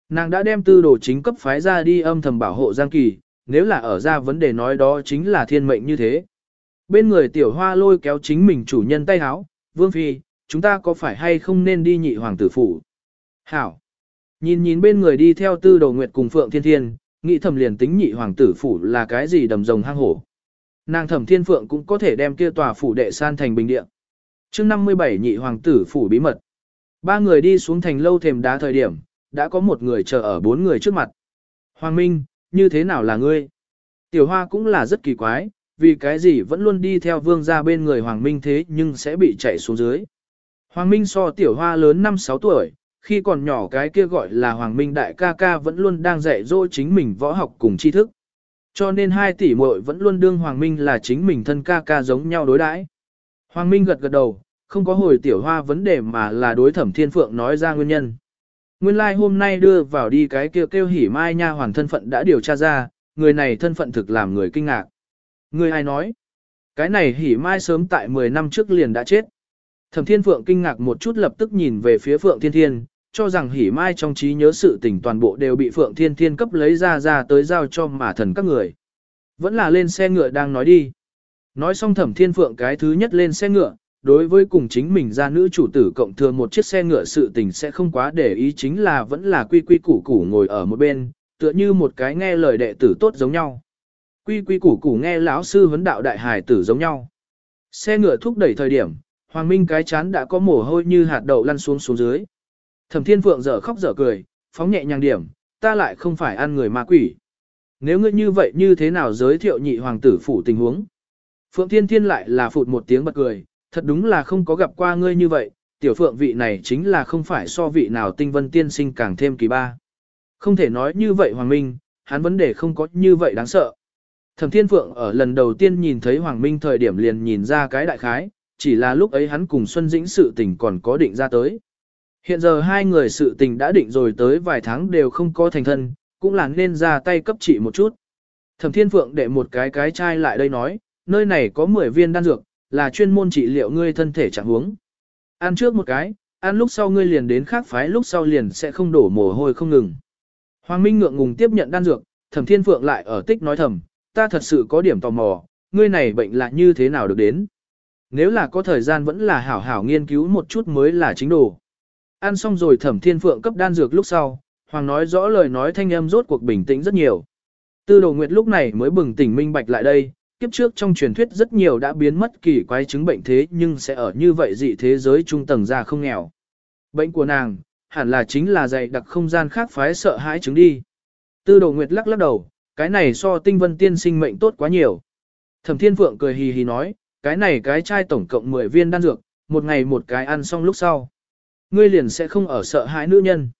Nàng đã đem tư đồ chính cấp phái ra đi âm thầm bảo hộ Giang Kỳ, nếu là ở ra vấn đề nói đó chính là thiên mệnh như thế. Bên người tiểu hoa lôi kéo chính mình chủ nhân tay háo, Vương Phi, chúng ta có phải hay không nên đi nhị hoàng tử phủ? Hảo! Nhìn nhìn bên người đi theo tư đồ nguyệt cùng Phượng Thiên Thiên, nghĩ thầm liền tính nhị hoàng tử phủ là cái gì đầm rồng hang hổ. Nàng thẩm thiên phượng cũng có thể đem kia tòa phủ đệ san thành bình địa. chương 57 nhị hoàng tử phủ bí mật. Ba người đi xuống thành lâu thềm đá thời điểm, đã có một người chờ ở bốn người trước mặt. Hoàng Minh, như thế nào là ngươi? Tiểu Hoa cũng là rất kỳ quái, vì cái gì vẫn luôn đi theo vương gia bên người Hoàng Minh thế nhưng sẽ bị chạy xuống dưới. Hoàng Minh so Tiểu Hoa lớn 5-6 tuổi, khi còn nhỏ cái kia gọi là Hoàng Minh đại ca ca vẫn luôn đang dạy dỗ chính mình võ học cùng tri thức. Cho nên hai tỷ muội vẫn luôn đương Hoàng Minh là chính mình thân ca ca giống nhau đối đãi. Hoàng Minh gật gật đầu, không có hồi Tiểu Hoa vấn đề mà là đối thẩm thiên phượng nói ra nguyên nhân. Nguyên lai like hôm nay đưa vào đi cái kêu kêu hỉ mai nha hoàn thân phận đã điều tra ra, người này thân phận thực làm người kinh ngạc. Người ai nói? Cái này hỉ mai sớm tại 10 năm trước liền đã chết. Thẩm Thiên Phượng kinh ngạc một chút lập tức nhìn về phía Phượng Thiên Thiên, cho rằng hỉ mai trong trí nhớ sự tình toàn bộ đều bị Phượng Thiên Thiên cấp lấy ra ra tới giao cho mà thần các người. Vẫn là lên xe ngựa đang nói đi. Nói xong Thẩm Thiên Phượng cái thứ nhất lên xe ngựa, đối với cùng chính mình ra nữ chủ tử cộng thừa một chiếc xe ngựa sự tình sẽ không quá để ý chính là vẫn là quy quy củ củ ngồi ở một bên, tựa như một cái nghe lời đệ tử tốt giống nhau. Quy quy củ củ nghe lão sư huấn đạo đại hải tử giống nhau. Xe ngựa thúc đẩy thời điểm, Hoàng Minh cái chán đã có mồ hôi như hạt đậu lăn xuống xuống dưới. Thẩm Thiên Phượng dở khóc dở cười, phóng nhẹ nhàng điểm, ta lại không phải ăn người ma quỷ. Nếu ngươi như vậy như thế nào giới thiệu nhị hoàng tử phủ tình huống? Phượng Thiên Thiên lại là phụt một tiếng bật cười, thật đúng là không có gặp qua ngươi như vậy, tiểu phượng vị này chính là không phải so vị nào tinh vân tiên sinh càng thêm kỳ ba. Không thể nói như vậy Hoàng Minh, hắn vấn đề không có như vậy đáng sợ. Thẩm Thiên Phượng ở lần đầu tiên nhìn thấy Hoàng Minh thời điểm liền nhìn ra cái đại khái, chỉ là lúc ấy hắn cùng Xuân Dĩnh sự tình còn có định ra tới. Hiện giờ hai người sự tình đã định rồi tới vài tháng đều không có thành thân, cũng là nên ra tay cấp trị một chút. Thẩm Thiên Phượng đệ một cái cái chai lại đây nói, nơi này có 10 viên đan dược, là chuyên môn trị liệu ngươi thân thể trạng huống. Ăn trước một cái, ăn lúc sau ngươi liền đến khác phái lúc sau liền sẽ không đổ mồ hôi không ngừng. Hoàng Minh ngượng ngùng tiếp nhận đan dược, Thẩm Thiên Phượng lại ở tích nói thầm, ta thật sự có điểm tò mò, ngươi này bệnh là như thế nào được đến. Nếu là có thời gian vẫn là hảo hảo nghiên cứu một chút mới là chính đồ. Ăn xong rồi Thẩm Thiên Phượng cấp đan dược lúc sau, Hoàng nói rõ lời nói thanh âm rốt cuộc bình tĩnh rất nhiều. Tư đồ nguyệt lúc này mới bừng tỉnh minh bạch lại đây, kiếp trước trong truyền thuyết rất nhiều đã biến mất kỳ quái chứng bệnh thế nhưng sẽ ở như vậy dị thế giới trung tầng ra không nghèo. Bệnh của nàng, hẳn là chính là dạy đặc không gian khác phái sợ hãi chứng đi. Tư đồ nguyệt lắc lắc đầu, cái này so tinh vân tiên sinh mệnh tốt quá nhiều. Thẩm thiên phượng cười hì hì nói, cái này cái chai tổng cộng 10 viên đan dược, một ngày một cái ăn xong lúc sau. Ngươi liền sẽ không ở sợ hãi nữ nhân.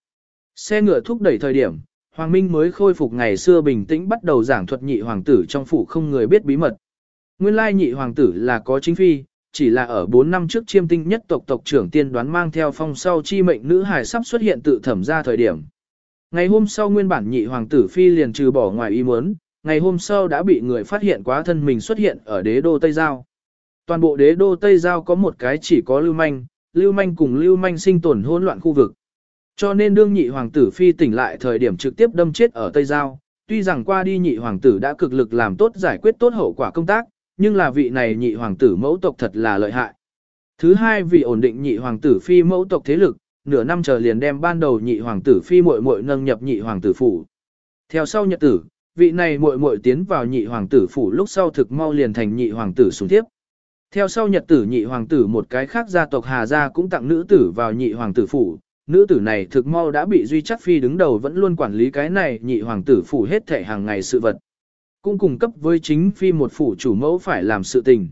Xe ngựa thúc đẩy thời điểm, Hoàng Minh mới khôi phục ngày xưa bình tĩnh bắt đầu giảng thuật nhị hoàng tử trong phủ không người biết bí mật. Nguyên lai nhị hoàng tử là có chính phi, chỉ là ở 4 năm trước chiêm tinh nhất tộc tộc trưởng tiên đoán mang theo phong sau chi mệnh nữ hài sắp xuất hiện tự thẩm ra thời điểm. Ngày hôm sau nguyên bản nhị hoàng tử phi liền trừ bỏ ngoài ý muốn, ngày hôm sau đã bị người phát hiện quá thân mình xuất hiện ở đế đô Tây Giao. Toàn bộ đế đô Tây Giao có một cái chỉ có lưu manh, lưu manh cùng lưu manh sinh tồn hỗn loạn khu vực. Cho nên đương nhị hoàng tử phi tỉnh lại thời điểm trực tiếp đâm chết ở Tây Giao, tuy rằng qua đi nhị hoàng tử đã cực lực làm tốt giải quyết tốt hậu quả công tác, nhưng là vị này nhị hoàng tử mẫu tộc thật là lợi hại. Thứ hai vì ổn định nhị hoàng tử phi mẫu tộc thế lực, nửa năm chờ liền đem ban đầu nhị hoàng tử phi muội muội nâng nhập nhị hoàng tử phủ. Theo sau nhật tử, vị này muội muội tiến vào nhị hoàng tử phủ lúc sau thực mau liền thành nhị hoàng tử xuống tiếp. Theo sau nhật tử nhị hoàng tử một cái khác gia tộc Hà gia cũng tặng nữ tử vào nhị hoàng tử phủ, nữ tử này thực mau đã bị duy chắc phi đứng đầu vẫn luôn quản lý cái này nhị hoàng tử phủ hết thể hàng ngày sự vật. Cũng cung cấp với chính phi một phủ chủ mẫu phải làm sự tình.